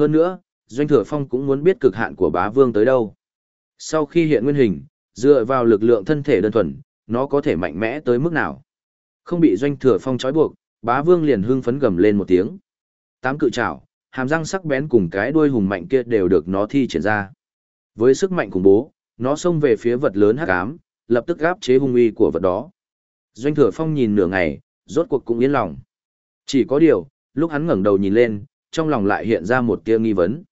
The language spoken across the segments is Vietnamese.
Hơn nữa, Doanh Thừa Phong cũng muốn biết cực hạn của bá vương tới đâu. Sau khi hiện nguyên hình, dựa vào lực lượng thân thể đơn thuần, nó có thể mạnh mẽ tới mức nào. Không bị Doanh Thừa Phong trói buộc, bá vương liền hưng phấn gầm lên một tiếng. Tám cự trảo, hàm răng sắc bén cùng cái đuôi hùng mạnh kia đều được nó thi triển ra. Với sức mạnh khủng bố, nó xông về phía vật lớn hắc ám, lập tức gáp chế hung uy của vật đó. Doanh Thừa Phong nhìn nửa ngày, rốt cuộc cũng yên lòng. Chỉ có điều, lúc hắn ngẩng đầu nhìn lên, trong lòng lại hiện ra một tia nghi vấn.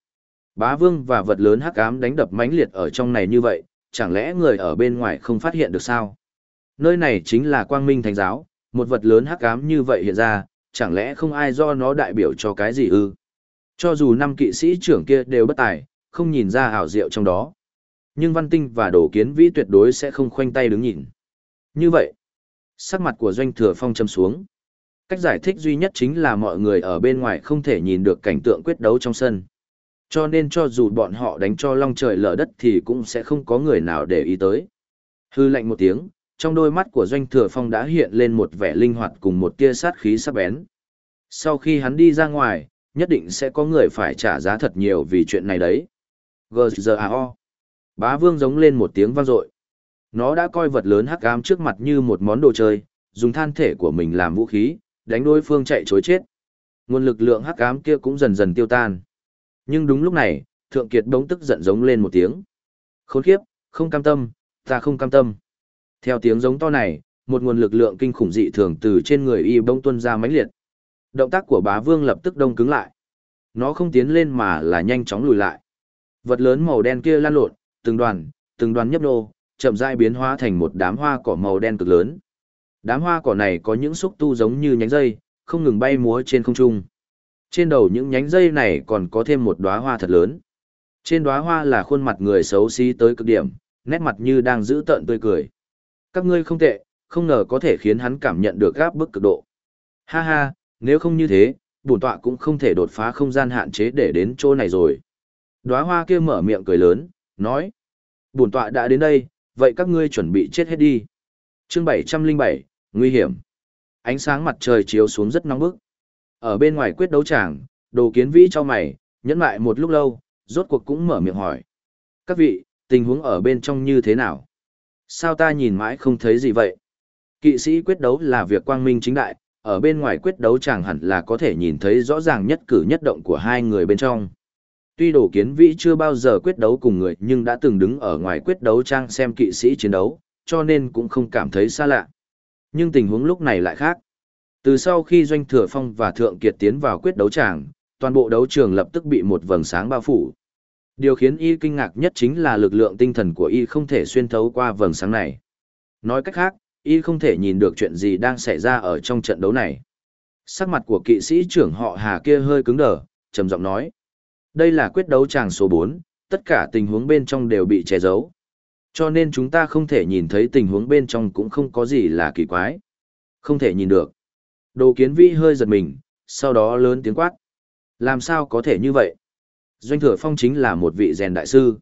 Bá Vương và vật lớn hắc ám đánh đập mãnh liệt ở trong này như vậy, chẳng lẽ người ở bên ngoài không phát hiện được sao? Nơi này chính là Quang Minh Thánh giáo, một vật lớn hắc ám như vậy hiện ra, chẳng lẽ không ai do nó đại biểu cho cái gì ư? Cho dù năm kỵ sĩ trưởng kia đều bất tài, không nhìn ra ảo diệu trong đó. Nhưng Văn Tinh và Đổ Kiến Vĩ tuyệt đối sẽ không khoanh tay đứng nhìn. Như vậy, sắc mặt của Doanh Thừa Phong châm xuống. Cách giải thích duy nhất chính là mọi người ở bên ngoài không thể nhìn được cảnh tượng quyết đấu trong sân. Cho nên cho dù bọn họ đánh cho long trời lở đất thì cũng sẽ không có người nào để ý tới. Hư lạnh một tiếng, trong đôi mắt của Doanh Thừa Phong đã hiện lên một vẻ linh hoạt cùng một tia sát khí sắc bén. Sau khi hắn đi ra ngoài, nhất định sẽ có người phải trả giá thật nhiều vì chuyện này đấy. G.G.A.O. Bá vương giống lên một tiếng vang dội. Nó đã coi vật lớn hắc ám trước mặt như một món đồ chơi, dùng than thể của mình làm vũ khí, đánh đối phương chạy chối chết. Nguồn lực lượng hắc ám kia cũng dần dần tiêu tan. Nhưng đúng lúc này, Thượng Kiệt đống tức giận giống lên một tiếng. Khốn kiếp, không cam tâm, ta không cam tâm. Theo tiếng giống to này, một nguồn lực lượng kinh khủng dị thường từ trên người y bông tuân ra mãnh liệt. Động tác của bá vương lập tức đông cứng lại. Nó không tiến lên mà là nhanh chóng lùi lại. Vật lớn màu đen kia lan lộn, từng đoàn, từng đoàn nhấp nô, chậm rãi biến hóa thành một đám hoa cỏ màu đen cực lớn. Đám hoa cỏ này có những xúc tu giống như nhánh dây, không ngừng bay múa trên không trung. Trên đầu những nhánh dây này còn có thêm một đóa hoa thật lớn. Trên đóa hoa là khuôn mặt người xấu xí tới cực điểm, nét mặt như đang giữ tợn tươi cười. Các ngươi không tệ, không ngờ có thể khiến hắn cảm nhận được gáp bức cực độ. Ha ha, nếu không như thế, bổn tọa cũng không thể đột phá không gian hạn chế để đến chỗ này rồi. Đóa hoa kia mở miệng cười lớn, nói. Bổn tọa đã đến đây, vậy các ngươi chuẩn bị chết hết đi. Chương 707, Nguy hiểm. Ánh sáng mặt trời chiếu xuống rất nóng bức. Ở bên ngoài quyết đấu tràng, đồ kiến vĩ cho mày, nhẫn lại một lúc lâu, rốt cuộc cũng mở miệng hỏi. Các vị, tình huống ở bên trong như thế nào? Sao ta nhìn mãi không thấy gì vậy? Kỵ sĩ quyết đấu là việc quang minh chính đại, ở bên ngoài quyết đấu chẳng hẳn là có thể nhìn thấy rõ ràng nhất cử nhất động của hai người bên trong. Tuy đồ kiến vĩ chưa bao giờ quyết đấu cùng người nhưng đã từng đứng ở ngoài quyết đấu trang xem kỵ sĩ chiến đấu, cho nên cũng không cảm thấy xa lạ. Nhưng tình huống lúc này lại khác. Từ sau khi Doanh Thừa Phong và Thượng Kiệt tiến vào quyết đấu tràng, toàn bộ đấu trường lập tức bị một vầng sáng bao phủ. Điều khiến y kinh ngạc nhất chính là lực lượng tinh thần của y không thể xuyên thấu qua vầng sáng này. Nói cách khác, y không thể nhìn được chuyện gì đang xảy ra ở trong trận đấu này. Sắc mặt của kỵ sĩ trưởng họ Hà kia hơi cứng đờ, trầm giọng nói. Đây là quyết đấu tràng số 4, tất cả tình huống bên trong đều bị che giấu. Cho nên chúng ta không thể nhìn thấy tình huống bên trong cũng không có gì là kỳ quái. Không thể nhìn được. Đồ kiến vi hơi giật mình, sau đó lớn tiếng quát. Làm sao có thể như vậy? Doanh thừa phong chính là một vị rèn đại sư.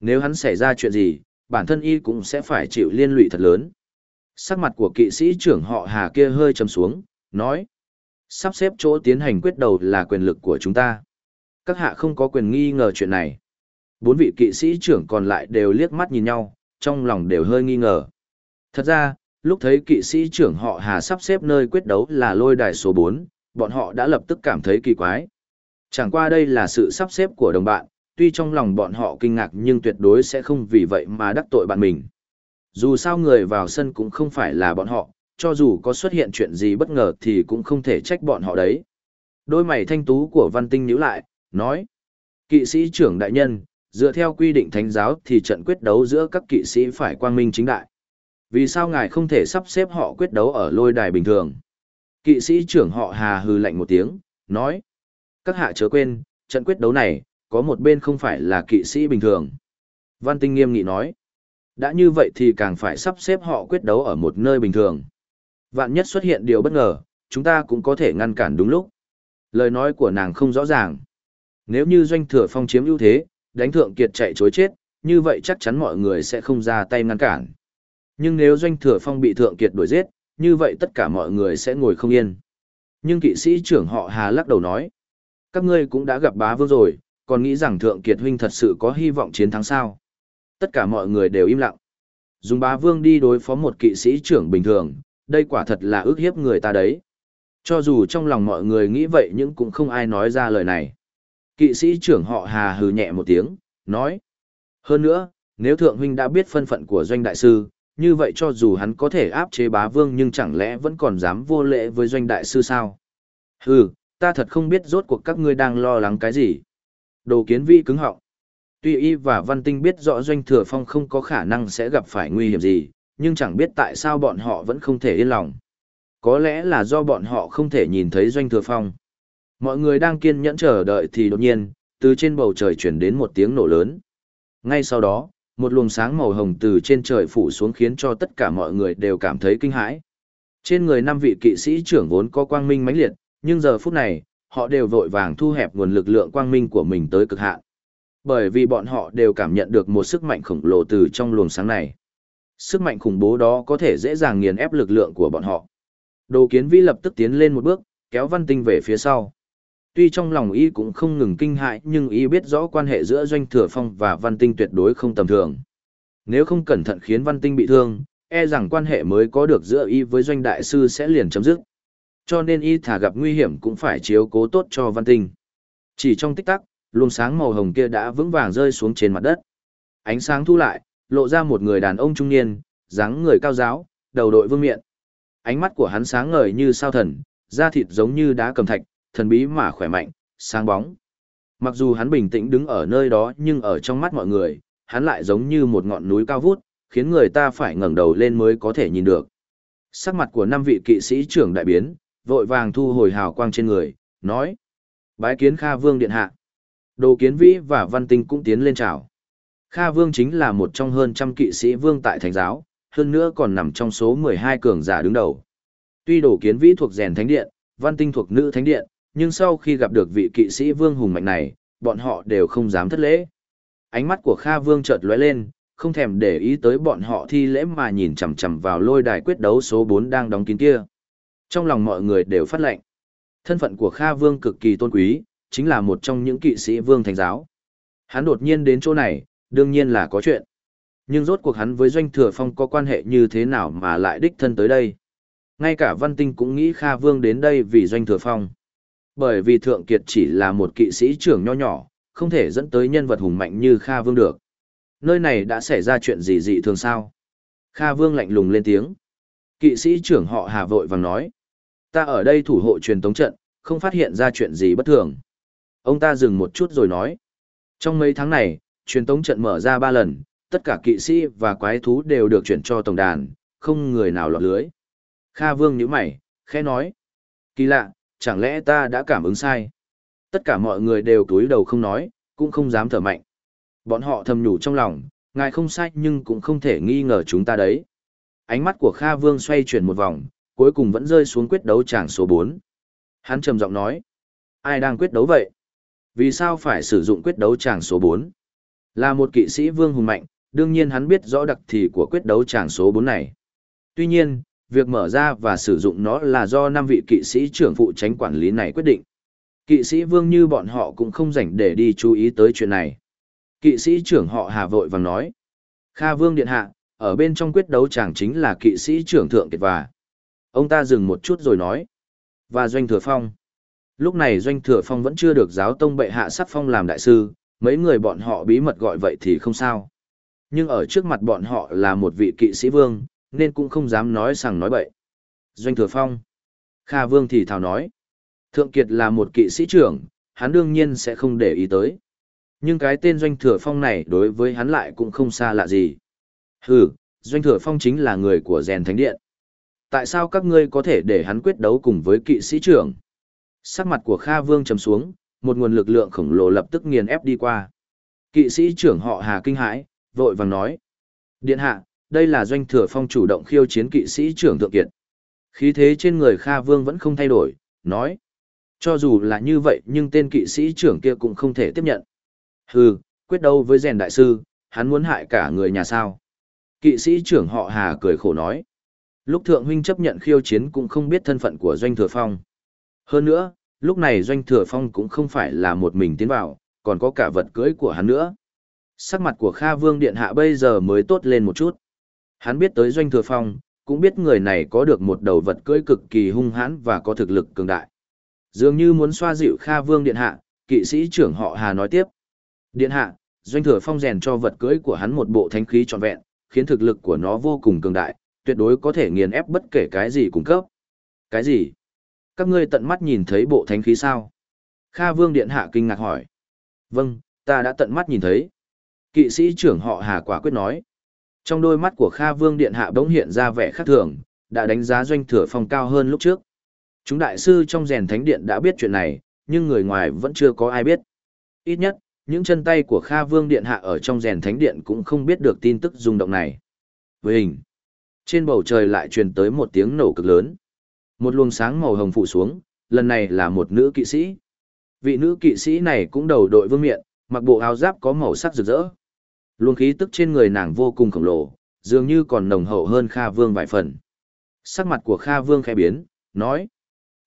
Nếu hắn xảy ra chuyện gì, bản thân y cũng sẽ phải chịu liên lụy thật lớn. Sắc mặt của kỵ sĩ trưởng họ Hà kia hơi trầm xuống, nói. Sắp xếp chỗ tiến hành quyết đầu là quyền lực của chúng ta. Các hạ không có quyền nghi ngờ chuyện này. Bốn vị kỵ sĩ trưởng còn lại đều liếc mắt nhìn nhau, trong lòng đều hơi nghi ngờ. Thật ra, lúc thấy kỵ sĩ trưởng họ Hà sắp xếp nơi quyết đấu là lôi đài số 4, bọn họ đã lập tức cảm thấy kỳ quái. Chẳng qua đây là sự sắp xếp của đồng bạn, tuy trong lòng bọn họ kinh ngạc nhưng tuyệt đối sẽ không vì vậy mà đắc tội bạn mình. Dù sao người vào sân cũng không phải là bọn họ, cho dù có xuất hiện chuyện gì bất ngờ thì cũng không thể trách bọn họ đấy. Đôi mày thanh tú của văn tinh nhíu lại, nói. Kỵ sĩ trưởng đại nhân, dựa theo quy định thánh giáo thì trận quyết đấu giữa các kỵ sĩ phải quang minh chính đại. Vì sao ngài không thể sắp xếp họ quyết đấu ở lôi đài bình thường? Kỵ sĩ trưởng họ hà hư lạnh một tiếng, nói. Các hạ chớ quên, trận quyết đấu này, có một bên không phải là kỵ sĩ bình thường. Văn Tinh nghiêm nghị nói. Đã như vậy thì càng phải sắp xếp họ quyết đấu ở một nơi bình thường. Vạn nhất xuất hiện điều bất ngờ, chúng ta cũng có thể ngăn cản đúng lúc. Lời nói của nàng không rõ ràng. Nếu như doanh thừa phong chiếm ưu thế, đánh thượng kiệt chạy chối chết, như vậy chắc chắn mọi người sẽ không ra tay ngăn cản. Nhưng nếu doanh thừa phong bị thượng kiệt đuổi giết, như vậy tất cả mọi người sẽ ngồi không yên. Nhưng kỵ sĩ trưởng họ Hà lắc đầu nói, Các ngươi cũng đã gặp bá vương rồi, còn nghĩ rằng thượng kiệt huynh thật sự có hy vọng chiến thắng sao. Tất cả mọi người đều im lặng. Dùng bá vương đi đối phó một kỵ sĩ trưởng bình thường, đây quả thật là ước hiếp người ta đấy. Cho dù trong lòng mọi người nghĩ vậy nhưng cũng không ai nói ra lời này. Kỵ sĩ trưởng họ hà hừ nhẹ một tiếng, nói. Hơn nữa, nếu thượng huynh đã biết phân phận của doanh đại sư, như vậy cho dù hắn có thể áp chế bá vương nhưng chẳng lẽ vẫn còn dám vô lễ với doanh đại sư sao? Hừ, ta thật không biết rốt cuộc các ngươi đang lo lắng cái gì. Đồ kiến vi cứng họng. Tuy y và văn tinh biết rõ doanh thừa phong không có khả năng sẽ gặp phải nguy hiểm gì, nhưng chẳng biết tại sao bọn họ vẫn không thể yên lòng. Có lẽ là do bọn họ không thể nhìn thấy doanh thừa phong. Mọi người đang kiên nhẫn chờ đợi thì đột nhiên, từ trên bầu trời chuyển đến một tiếng nổ lớn. Ngay sau đó, một luồng sáng màu hồng từ trên trời phủ xuống khiến cho tất cả mọi người đều cảm thấy kinh hãi. Trên người năm vị kỵ sĩ trưởng vốn có quang minh mãnh liệt, nhưng giờ phút này, họ đều vội vàng thu hẹp nguồn lực lượng quang minh của mình tới cực hạn. Bởi vì bọn họ đều cảm nhận được một sức mạnh khổng lồ từ trong luồng sáng này. Sức mạnh khủng bố đó có thể dễ dàng nghiền ép lực lượng của bọn họ. Đồ kiến vi lập tức tiến lên một bước, kéo văn tinh về phía sau. Tuy trong lòng y cũng không ngừng kinh hại nhưng y biết rõ quan hệ giữa doanh thừa phong và văn tinh tuyệt đối không tầm thường. Nếu không cẩn thận khiến văn tinh bị thương, e rằng quan hệ mới có được giữa y với doanh đại sư sẽ liền chấm dứt. Cho nên y thả gặp nguy hiểm cũng phải chiếu cố tốt cho văn tinh. Chỉ trong tích tắc, luồng sáng màu hồng kia đã vững vàng rơi xuống trên mặt đất. Ánh sáng thu lại, lộ ra một người đàn ông trung niên, dáng người cao giáo, đầu đội vương miện. Ánh mắt của hắn sáng ngời như sao thần, da thịt giống như đá cầm thạch, thần bí mà khỏe mạnh, sáng bóng. Mặc dù hắn bình tĩnh đứng ở nơi đó nhưng ở trong mắt mọi người, hắn lại giống như một ngọn núi cao vút, khiến người ta phải ngẩng đầu lên mới có thể nhìn được. Sắc mặt của năm vị kỵ sĩ trưởng đại biến, vội vàng thu hồi hào quang trên người, nói. Bái kiến Kha Vương Điện Hạ. Đồ Kiến Vĩ và Văn Tinh cũng tiến lên chào. Kha Vương chính là một trong hơn trăm kỵ sĩ vương tại Thánh giáo, hơn nữa còn nằm trong số 12 cường giả đứng đầu. Tuy Đồ Kiến Vĩ thuộc rèn thánh điện, Văn Tinh thuộc nữ thánh điện, nhưng sau khi gặp được vị kỵ sĩ vương hùng mạnh này, bọn họ đều không dám thất lễ. Ánh mắt của Kha Vương chợt lóe lên, không thèm để ý tới bọn họ thi lễ mà nhìn chằm chằm vào lôi đài quyết đấu số 4 đang đóng kín kia. Trong lòng mọi người đều phát lệnh. Thân phận của Kha Vương cực kỳ tôn quý, chính là một trong những kỵ sĩ vương thánh giáo. Hắn đột nhiên đến chỗ này, đương nhiên là có chuyện. Nhưng rốt cuộc hắn với Doanh Thừa Phong có quan hệ như thế nào mà lại đích thân tới đây. Ngay cả Văn Tinh cũng nghĩ Kha Vương đến đây vì Doanh Thừa Phong. Bởi vì Thượng Kiệt chỉ là một kỵ sĩ trưởng nho nhỏ, không thể dẫn tới nhân vật hùng mạnh như Kha Vương được. Nơi này đã xảy ra chuyện gì dị thường sao? Kha Vương lạnh lùng lên tiếng. Kỵ sĩ trưởng họ Hà vội vàng nói. Ta ở đây thủ hộ truyền tống trận, không phát hiện ra chuyện gì bất thường. Ông ta dừng một chút rồi nói. Trong mấy tháng này, truyền tống trận mở ra ba lần, tất cả kỵ sĩ và quái thú đều được chuyển cho tổng đàn, không người nào lọt lưới. Kha Vương nhíu mày, khẽ nói. Kỳ lạ, chẳng lẽ ta đã cảm ứng sai? Tất cả mọi người đều túi đầu không nói, cũng không dám thở mạnh. Bọn họ thầm nhủ trong lòng, ngài không sai nhưng cũng không thể nghi ngờ chúng ta đấy. Ánh mắt của Kha Vương xoay chuyển một vòng, cuối cùng vẫn rơi xuống quyết đấu tràng số 4. Hắn trầm giọng nói, ai đang quyết đấu vậy? Vì sao phải sử dụng quyết đấu tràng số 4? Là một kỵ sĩ vương hùng mạnh, đương nhiên hắn biết rõ đặc thì của quyết đấu tràng số 4 này. Tuy nhiên, việc mở ra và sử dụng nó là do năm vị kỵ sĩ trưởng phụ tránh quản lý này quyết định. Kỵ sĩ vương như bọn họ cũng không rảnh để đi chú ý tới chuyện này. Kỵ sĩ trưởng họ Hà vội vàng nói. Kha vương điện hạ, ở bên trong quyết đấu chàng chính là kỵ sĩ trưởng thượng kiệt và. Ông ta dừng một chút rồi nói. Và doanh thừa phong. Lúc này doanh thừa phong vẫn chưa được giáo tông bệ hạ sắc phong làm đại sư, mấy người bọn họ bí mật gọi vậy thì không sao. Nhưng ở trước mặt bọn họ là một vị kỵ sĩ vương, nên cũng không dám nói sằng nói bậy. Doanh thừa phong. Kha vương thì thào nói. Thượng Kiệt là một kỵ sĩ trưởng, hắn đương nhiên sẽ không để ý tới. Nhưng cái tên Doanh Thừa Phong này đối với hắn lại cũng không xa lạ gì. Hừ, Doanh Thừa Phong chính là người của rèn thánh điện. Tại sao các ngươi có thể để hắn quyết đấu cùng với kỵ sĩ trưởng? Sắc mặt của Kha Vương trầm xuống, một nguồn lực lượng khổng lồ lập tức nghiền ép đi qua. Kỵ sĩ trưởng họ Hà kinh hãi, vội vàng nói. Điện hạ, đây là Doanh Thừa Phong chủ động khiêu chiến kỵ sĩ trưởng Thượng Kiệt. Khí thế trên người Kha Vương vẫn không thay đổi, nói. Cho dù là như vậy nhưng tên kỵ sĩ trưởng kia cũng không thể tiếp nhận. Hừ, quyết đấu với rèn đại sư, hắn muốn hại cả người nhà sao. Kỵ sĩ trưởng họ Hà cười khổ nói. Lúc thượng huynh chấp nhận khiêu chiến cũng không biết thân phận của doanh thừa phong. Hơn nữa, lúc này doanh thừa phong cũng không phải là một mình tiến vào, còn có cả vật cưới của hắn nữa. Sắc mặt của Kha Vương Điện Hạ bây giờ mới tốt lên một chút. Hắn biết tới doanh thừa phong, cũng biết người này có được một đầu vật cưỡi cực kỳ hung hãn và có thực lực cường đại. Dường như muốn xoa dịu Kha Vương Điện Hạ, kỵ sĩ trưởng họ Hà nói tiếp. Điện Hạ, doanh thừa phong rèn cho vật cưỡi của hắn một bộ thánh khí trọn vẹn, khiến thực lực của nó vô cùng cường đại, tuyệt đối có thể nghiền ép bất kể cái gì cung cấp. Cái gì? Các ngươi tận mắt nhìn thấy bộ thánh khí sao? Kha Vương Điện Hạ kinh ngạc hỏi. Vâng, ta đã tận mắt nhìn thấy. Kỵ sĩ trưởng họ Hà quả quyết nói. Trong đôi mắt của Kha Vương Điện Hạ bỗng hiện ra vẻ khác thường, đã đánh giá doanh thừa phong cao hơn lúc trước. Chúng đại sư trong rèn thánh điện đã biết chuyện này, nhưng người ngoài vẫn chưa có ai biết. Ít nhất, những chân tay của Kha Vương Điện Hạ ở trong rèn thánh điện cũng không biết được tin tức rung động này. Với hình, trên bầu trời lại truyền tới một tiếng nổ cực lớn. Một luồng sáng màu hồng phụ xuống, lần này là một nữ kỵ sĩ. Vị nữ kỵ sĩ này cũng đầu đội vương miện, mặc bộ áo giáp có màu sắc rực rỡ. Luồng khí tức trên người nàng vô cùng khổng lồ, dường như còn nồng hậu hơn Kha Vương vài phần. Sắc mặt của Kha Vương khẽ biến, nói.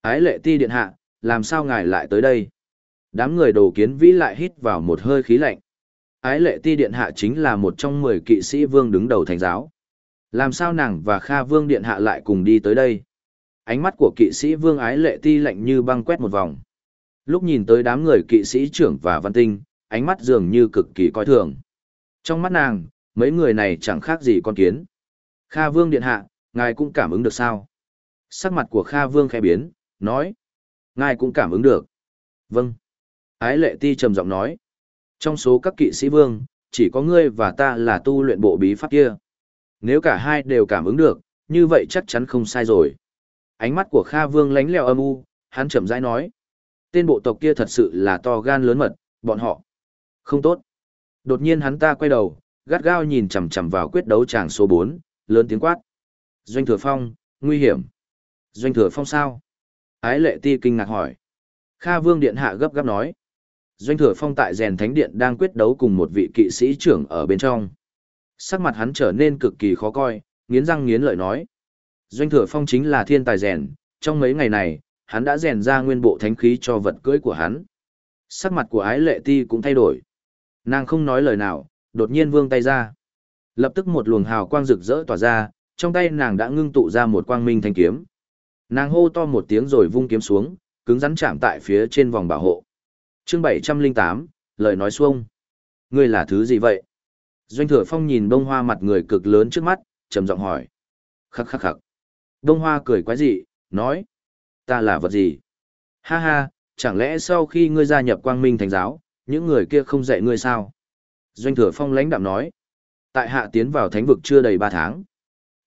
Ái lệ ti điện hạ, làm sao ngài lại tới đây? Đám người đồ kiến vĩ lại hít vào một hơi khí lạnh. Ái lệ ti điện hạ chính là một trong mười kỵ sĩ vương đứng đầu thành giáo. Làm sao nàng và Kha Vương điện hạ lại cùng đi tới đây? Ánh mắt của kỵ sĩ vương ái lệ ti lạnh như băng quét một vòng. Lúc nhìn tới đám người kỵ sĩ trưởng và văn tinh, ánh mắt dường như cực kỳ coi thường. Trong mắt nàng, mấy người này chẳng khác gì con kiến. Kha Vương Điện Hạ, ngài cũng cảm ứng được sao? Sắc mặt của Kha Vương khẽ biến, nói. Ngài cũng cảm ứng được. Vâng. Ái lệ ti trầm giọng nói. Trong số các kỵ sĩ vương, chỉ có ngươi và ta là tu luyện bộ bí pháp kia. Nếu cả hai đều cảm ứng được, như vậy chắc chắn không sai rồi. Ánh mắt của Kha Vương lánh leo âm u, hắn chậm rãi nói. Tên bộ tộc kia thật sự là to gan lớn mật, bọn họ. Không tốt. Đột nhiên hắn ta quay đầu, gắt gao nhìn chằm chằm vào quyết đấu tràng số 4, lớn tiếng quát. Doanh thừa phong, nguy hiểm. Doanh thừa phong sao? Ái lệ ti kinh ngạc hỏi. Kha vương điện hạ gấp gáp nói. Doanh thừa phong tại rèn thánh điện đang quyết đấu cùng một vị kỵ sĩ trưởng ở bên trong. Sắc mặt hắn trở nên cực kỳ khó coi, nghiến răng nghiến lợi nói. Doanh thừa phong chính là thiên tài rèn, trong mấy ngày này, hắn đã rèn ra nguyên bộ thánh khí cho vật cưỡi của hắn. Sắc mặt của ái lệ ti cũng thay đổi. Nàng không nói lời nào, đột nhiên vương tay ra. Lập tức một luồng hào quang rực rỡ tỏa ra, trong tay nàng đã ngưng tụ ra một quang minh thanh kiếm. Nàng hô to một tiếng rồi vung kiếm xuống, cứng rắn chạm tại phía trên vòng bảo hộ. Chương 708, lời nói xuông. Ngươi là thứ gì vậy? Doanh thừa phong nhìn bông hoa mặt người cực lớn trước mắt, trầm giọng hỏi. Khắc khắc khắc. Đông hoa cười quái dị, nói. Ta là vật gì? Ha ha, chẳng lẽ sau khi ngươi gia nhập quang minh thánh giáo, những người kia không dạy ngươi sao? Doanh thừa phong lãnh đạm nói. Tại hạ tiến vào thánh vực chưa đầy 3 tháng.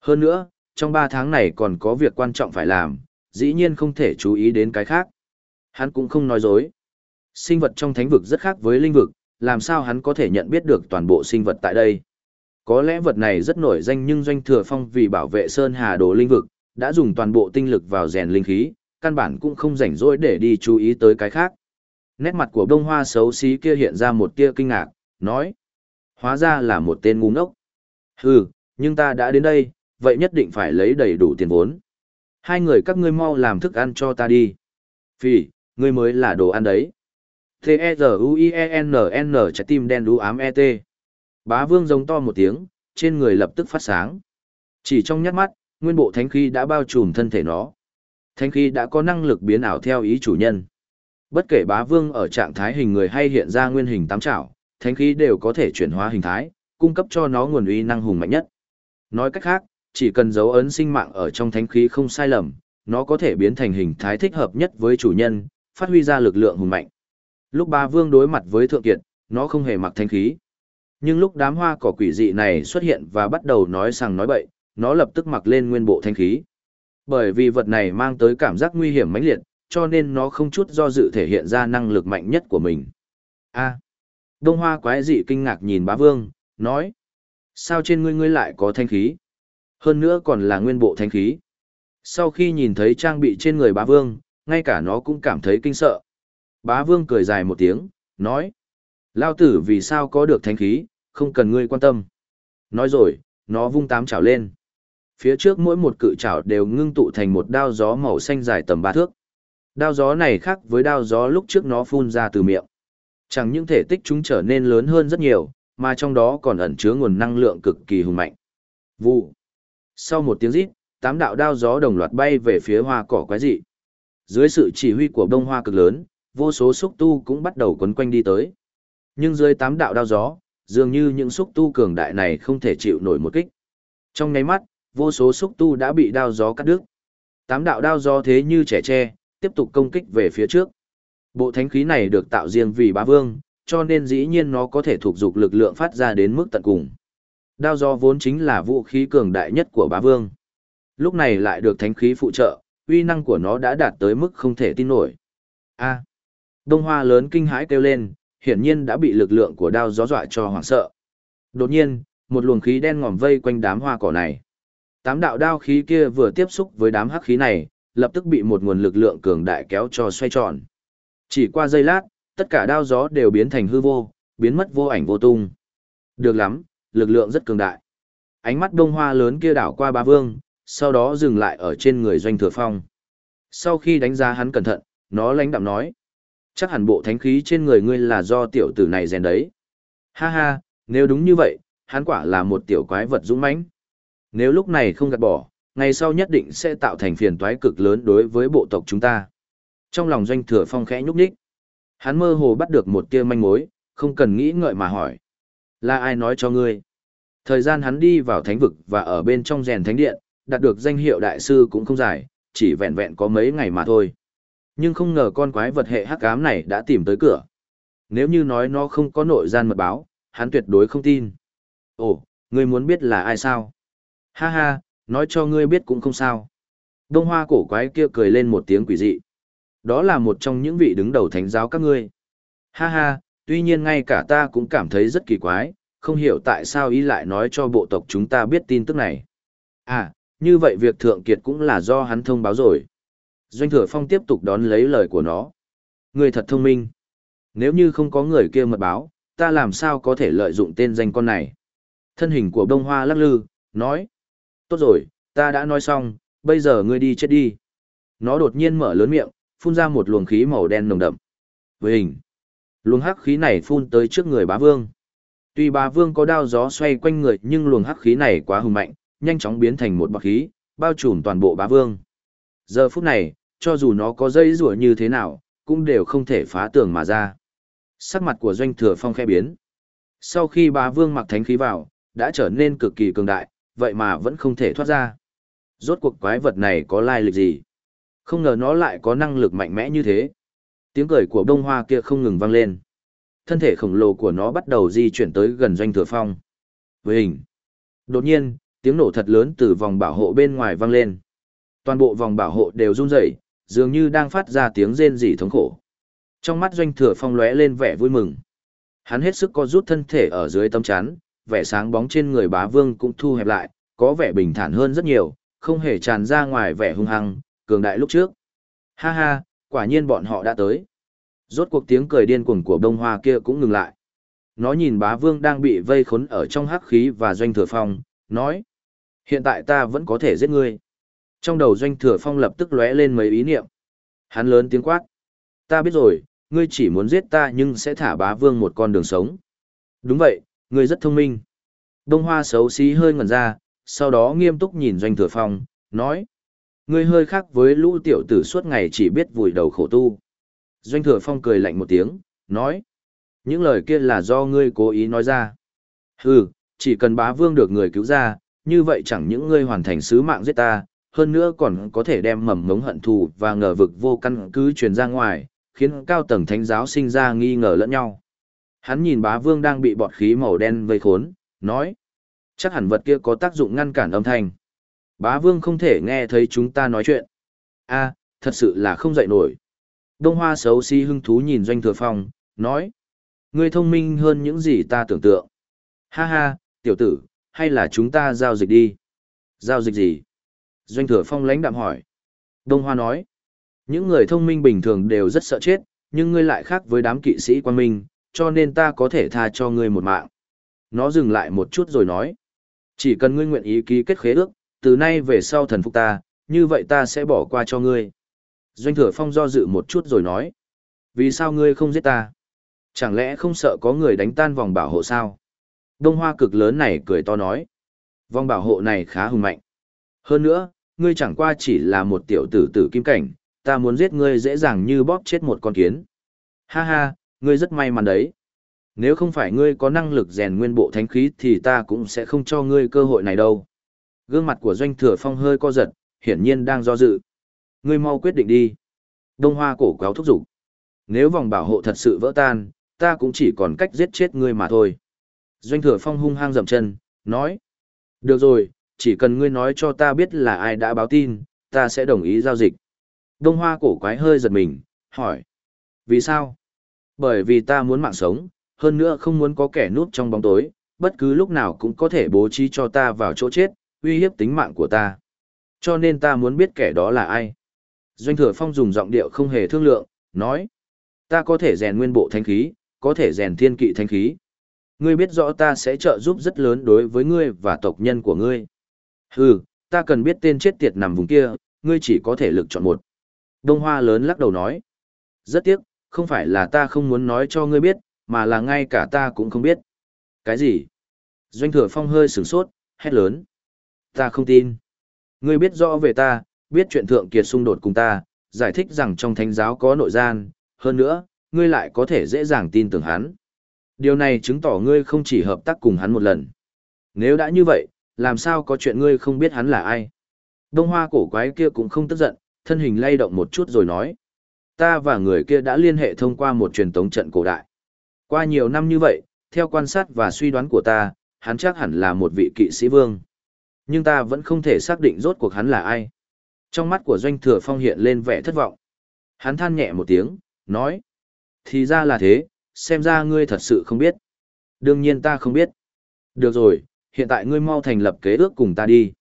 Hơn nữa, trong 3 tháng này còn có việc quan trọng phải làm, dĩ nhiên không thể chú ý đến cái khác. Hắn cũng không nói dối. Sinh vật trong thánh vực rất khác với linh vực, làm sao hắn có thể nhận biết được toàn bộ sinh vật tại đây? Có lẽ vật này rất nổi danh nhưng doanh thừa phong vì bảo vệ Sơn Hà Đồ linh vực, đã dùng toàn bộ tinh lực vào rèn linh khí, căn bản cũng không rảnh rỗi để đi chú ý tới cái khác. Nét mặt của bông hoa xấu xí kia hiện ra một tia kinh ngạc, nói. Hóa ra là một tên ngu ngốc. Hừ, nhưng ta đã đến đây, vậy nhất định phải lấy đầy đủ tiền vốn. Hai người các ngươi mau làm thức ăn cho ta đi. Phỉ, ngươi mới là đồ ăn đấy. T-E-Z-U-I-E-N-N trái tim đen đu ám E-T. Bá vương giống to một tiếng, trên người lập tức phát sáng. Chỉ trong nhát mắt, nguyên bộ thánh khí đã bao trùm thân thể nó. Thánh khí đã có năng lực biến ảo theo ý chủ nhân. Bất kể bá vương ở trạng thái hình người hay hiện ra nguyên hình tám trảo, thánh khí đều có thể chuyển hóa hình thái, cung cấp cho nó nguồn uy năng hùng mạnh nhất. Nói cách khác, chỉ cần dấu ấn sinh mạng ở trong thánh khí không sai lầm, nó có thể biến thành hình thái thích hợp nhất với chủ nhân, phát huy ra lực lượng hùng mạnh. Lúc bá vương đối mặt với thượng kiệt, nó không hề mặc thánh khí. Nhưng lúc đám hoa cỏ quỷ dị này xuất hiện và bắt đầu nói rằng nói bậy, nó lập tức mặc lên nguyên bộ thánh khí. Bởi vì vật này mang tới cảm giác nguy hiểm mãnh liệt, cho nên nó không chút do dự thể hiện ra năng lực mạnh nhất của mình. A. Đông Hoa quái dị kinh ngạc nhìn bá vương, nói. Sao trên ngươi ngươi lại có thanh khí? Hơn nữa còn là nguyên bộ thanh khí. Sau khi nhìn thấy trang bị trên người bá vương, ngay cả nó cũng cảm thấy kinh sợ. Bá vương cười dài một tiếng, nói. Lao tử vì sao có được thanh khí, không cần ngươi quan tâm. Nói rồi, nó vung tám chảo lên. Phía trước mỗi một cự chảo đều ngưng tụ thành một đao gió màu xanh dài tầm ba thước. Đao gió này khác với đao gió lúc trước nó phun ra từ miệng. Chẳng những thể tích chúng trở nên lớn hơn rất nhiều, mà trong đó còn ẩn chứa nguồn năng lượng cực kỳ hùng mạnh. Vụ. Sau một tiếng rít, tám đạo đao gió đồng loạt bay về phía hoa cỏ quái dị. Dưới sự chỉ huy của bông hoa cực lớn, vô số xúc tu cũng bắt đầu quấn quanh đi tới. Nhưng dưới tám đạo đao gió, dường như những xúc tu cường đại này không thể chịu nổi một kích. Trong nháy mắt, vô số xúc tu đã bị đao gió cắt đứt. Tám đạo đao gió thế như trẻ tre, tiếp tục công kích về phía trước. Bộ thánh khí này được tạo riêng vì bá vương, cho nên dĩ nhiên nó có thể thuộc dục lực lượng phát ra đến mức tận cùng. Đao gió vốn chính là vũ khí cường đại nhất của bá vương. Lúc này lại được thánh khí phụ trợ, uy năng của nó đã đạt tới mức không thể tin nổi. A. Đông hoa lớn kinh hãi kêu lên, hiển nhiên đã bị lực lượng của đao gió dọa cho hoảng sợ. Đột nhiên, một luồng khí đen ngòm vây quanh đám hoa cỏ này. Tám đạo đao khí kia vừa tiếp xúc với đám hắc khí này, lập tức bị một nguồn lực lượng cường đại kéo cho xoay tròn. Chỉ qua giây lát, tất cả đao gió đều biến thành hư vô, biến mất vô ảnh vô tung. Được lắm, lực lượng rất cường đại. Ánh mắt đông hoa lớn kia đảo qua ba vương, sau đó dừng lại ở trên người doanh thừa phong. Sau khi đánh giá hắn cẩn thận, nó lãnh đạm nói. Chắc hẳn bộ thánh khí trên người ngươi là do tiểu tử này rèn đấy. Ha ha, nếu đúng như vậy, hắn quả là một tiểu quái vật dũng mãnh. Nếu lúc này không gạt bỏ, ngày sau nhất định sẽ tạo thành phiền toái cực lớn đối với bộ tộc chúng ta. Trong lòng doanh thừa phong khẽ nhúc nhích. Hắn mơ hồ bắt được một tia manh mối, không cần nghĩ ngợi mà hỏi. Là ai nói cho ngươi? Thời gian hắn đi vào thánh vực và ở bên trong rèn thánh điện, đạt được danh hiệu đại sư cũng không dài, chỉ vẹn vẹn có mấy ngày mà thôi. Nhưng không ngờ con quái vật hệ hắc ám này đã tìm tới cửa. Nếu như nói nó không có nội gian mật báo, hắn tuyệt đối không tin. Ồ, ngươi muốn biết là ai sao? Ha ha, nói cho ngươi biết cũng không sao. Đông hoa cổ quái kia cười lên một tiếng quỷ dị. Đó là một trong những vị đứng đầu thánh giáo các ngươi. Ha ha, tuy nhiên ngay cả ta cũng cảm thấy rất kỳ quái, không hiểu tại sao ý lại nói cho bộ tộc chúng ta biết tin tức này. À, như vậy việc thượng kiệt cũng là do hắn thông báo rồi. Doanh thừa phong tiếp tục đón lấy lời của nó. Người thật thông minh. Nếu như không có người kia mật báo, ta làm sao có thể lợi dụng tên danh con này. Thân hình của đông hoa lắc lư, nói. Tốt rồi, ta đã nói xong, bây giờ ngươi đi chết đi. Nó đột nhiên mở lớn miệng, phun ra một luồng khí màu đen nồng đậm. Với hình, luồng hắc khí này phun tới trước người bá vương. Tuy bá vương có đao gió xoay quanh người nhưng luồng hắc khí này quá hùng mạnh, nhanh chóng biến thành một bọc khí, bao trùm toàn bộ bá vương. Giờ phút này, cho dù nó có dây rủa như thế nào, cũng đều không thể phá tường mà ra. Sắc mặt của doanh thừa phong khẽ biến. Sau khi bá vương mặc thánh khí vào, đã trở nên cực kỳ cường đại, vậy mà vẫn không thể thoát ra. Rốt cuộc quái vật này có lai lịch gì? Không ngờ nó lại có năng lực mạnh mẽ như thế. Tiếng cười của đông hoa kia không ngừng vang lên. Thân thể khổng lồ của nó bắt đầu di chuyển tới gần doanh thừa phong. Với hình. Đột nhiên, tiếng nổ thật lớn từ vòng bảo hộ bên ngoài vang lên. Toàn bộ vòng bảo hộ đều run rẩy, dường như đang phát ra tiếng rên rỉ thống khổ. Trong mắt doanh thừa phong lóe lên vẻ vui mừng. Hắn hết sức co rút thân thể ở dưới tấm chắn, vẻ sáng bóng trên người bá vương cũng thu hẹp lại, có vẻ bình thản hơn rất nhiều, không hề tràn ra ngoài vẻ hung hăng, cường đại lúc trước. Ha ha, quả nhiên bọn họ đã tới. Rốt cuộc tiếng cười điên cuồng của đông hoa kia cũng ngừng lại. Nó nhìn bá vương đang bị vây khốn ở trong hắc khí và doanh thừa phong, nói. Hiện tại ta vẫn có thể giết ngươi. Trong đầu doanh thừa phong lập tức lóe lên mấy ý niệm. Hắn lớn tiếng quát. Ta biết rồi, ngươi chỉ muốn giết ta nhưng sẽ thả bá vương một con đường sống. Đúng vậy, ngươi rất thông minh. Đông hoa xấu xí hơi ngẩn ra, sau đó nghiêm túc nhìn doanh thừa phong, nói. Ngươi hơi khác với lũ tiểu tử suốt ngày chỉ biết vùi đầu khổ tu. Doanh thừa phong cười lạnh một tiếng, nói. Những lời kia là do ngươi cố ý nói ra. Hừ, chỉ cần bá vương được người cứu ra, như vậy chẳng những ngươi hoàn thành sứ mạng giết ta, hơn nữa còn có thể đem mầm ngống hận thù và ngờ vực vô căn cứ truyền ra ngoài, khiến cao tầng thánh giáo sinh ra nghi ngờ lẫn nhau. Hắn nhìn bá vương đang bị bọt khí màu đen vây khốn, nói. Chắc hẳn vật kia có tác dụng ngăn cản âm thanh. Bá vương không thể nghe thấy chúng ta nói chuyện. a thật sự là không dậy nổi. Đông hoa xấu xí si hưng thú nhìn doanh thừa phong, nói. Ngươi thông minh hơn những gì ta tưởng tượng. Ha ha, tiểu tử, hay là chúng ta giao dịch đi? Giao dịch gì? Doanh thừa phong lãnh đạm hỏi. Đông hoa nói. Những người thông minh bình thường đều rất sợ chết, nhưng ngươi lại khác với đám kỵ sĩ quan minh, cho nên ta có thể tha cho ngươi một mạng. Nó dừng lại một chút rồi nói. Chỉ cần ngươi nguyện ý ký kết khế ước, từ nay về sau thần phục ta, như vậy ta sẽ bỏ qua cho ngươi. Doanh thừa phong do dự một chút rồi nói. Vì sao ngươi không giết ta? Chẳng lẽ không sợ có người đánh tan vòng bảo hộ sao? Đông hoa cực lớn này cười to nói. Vòng bảo hộ này khá hùng mạnh. Hơn nữa, ngươi chẳng qua chỉ là một tiểu tử tử kim cảnh, ta muốn giết ngươi dễ dàng như bóp chết một con kiến. Ha ha, ngươi rất may mắn đấy. Nếu không phải ngươi có năng lực rèn nguyên bộ thánh khí thì ta cũng sẽ không cho ngươi cơ hội này đâu. Gương mặt của doanh thừa phong hơi co giật, hiển nhiên đang do dự. Ngươi mau quyết định đi. Đông hoa cổ quáo thúc giục. Nếu vòng bảo hộ thật sự vỡ tan, ta cũng chỉ còn cách giết chết ngươi mà thôi. Doanh thừa phong hung hăng dậm chân, nói. Được rồi, chỉ cần ngươi nói cho ta biết là ai đã báo tin, ta sẽ đồng ý giao dịch. Đông hoa cổ quái hơi giật mình, hỏi. Vì sao? Bởi vì ta muốn mạng sống, hơn nữa không muốn có kẻ núp trong bóng tối, bất cứ lúc nào cũng có thể bố trí cho ta vào chỗ chết, uy hiếp tính mạng của ta. Cho nên ta muốn biết kẻ đó là ai. Doanh thừa phong dùng giọng điệu không hề thương lượng, nói. Ta có thể rèn nguyên bộ thanh khí, có thể rèn thiên kỵ thanh khí. Ngươi biết rõ ta sẽ trợ giúp rất lớn đối với ngươi và tộc nhân của ngươi. Hừ, ta cần biết tên chết tiệt nằm vùng kia, ngươi chỉ có thể lực chọn một. Đông Hoa lớn lắc đầu nói. Rất tiếc, không phải là ta không muốn nói cho ngươi biết, mà là ngay cả ta cũng không biết. Cái gì? Doanh thừa phong hơi sửng sốt, hét lớn. Ta không tin. Ngươi biết rõ về ta, biết chuyện thượng kiệt xung đột cùng ta, giải thích rằng trong thánh giáo có nội gian, hơn nữa, ngươi lại có thể dễ dàng tin tưởng hắn. Điều này chứng tỏ ngươi không chỉ hợp tác cùng hắn một lần. Nếu đã như vậy, làm sao có chuyện ngươi không biết hắn là ai? Đông hoa cổ quái kia cũng không tức giận, thân hình lay động một chút rồi nói. Ta và người kia đã liên hệ thông qua một truyền tống trận cổ đại. Qua nhiều năm như vậy, theo quan sát và suy đoán của ta, hắn chắc hẳn là một vị kỵ sĩ vương. Nhưng ta vẫn không thể xác định rốt cuộc hắn là ai. Trong mắt của Doanh Thừa Phong hiện lên vẻ thất vọng. Hắn than nhẹ một tiếng, nói. Thì ra là thế, xem ra ngươi thật sự không biết. Đương nhiên ta không biết. Được rồi, hiện tại ngươi mau thành lập kế ước cùng ta đi.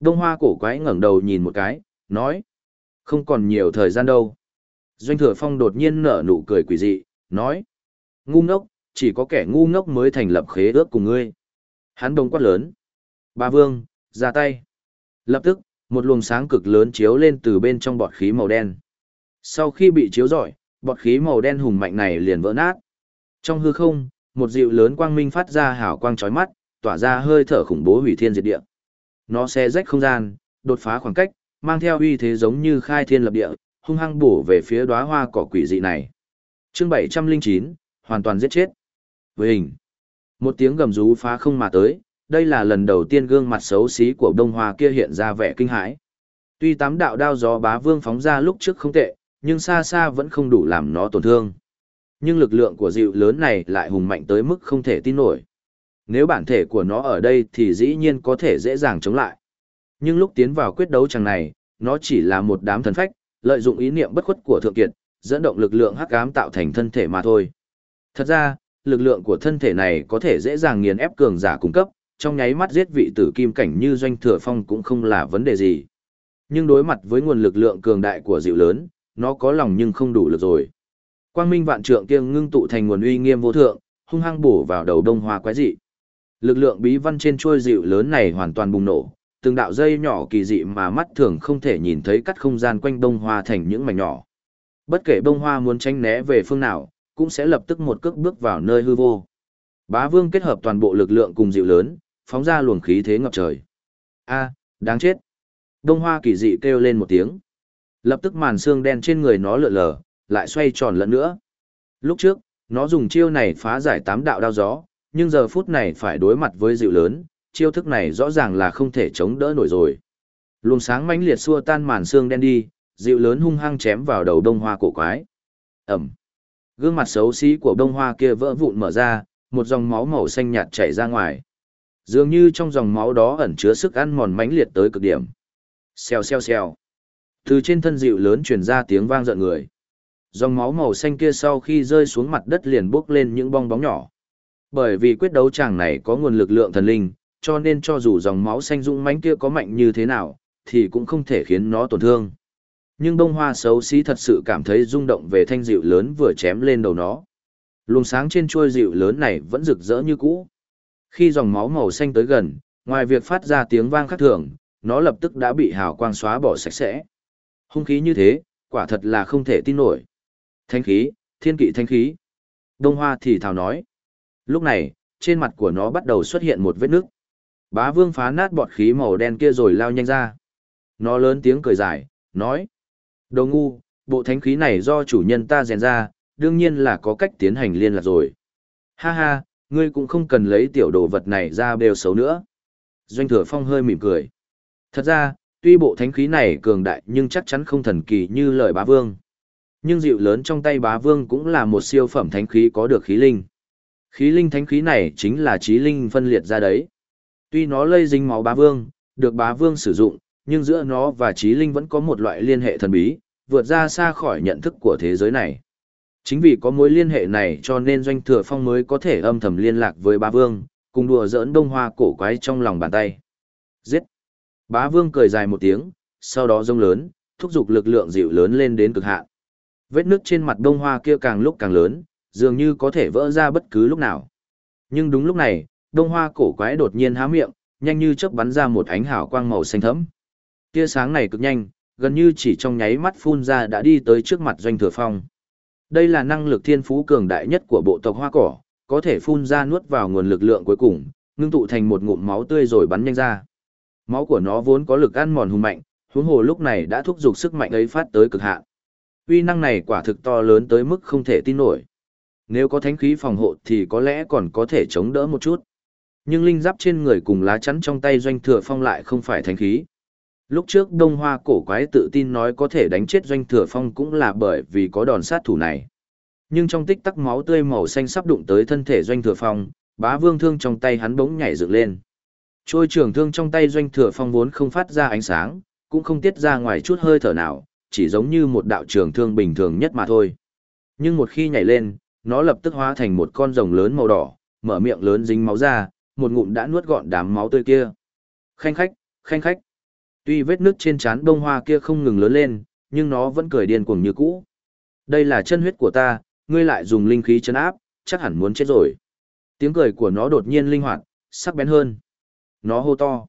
Đông hoa cổ quái ngẩng đầu nhìn một cái, nói. Không còn nhiều thời gian đâu. Doanh thừa phong đột nhiên nở nụ cười quỷ dị, nói. Ngu ngốc, chỉ có kẻ ngu ngốc mới thành lập khế ước cùng ngươi. Hắn đông quát lớn. Ba vương, ra tay. Lập tức, một luồng sáng cực lớn chiếu lên từ bên trong bọt khí màu đen. Sau khi bị chiếu rọi, bọt khí màu đen hùng mạnh này liền vỡ nát. Trong hư không, một dịu lớn quang minh phát ra hào quang chói mắt, tỏa ra hơi thở khủng bố hủy thiên diệt địa. Nó xé rách không gian, đột phá khoảng cách, mang theo uy thế giống như khai thiên lập địa, hung hăng bổ về phía đóa hoa cỏ quỷ dị này. Chương 709, hoàn toàn giết chết. Với hình, một tiếng gầm rú phá không mà tới, đây là lần đầu tiên gương mặt xấu xí của đông hoa kia hiện ra vẻ kinh hãi. Tuy tám đạo đao gió bá vương phóng ra lúc trước không tệ, nhưng xa xa vẫn không đủ làm nó tổn thương. Nhưng lực lượng của dịu lớn này lại hùng mạnh tới mức không thể tin nổi. Nếu bản thể của nó ở đây thì dĩ nhiên có thể dễ dàng chống lại. Nhưng lúc tiến vào quyết đấu chẳng này, nó chỉ là một đám thần phách, lợi dụng ý niệm bất khuất của thượng kiệt, dẫn động lực lượng hắc ám tạo thành thân thể mà thôi. Thật ra, lực lượng của thân thể này có thể dễ dàng nghiền ép cường giả cung cấp, trong nháy mắt giết vị tử kim cảnh như doanh thừa phong cũng không là vấn đề gì. Nhưng đối mặt với nguồn lực lượng cường đại của dịu lớn, nó có lòng nhưng không đủ lực rồi. Quang minh vạn trượng kiêng ngưng tụ thành nguồn uy nghiêm vô thượng, hung hăng bổ vào đầu đông hoa quái dị. Lực lượng bí văn trên chuôi dịu lớn này hoàn toàn bùng nổ, từng đạo dây nhỏ kỳ dị mà mắt thường không thể nhìn thấy cắt không gian quanh đông hoa thành những mảnh nhỏ. Bất kể bông hoa muốn tránh né về phương nào, cũng sẽ lập tức một cước bước vào nơi hư vô. Bá vương kết hợp toàn bộ lực lượng cùng dịu lớn, phóng ra luồng khí thế ngập trời. A, đáng chết. Đông hoa kỳ dị kêu lên một tiếng. Lập tức màn xương đen trên người nó lượn lờ, lại xoay tròn lẫn nữa. Lúc trước, nó dùng chiêu này phá giải tám đạo đao gió, nhưng giờ phút này phải đối mặt với dịu lớn, chiêu thức này rõ ràng là không thể chống đỡ nổi rồi. Luồng sáng mãnh liệt xua tan màn xương đen đi, dịu lớn hung hăng chém vào đầu đông hoa cổ quái. Ẩm. Gương mặt xấu xí của đông hoa kia vỡ vụn mở ra, một dòng máu màu xanh nhạt chảy ra ngoài. Dường như trong dòng máu đó ẩn chứa sức ăn mòn mãnh liệt tới cực điểm. Xèo xèo xèo. Từ trên thân dịu lớn truyền ra tiếng vang giận người. Dòng máu màu xanh kia sau khi rơi xuống mặt đất liền bốc lên những bong bóng nhỏ. Bởi vì quyết đấu chàng này có nguồn lực lượng thần linh, cho nên cho dù dòng máu xanh dũng mãnh kia có mạnh như thế nào, thì cũng không thể khiến nó tổn thương. Nhưng bông hoa xấu xí thật sự cảm thấy rung động về thanh dịu lớn vừa chém lên đầu nó. Luồng sáng trên chuôi dịu lớn này vẫn rực rỡ như cũ. Khi dòng máu màu xanh tới gần, ngoài việc phát ra tiếng vang khác thường, nó lập tức đã bị hào quang xóa bỏ sạch sẽ. Hung khí như thế, quả thật là không thể tin nổi. Thanh khí, thiên kỵ thanh khí. Đông Hoa thì thào nói. Lúc này, trên mặt của nó bắt đầu xuất hiện một vết nước. Bá vương phá nát bọt khí màu đen kia rồi lao nhanh ra. Nó lớn tiếng cười dài, nói. Đồ ngu, bộ thánh khí này do chủ nhân ta rèn ra, đương nhiên là có cách tiến hành liên lạc rồi. Ha ha, ngươi cũng không cần lấy tiểu đồ vật này ra bêu xấu nữa. Doanh thừa phong hơi mỉm cười. Thật ra, tuy bộ thánh khí này cường đại nhưng chắc chắn không thần kỳ như lời bá vương. Nhưng dịu lớn trong tay bá vương cũng là một siêu phẩm thánh khí có được khí linh. Khí linh thánh khí này chính là trí linh phân liệt ra đấy. Tuy nó lây dính máu bá vương, được bá vương sử dụng, nhưng giữa nó và trí linh vẫn có một loại liên hệ thần bí, vượt ra xa khỏi nhận thức của thế giới này. Chính vì có mối liên hệ này cho nên Doanh Thừa Phong mới có thể âm thầm liên lạc với bá vương, cùng đùa giỡn đông hoa cổ quái trong lòng bàn tay. Giết! Bá vương cười dài một tiếng, sau đó rông lớn, thúc giục lực lượng dịu lớn lên đến cực hạn. Vết nước trên mặt đông hoa kia càng lúc càng lớn, dường như có thể vỡ ra bất cứ lúc nào. Nhưng đúng lúc này, đông hoa cổ quái đột nhiên há miệng, nhanh như chớp bắn ra một ánh hào quang màu xanh thẫm. Tia sáng này cực nhanh, gần như chỉ trong nháy mắt phun ra đã đi tới trước mặt doanh thừa phong. Đây là năng lực thiên phú cường đại nhất của bộ tộc hoa cỏ, có thể phun ra nuốt vào nguồn lực lượng cuối cùng, ngưng tụ thành một ngụm máu tươi rồi bắn nhanh ra. Máu của nó vốn có lực ăn mòn hùng mạnh, huống hồ lúc này đã thúc giục sức mạnh ấy phát tới cực hạn. Uy năng này quả thực to lớn tới mức không thể tin nổi. Nếu có thánh khí phòng hộ thì có lẽ còn có thể chống đỡ một chút. Nhưng linh giáp trên người cùng lá chắn trong tay doanh thừa phong lại không phải thánh khí. Lúc trước Đông Hoa cổ quái tự tin nói có thể đánh chết doanh thừa phong cũng là bởi vì có đòn sát thủ này. Nhưng trong tích tắc máu tươi màu xanh sắp đụng tới thân thể doanh thừa phong, bá vương thương trong tay hắn bỗng nhảy dựng lên. Trôi trường thương trong tay doanh thừa phong vốn không phát ra ánh sáng, cũng không tiết ra ngoài chút hơi thở nào, chỉ giống như một đạo trường thương bình thường nhất mà thôi. Nhưng một khi nhảy lên, nó lập tức hóa thành một con rồng lớn màu đỏ, mở miệng lớn dính máu ra, một ngụm đã nuốt gọn đám máu tươi kia. Khanh khách, khanh khách. Tuy vết nước trên trán bông hoa kia không ngừng lớn lên, nhưng nó vẫn cười điên cuồng như cũ. Đây là chân huyết của ta, ngươi lại dùng linh khí chấn áp, chắc hẳn muốn chết rồi. Tiếng cười của nó đột nhiên linh hoạt, sắc bén hơn. Nó hô to.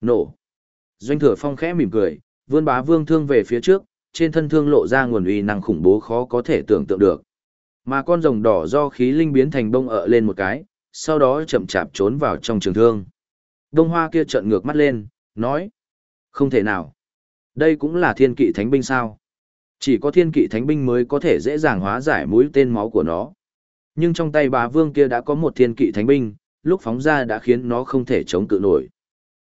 Nổ. Doanh thừa phong khẽ mỉm cười, vươn bá vương thương về phía trước, trên thân thương lộ ra nguồn uy năng khủng bố khó có thể tưởng tượng được. Mà con rồng đỏ do khí linh biến thành bông ở lên một cái, sau đó chậm chạp trốn vào trong trường thương. Đông hoa kia trợn ngược mắt lên, nói. Không thể nào. Đây cũng là thiên kỵ thánh binh sao. Chỉ có thiên kỵ thánh binh mới có thể dễ dàng hóa giải mũi tên máu của nó. Nhưng trong tay bá vương kia đã có một thiên kỵ thánh binh, lúc phóng ra đã khiến nó không thể chống cự nổi.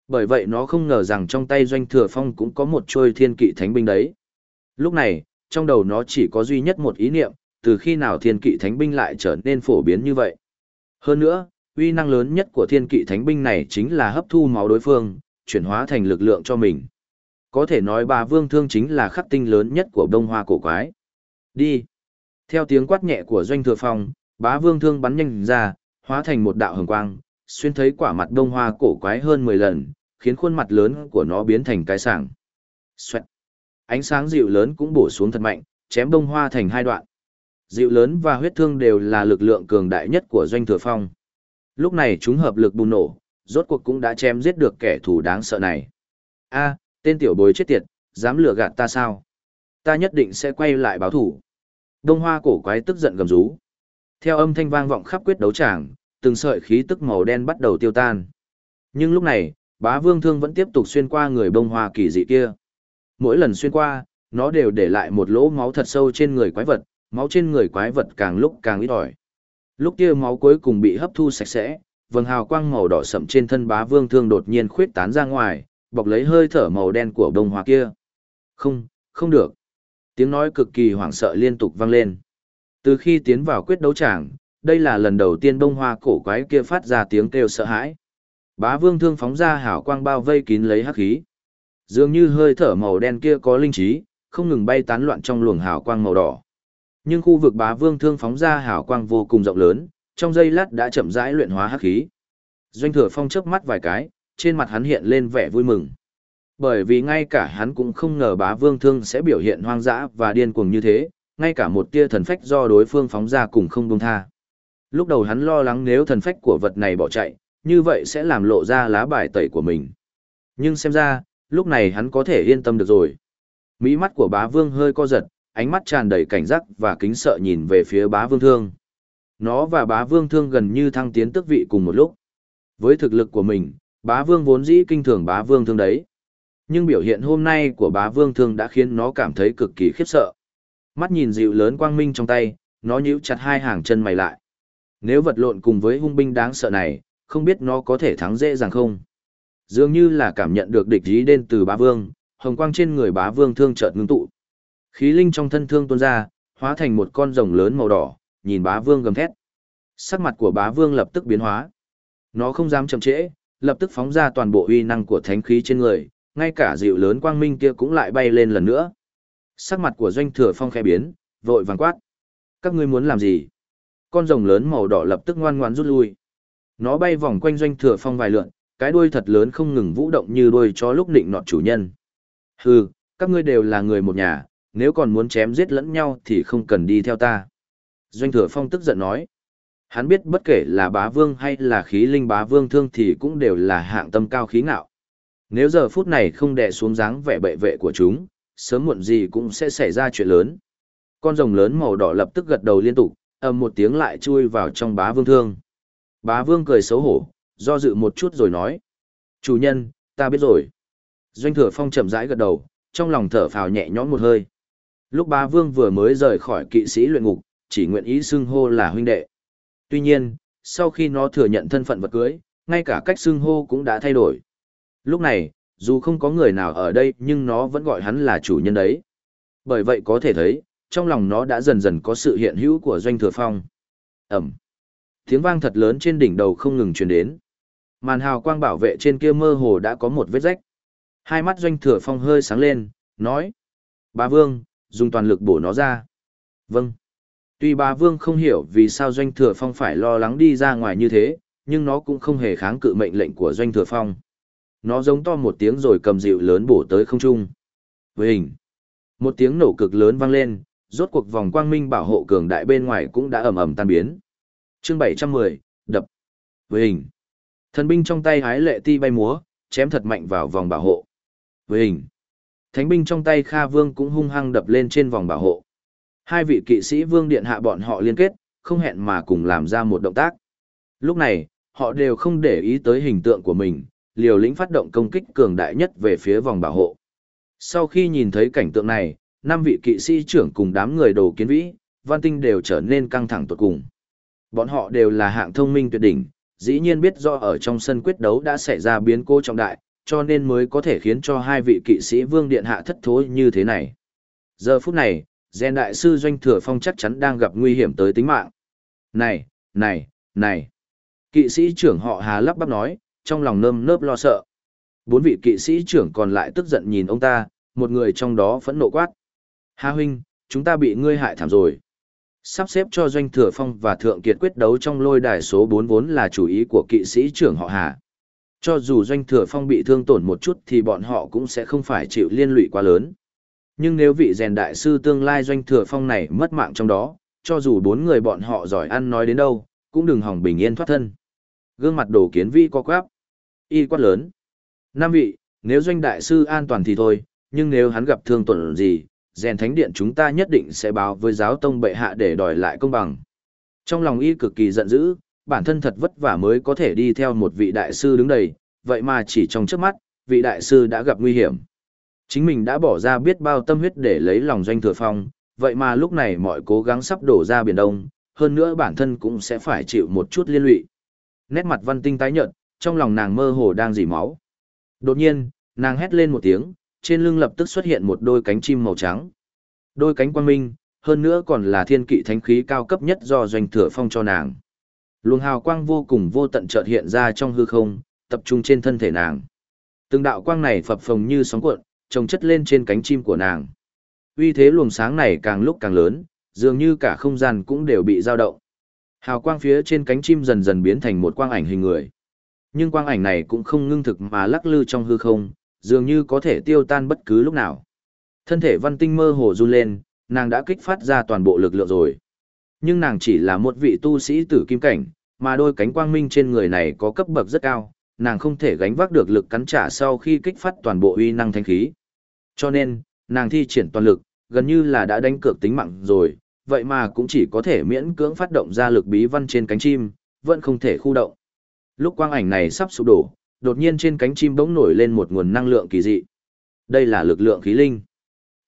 Bởi vậy nó không ngờ rằng trong tay doanh thừa phong cũng có một trôi thiên kỵ thánh binh đấy. Lúc này, trong đầu nó chỉ có duy nhất một ý niệm, từ khi nào thiên kỵ thánh binh lại trở nên phổ biến như vậy. Hơn nữa, uy năng lớn nhất của thiên kỵ thánh binh này chính là hấp thu máu đối phương, chuyển hóa thành lực lượng cho mình. Có thể nói bà vương thương chính là khắc tinh lớn nhất của đông hoa cổ quái. Đi! Theo tiếng quát nhẹ của doanh thừa phong, bá vương thương bắn nhanh ra, hóa thành một đạo hồng quang, xuyên thấy quả mặt đông hoa cổ quái hơn 10 lần, khiến khuôn mặt lớn của nó biến thành cái sảng. Xoẹt! Ánh sáng dịu lớn cũng bổ xuống thật mạnh, chém đông hoa thành hai đoạn. Dịu lớn và huyết thương đều là lực lượng cường đại nhất của doanh thừa phong. Lúc này chúng hợp lực bùng nổ, rốt cuộc cũng đã chém giết được kẻ thù đáng sợ này. A, tên tiểu bối chết tiệt, dám lừa gạt ta sao? Ta nhất định sẽ quay lại báo thủ. Đông hoa cổ quái tức giận gầm rú. Theo âm thanh vang vọng khắp quyết đấu tràng, từng sợi khí tức màu đen bắt đầu tiêu tan. Nhưng lúc này, bá vương thương vẫn tiếp tục xuyên qua người bông hoa kỳ dị kia. Mỗi lần xuyên qua, nó đều để lại một lỗ máu thật sâu trên người quái vật, máu trên người quái vật càng lúc càng ít ỏi. Lúc kia máu cuối cùng bị hấp thu sạch sẽ, vầng hào quang màu đỏ sậm trên thân bá vương thương đột nhiên khuyết tán ra ngoài, bọc lấy hơi thở màu đen của bông hoa kia. Không, không được. Tiếng nói cực kỳ hoảng sợ liên tục vang lên. Từ khi tiến vào quyết đấu tràng, đây là lần đầu tiên bông hoa cổ quái kia phát ra tiếng kêu sợ hãi. Bá vương thương phóng ra hào quang bao vây kín lấy hắc khí. Dường như hơi thở màu đen kia có linh trí, không ngừng bay tán loạn trong luồng hào quang màu đỏ. Nhưng khu vực bá vương thương phóng ra hào quang vô cùng rộng lớn, trong giây lát đã chậm rãi luyện hóa hắc khí. Doanh thừa phong chớp mắt vài cái, trên mặt hắn hiện lên vẻ vui mừng. Bởi vì ngay cả hắn cũng không ngờ bá vương thương sẽ biểu hiện hoang dã và điên cuồng như thế, ngay cả một tia thần phách do đối phương phóng ra cũng không buông tha. Lúc đầu hắn lo lắng nếu thần phách của vật này bỏ chạy, như vậy sẽ làm lộ ra lá bài tẩy của mình. Nhưng xem ra, lúc này hắn có thể yên tâm được rồi. Mỹ mắt của bá vương hơi co giật, ánh mắt tràn đầy cảnh giác và kính sợ nhìn về phía bá vương thương. Nó và bá vương thương gần như thăng tiến tức vị cùng một lúc. Với thực lực của mình, bá vương vốn dĩ kinh thường bá vương thương đấy. Nhưng biểu hiện hôm nay của bá vương thương đã khiến nó cảm thấy cực kỳ khiếp sợ. Mắt nhìn dịu lớn quang minh trong tay, nó nhíu chặt hai hàng chân mày lại. Nếu vật lộn cùng với hung binh đáng sợ này, không biết nó có thể thắng dễ dàng không? Dường như là cảm nhận được địch ý đến từ bá vương, hồng quang trên người bá vương thương chợt ngưng tụ. Khí linh trong thân thương tuôn ra, hóa thành một con rồng lớn màu đỏ, nhìn bá vương gầm thét. Sắc mặt của bá vương lập tức biến hóa. Nó không dám chậm trễ, lập tức phóng ra toàn bộ uy năng của thánh khí trên người, ngay cả dịu lớn quang minh kia cũng lại bay lên lần nữa. Sắc mặt của doanh thừa phong khẽ biến, vội vàng quát. Các ngươi muốn làm gì? Con rồng lớn màu đỏ lập tức ngoan ngoãn rút lui. Nó bay vòng quanh doanh thừa phong vài lượn, cái đuôi thật lớn không ngừng vũ động như đuôi chó lúc định nọt chủ nhân. Hừ, các ngươi đều là người một nhà, nếu còn muốn chém giết lẫn nhau thì không cần đi theo ta. Doanh thừa phong tức giận nói. Hắn biết bất kể là bá vương hay là khí linh bá vương thương thì cũng đều là hạng tâm cao khí ngạo. Nếu giờ phút này không đè xuống dáng vẻ bệ vệ của chúng, sớm muộn gì cũng sẽ xảy ra chuyện lớn. Con rồng lớn màu đỏ lập tức gật đầu liên tục, ầm một tiếng lại chui vào trong bá vương thương. Bá vương cười xấu hổ, do dự một chút rồi nói. Chủ nhân, ta biết rồi. Doanh thừa phong chậm rãi gật đầu, trong lòng thở phào nhẹ nhõm một hơi. Lúc ba vương vừa mới rời khỏi kỵ sĩ luyện ngục, chỉ nguyện ý xưng hô là huynh đệ. Tuy nhiên, sau khi nó thừa nhận thân phận vật cưới, ngay cả cách xưng hô cũng đã thay đổi. Lúc này, dù không có người nào ở đây nhưng nó vẫn gọi hắn là chủ nhân đấy. Bởi vậy có thể thấy, trong lòng nó đã dần dần có sự hiện hữu của doanh thừa phong. Ẩm. Tiếng vang thật lớn trên đỉnh đầu không ngừng truyền đến. Màn hào quang bảo vệ trên kia mơ hồ đã có một vết rách. Hai mắt doanh thừa phong hơi sáng lên, nói. Bà Vương, dùng toàn lực bổ nó ra. Vâng. Tuy bà Vương không hiểu vì sao doanh thừa phong phải lo lắng đi ra ngoài như thế, nhưng nó cũng không hề kháng cự mệnh lệnh của doanh thừa phong. Nó giống to một tiếng rồi cầm dịu lớn bổ tới không trung. Với hình. Một tiếng nổ cực lớn vang lên, rốt cuộc vòng quang minh bảo hộ cường đại bên ngoài cũng đã ầm ầm tan biến. Chương 710, đập. Với hình. Thần binh trong tay hái lệ ti bay múa, chém thật mạnh vào vòng bảo hộ. Với hình. Thánh binh trong tay Kha Vương cũng hung hăng đập lên trên vòng bảo hộ. Hai vị kỵ sĩ Vương điện hạ bọn họ liên kết, không hẹn mà cùng làm ra một động tác. Lúc này, họ đều không để ý tới hình tượng của mình, liều lĩnh phát động công kích cường đại nhất về phía vòng bảo hộ. Sau khi nhìn thấy cảnh tượng này, năm vị kỵ sĩ trưởng cùng đám người đồ kiến vĩ, văn tinh đều trở nên căng thẳng tột cùng. Bọn họ đều là hạng thông minh tuyệt đỉnh, dĩ nhiên biết do ở trong sân quyết đấu đã xảy ra biến cố trọng đại, cho nên mới có thể khiến cho hai vị kỵ sĩ vương điện hạ thất thối như thế này. Giờ phút này, gen đại sư doanh thừa phong chắc chắn đang gặp nguy hiểm tới tính mạng. Này, này, này. Kỵ sĩ trưởng họ hà lắp bắp nói, trong lòng nơm nớp lo sợ. Bốn vị kỵ sĩ trưởng còn lại tức giận nhìn ông ta, một người trong đó phẫn nộ quát. Hà huynh, chúng ta bị ngươi hại thảm rồi. Sắp xếp cho doanh thừa phong và thượng kiệt quyết đấu trong lôi đài số 4 vốn là chủ ý của kỵ sĩ trưởng họ Hà. Cho dù doanh thừa phong bị thương tổn một chút thì bọn họ cũng sẽ không phải chịu liên lụy quá lớn. Nhưng nếu vị rèn đại sư tương lai doanh thừa phong này mất mạng trong đó, cho dù bốn người bọn họ giỏi ăn nói đến đâu, cũng đừng hỏng bình yên thoát thân. Gương mặt đồ kiến vi co quáp. Y quát lớn. Năm vị, nếu doanh đại sư an toàn thì thôi, nhưng nếu hắn gặp thương tổn gì, rèn thánh điện chúng ta nhất định sẽ báo với giáo tông bệ hạ để đòi lại công bằng. Trong lòng y cực kỳ giận dữ, bản thân thật vất vả mới có thể đi theo một vị đại sư đứng đầy, vậy mà chỉ trong trước mắt, vị đại sư đã gặp nguy hiểm. Chính mình đã bỏ ra biết bao tâm huyết để lấy lòng doanh thừa phong, vậy mà lúc này mọi cố gắng sắp đổ ra biển đông, hơn nữa bản thân cũng sẽ phải chịu một chút liên lụy. Nét mặt văn tinh tái nhợt, trong lòng nàng mơ hồ đang dỉ máu. Đột nhiên, nàng hét lên một tiếng, trên lưng lập tức xuất hiện một đôi cánh chim màu trắng. Đôi cánh quang minh, hơn nữa còn là thiên kỵ thánh khí cao cấp nhất do doanh thừa phong cho nàng. Luồng hào quang vô cùng vô tận chợt hiện ra trong hư không, tập trung trên thân thể nàng. Từng đạo quang này phập phồng như sóng cuộn, trồng chất lên trên cánh chim của nàng. Uy thế luồng sáng này càng lúc càng lớn, dường như cả không gian cũng đều bị dao động. Hào quang phía trên cánh chim dần dần biến thành một quang ảnh hình người. Nhưng quang ảnh này cũng không ngưng thực mà lắc lư trong hư không, dường như có thể tiêu tan bất cứ lúc nào. Thân thể văn tinh mơ hồ run lên, nàng đã kích phát ra toàn bộ lực lượng rồi. Nhưng nàng chỉ là một vị tu sĩ tử kim cảnh, mà đôi cánh quang minh trên người này có cấp bậc rất cao, nàng không thể gánh vác được lực cắn trả sau khi kích phát toàn bộ uy năng thanh khí. Cho nên, nàng thi triển toàn lực, gần như là đã đánh cược tính mạng rồi, vậy mà cũng chỉ có thể miễn cưỡng phát động ra lực bí văn trên cánh chim, vẫn không thể khu động. Lúc quang ảnh này sắp sụp đổ, đột nhiên trên cánh chim bỗng nổi lên một nguồn năng lượng kỳ dị. Đây là lực lượng khí linh.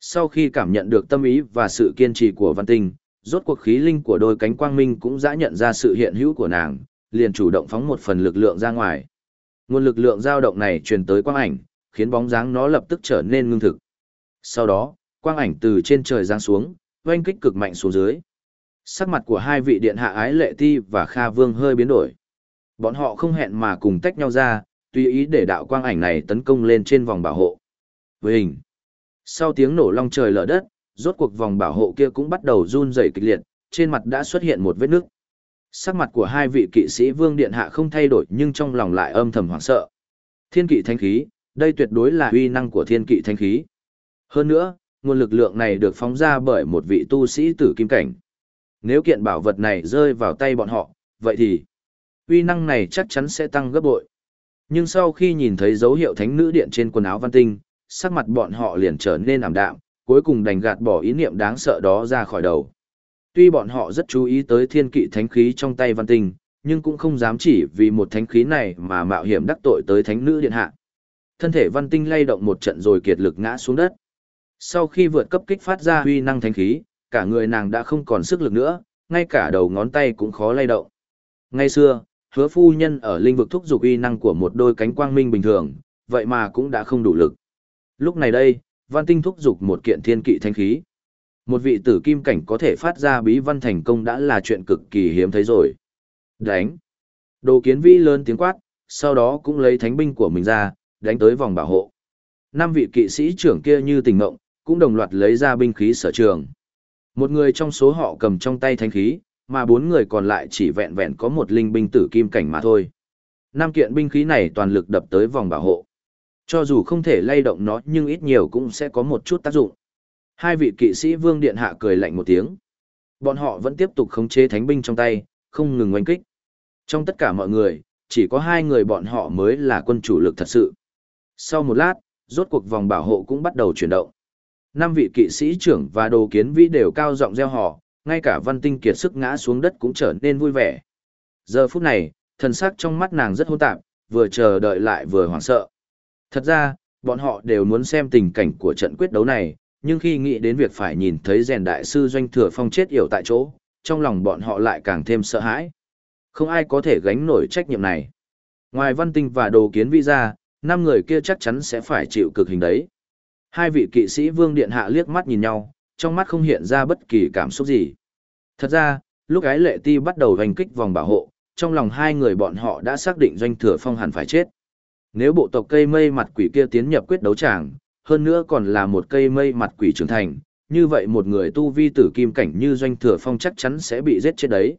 Sau khi cảm nhận được tâm ý và sự kiên trì của Văn Tinh, rốt cuộc khí linh của đôi cánh quang minh cũng đã nhận ra sự hiện hữu của nàng, liền chủ động phóng một phần lực lượng ra ngoài. Nguồn lực lượng dao động này truyền tới quang ảnh, khiến bóng dáng nó lập tức trở nên ngưng thực. Sau đó, quang ảnh từ trên trời giáng xuống, oanh kích cực mạnh xuống dưới. Sắc mặt của hai vị điện hạ ái lệ ti và Kha Vương hơi biến đổi. Bọn họ không hẹn mà cùng tách nhau ra, tùy ý để đạo quang ảnh này tấn công lên trên vòng bảo hộ. Với hình, sau tiếng nổ long trời lở đất, rốt cuộc vòng bảo hộ kia cũng bắt đầu run rẩy kịch liệt, trên mặt đã xuất hiện một vết nước. Sắc mặt của hai vị kỵ sĩ vương điện hạ không thay đổi nhưng trong lòng lại âm thầm hoảng sợ. Thiên kỵ thanh khí, đây tuyệt đối là uy năng của thiên kỵ thanh khí. Hơn nữa, nguồn lực lượng này được phóng ra bởi một vị tu sĩ tử kim cảnh. Nếu kiện bảo vật này rơi vào tay bọn họ, vậy thì uy năng này chắc chắn sẽ tăng gấp bội. Nhưng sau khi nhìn thấy dấu hiệu thánh nữ điện trên quần áo văn tinh, sắc mặt bọn họ liền trở nên ảm đạm, cuối cùng đành gạt bỏ ý niệm đáng sợ đó ra khỏi đầu. Tuy bọn họ rất chú ý tới thiên kỵ thánh khí trong tay văn tinh, nhưng cũng không dám chỉ vì một thánh khí này mà mạo hiểm đắc tội tới thánh nữ điện hạ. Thân thể văn tinh lay động một trận rồi kiệt lực ngã xuống đất. Sau khi vượt cấp kích phát ra huy năng thánh khí, cả người nàng đã không còn sức lực nữa, ngay cả đầu ngón tay cũng khó lay động. Ngay xưa, hứa phu nhân ở linh vực thúc dục uy năng của một đôi cánh quang minh bình thường, vậy mà cũng đã không đủ lực. Lúc này đây, văn tinh thúc giục một kiện thiên kỵ thanh khí. Một vị tử kim cảnh có thể phát ra bí văn thành công đã là chuyện cực kỳ hiếm thấy rồi. Đánh. Đồ kiến vĩ lớn tiếng quát, sau đó cũng lấy thánh binh của mình ra, đánh tới vòng bảo hộ. Năm vị kỵ sĩ trưởng kia như tình mộng, cũng đồng loạt lấy ra binh khí sở trường. Một người trong số họ cầm trong tay thánh khí, mà bốn người còn lại chỉ vẹn vẹn có một linh binh tử kim cảnh mà thôi. Năm kiện binh khí này toàn lực đập tới vòng bảo hộ. Cho dù không thể lay động nó nhưng ít nhiều cũng sẽ có một chút tác dụng. Hai vị kỵ sĩ vương điện hạ cười lạnh một tiếng. Bọn họ vẫn tiếp tục khống chế thánh binh trong tay, không ngừng oanh kích. Trong tất cả mọi người, chỉ có hai người bọn họ mới là quân chủ lực thật sự. Sau một lát, rốt cuộc vòng bảo hộ cũng bắt đầu chuyển động. Năm vị kỵ sĩ trưởng và đồ kiến vĩ đều cao giọng reo hò, ngay cả văn tinh kiệt sức ngã xuống đất cũng trở nên vui vẻ. Giờ phút này, thần sắc trong mắt nàng rất hỗn tạp, vừa chờ đợi lại vừa hoảng sợ. Thật ra, bọn họ đều muốn xem tình cảnh của trận quyết đấu này, nhưng khi nghĩ đến việc phải nhìn thấy rèn đại sư doanh thừa phong chết yểu tại chỗ, trong lòng bọn họ lại càng thêm sợ hãi. Không ai có thể gánh nổi trách nhiệm này. Ngoài văn tinh và đồ kiến vi ra, năm người kia chắc chắn sẽ phải chịu cực hình đấy. Hai vị kỵ sĩ vương điện hạ liếc mắt nhìn nhau, trong mắt không hiện ra bất kỳ cảm xúc gì. Thật ra, lúc ái lệ ti bắt đầu hành kích vòng bảo hộ, trong lòng hai người bọn họ đã xác định doanh thừa phong hẳn phải chết. Nếu bộ tộc cây mây mặt quỷ kia tiến nhập quyết đấu tràng, hơn nữa còn là một cây mây mặt quỷ trưởng thành, như vậy một người tu vi tử kim cảnh như doanh thừa phong chắc chắn sẽ bị giết chết đấy.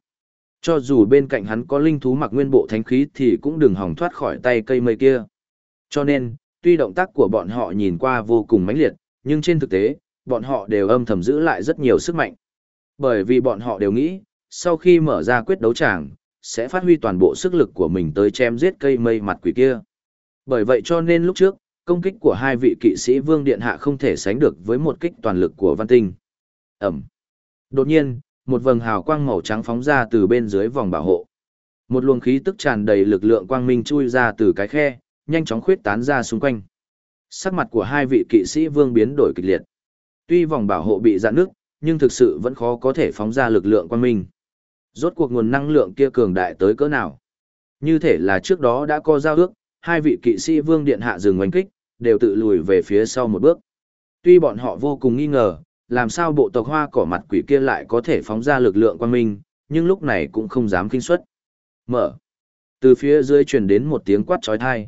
Cho dù bên cạnh hắn có linh thú mặc nguyên bộ thánh khí thì cũng đừng hỏng thoát khỏi tay cây mây kia. Cho nên, tuy động tác của bọn họ nhìn qua vô cùng mãnh liệt, nhưng trên thực tế, bọn họ đều âm thầm giữ lại rất nhiều sức mạnh. Bởi vì bọn họ đều nghĩ, sau khi mở ra quyết đấu tràng, sẽ phát huy toàn bộ sức lực của mình tới chém giết cây mây mặt quỷ kia. Bởi vậy cho nên lúc trước, công kích của hai vị kỵ sĩ vương điện hạ không thể sánh được với một kích toàn lực của văn tinh. Ẩm. Đột nhiên, một vầng hào quang màu trắng phóng ra từ bên dưới vòng bảo hộ. Một luồng khí tức tràn đầy lực lượng quang minh chui ra từ cái khe, nhanh chóng khuyết tán ra xung quanh. Sắc mặt của hai vị kỵ sĩ vương biến đổi kịch liệt. Tuy vòng bảo hộ bị giãn nước, nhưng thực sự vẫn khó có thể phóng ra lực lượng quang minh. Rốt cuộc nguồn năng lượng kia cường đại tới cỡ nào? Như thể là trước đó đã có giao ước, hai vị kỵ sĩ vương điện hạ dừng oanh kích, đều tự lùi về phía sau một bước. Tuy bọn họ vô cùng nghi ngờ, làm sao bộ tộc hoa cỏ mặt quỷ kia lại có thể phóng ra lực lượng quan minh, nhưng lúc này cũng không dám kinh suất. Mở. Từ phía dưới truyền đến một tiếng quát trói thai.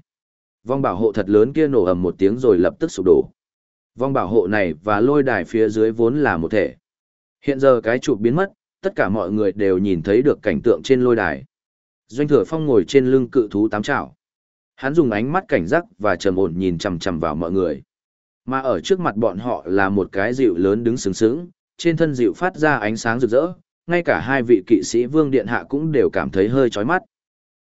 Vong bảo hộ thật lớn kia nổ ầm một tiếng rồi lập tức sụp đổ. Vong bảo hộ này và lôi đài phía dưới vốn là một thể. Hiện giờ cái chụp biến mất, tất cả mọi người đều nhìn thấy được cảnh tượng trên lôi đài. Doanh thừa phong ngồi trên lưng cự thú tám trảo. Hắn dùng ánh mắt cảnh giác và trầm ổn nhìn chằm chằm vào mọi người. Mà ở trước mặt bọn họ là một cái dịu lớn đứng sừng sững, trên thân dịu phát ra ánh sáng rực rỡ, ngay cả hai vị kỵ sĩ vương điện hạ cũng đều cảm thấy hơi chói mắt.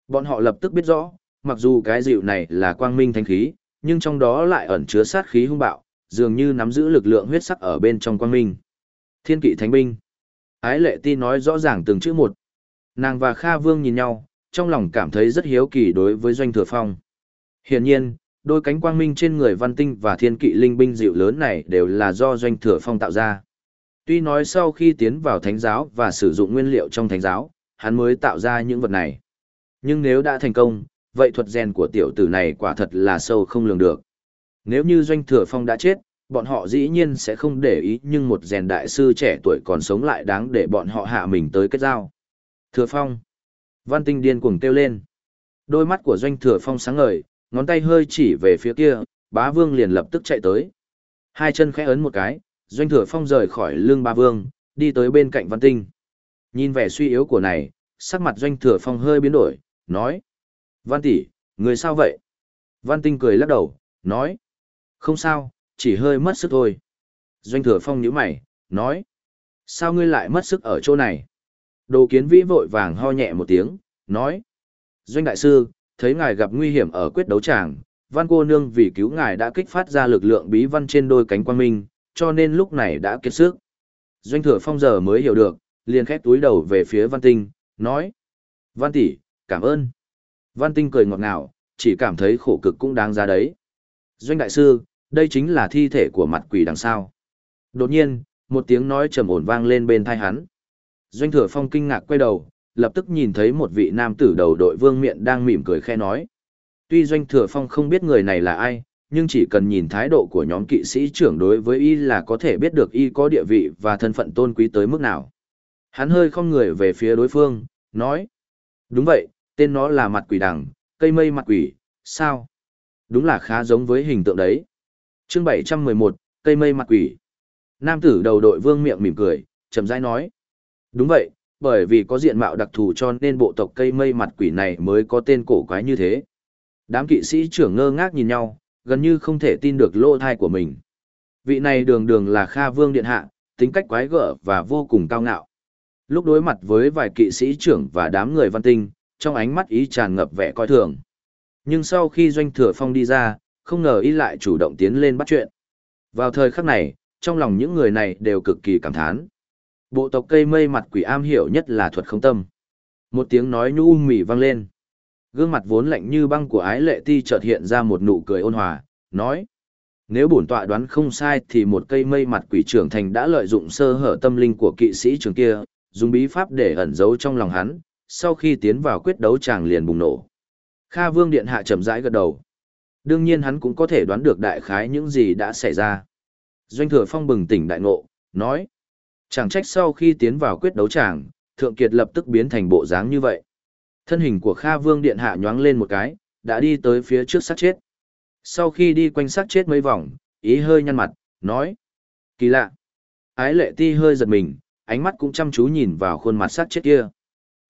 Bọn họ lập tức biết rõ, mặc dù cái dịu này là quang minh thánh khí, nhưng trong đó lại ẩn chứa sát khí hung bạo, dường như nắm giữ lực lượng huyết sắc ở bên trong quang minh. Thiên kỵ thánh binh. Ái lệ ti nói rõ ràng từng chữ một. Nàng và Kha Vương nhìn nhau, trong lòng cảm thấy rất hiếu kỳ đối với doanh thừa phong. Hiển nhiên, đôi cánh quang minh trên người văn tinh và thiên kỵ linh binh dịu lớn này đều là do doanh thừa phong tạo ra. Tuy nói sau khi tiến vào thánh giáo và sử dụng nguyên liệu trong thánh giáo, hắn mới tạo ra những vật này. Nhưng nếu đã thành công, vậy thuật rèn của tiểu tử này quả thật là sâu không lường được. Nếu như doanh thừa phong đã chết, bọn họ dĩ nhiên sẽ không để ý nhưng một rèn đại sư trẻ tuổi còn sống lại đáng để bọn họ hạ mình tới kết giao. Thừa phong. Văn tinh điên cuồng kêu lên. Đôi mắt của doanh thừa phong sáng ngời, ngón tay hơi chỉ về phía kia, bá vương liền lập tức chạy tới. Hai chân khẽ ấn một cái, doanh thừa phong rời khỏi lưng bá vương, đi tới bên cạnh văn tinh. Nhìn vẻ suy yếu của này, sắc mặt doanh thừa phong hơi biến đổi, nói. Văn tỷ, người sao vậy? Văn tinh cười lắc đầu, nói. Không sao, chỉ hơi mất sức thôi. Doanh thừa phong nhíu mày, nói. Sao ngươi lại mất sức ở chỗ này? Đồ kiến vĩ vội vàng ho nhẹ một tiếng, nói. Doanh đại sư, thấy ngài gặp nguy hiểm ở quyết đấu tràng, văn cô nương vì cứu ngài đã kích phát ra lực lượng bí văn trên đôi cánh quang minh, cho nên lúc này đã kiệt sức. Doanh thừa phong giờ mới hiểu được, liền khép túi đầu về phía văn tinh, nói. Văn tỷ, cảm ơn. Văn tinh cười ngọt ngào, chỉ cảm thấy khổ cực cũng đáng ra đấy. Doanh đại sư, đây chính là thi thể của mặt quỷ đằng sau. Đột nhiên, một tiếng nói trầm ổn vang lên bên thai hắn. Doanh thừa phong kinh ngạc quay đầu, lập tức nhìn thấy một vị nam tử đầu đội vương miện đang mỉm cười khe nói. Tuy Doanh thừa phong không biết người này là ai, nhưng chỉ cần nhìn thái độ của nhóm kỵ sĩ trưởng đối với y là có thể biết được y có địa vị và thân phận tôn quý tới mức nào. Hắn hơi không người về phía đối phương, nói. Đúng vậy, tên nó là mặt quỷ đằng, cây mây mặt quỷ, sao? Đúng là khá giống với hình tượng đấy. chương 711, cây mây mặt quỷ. Nam tử đầu đội vương miệng mỉm cười, chậm rãi nói. Đúng vậy, bởi vì có diện mạo đặc thù cho nên bộ tộc cây mây mặt quỷ này mới có tên cổ quái như thế. Đám kỵ sĩ trưởng ngơ ngác nhìn nhau, gần như không thể tin được lỗ thai của mình. Vị này đường đường là Kha Vương Điện Hạ, tính cách quái gở và vô cùng cao ngạo. Lúc đối mặt với vài kỵ sĩ trưởng và đám người văn tinh, trong ánh mắt ý tràn ngập vẻ coi thường. Nhưng sau khi doanh thừa phong đi ra, không ngờ ý lại chủ động tiến lên bắt chuyện. Vào thời khắc này, trong lòng những người này đều cực kỳ cảm thán. Bộ tộc cây mây mặt quỷ am hiểu nhất là thuật không tâm. Một tiếng nói nhu mỉ vang lên. Gương mặt vốn lạnh như băng của ái lệ ti chợt hiện ra một nụ cười ôn hòa, nói. Nếu bổn tọa đoán không sai thì một cây mây mặt quỷ trưởng thành đã lợi dụng sơ hở tâm linh của kỵ sĩ trường kia, dùng bí pháp để ẩn giấu trong lòng hắn, sau khi tiến vào quyết đấu chàng liền bùng nổ. Kha Vương Điện Hạ chậm rãi gật đầu. Đương nhiên hắn cũng có thể đoán được đại khái những gì đã xảy ra. Doanh thừa phong bừng tỉnh đại ngộ, nói. Chẳng trách sau khi tiến vào quyết đấu tràng, Thượng Kiệt lập tức biến thành bộ dáng như vậy. Thân hình của Kha Vương Điện Hạ nhoáng lên một cái, đã đi tới phía trước sát chết. Sau khi đi quanh sát chết mấy vòng, ý hơi nhăn mặt, nói. Kỳ lạ. Ái lệ ti hơi giật mình, ánh mắt cũng chăm chú nhìn vào khuôn mặt sát chết kia.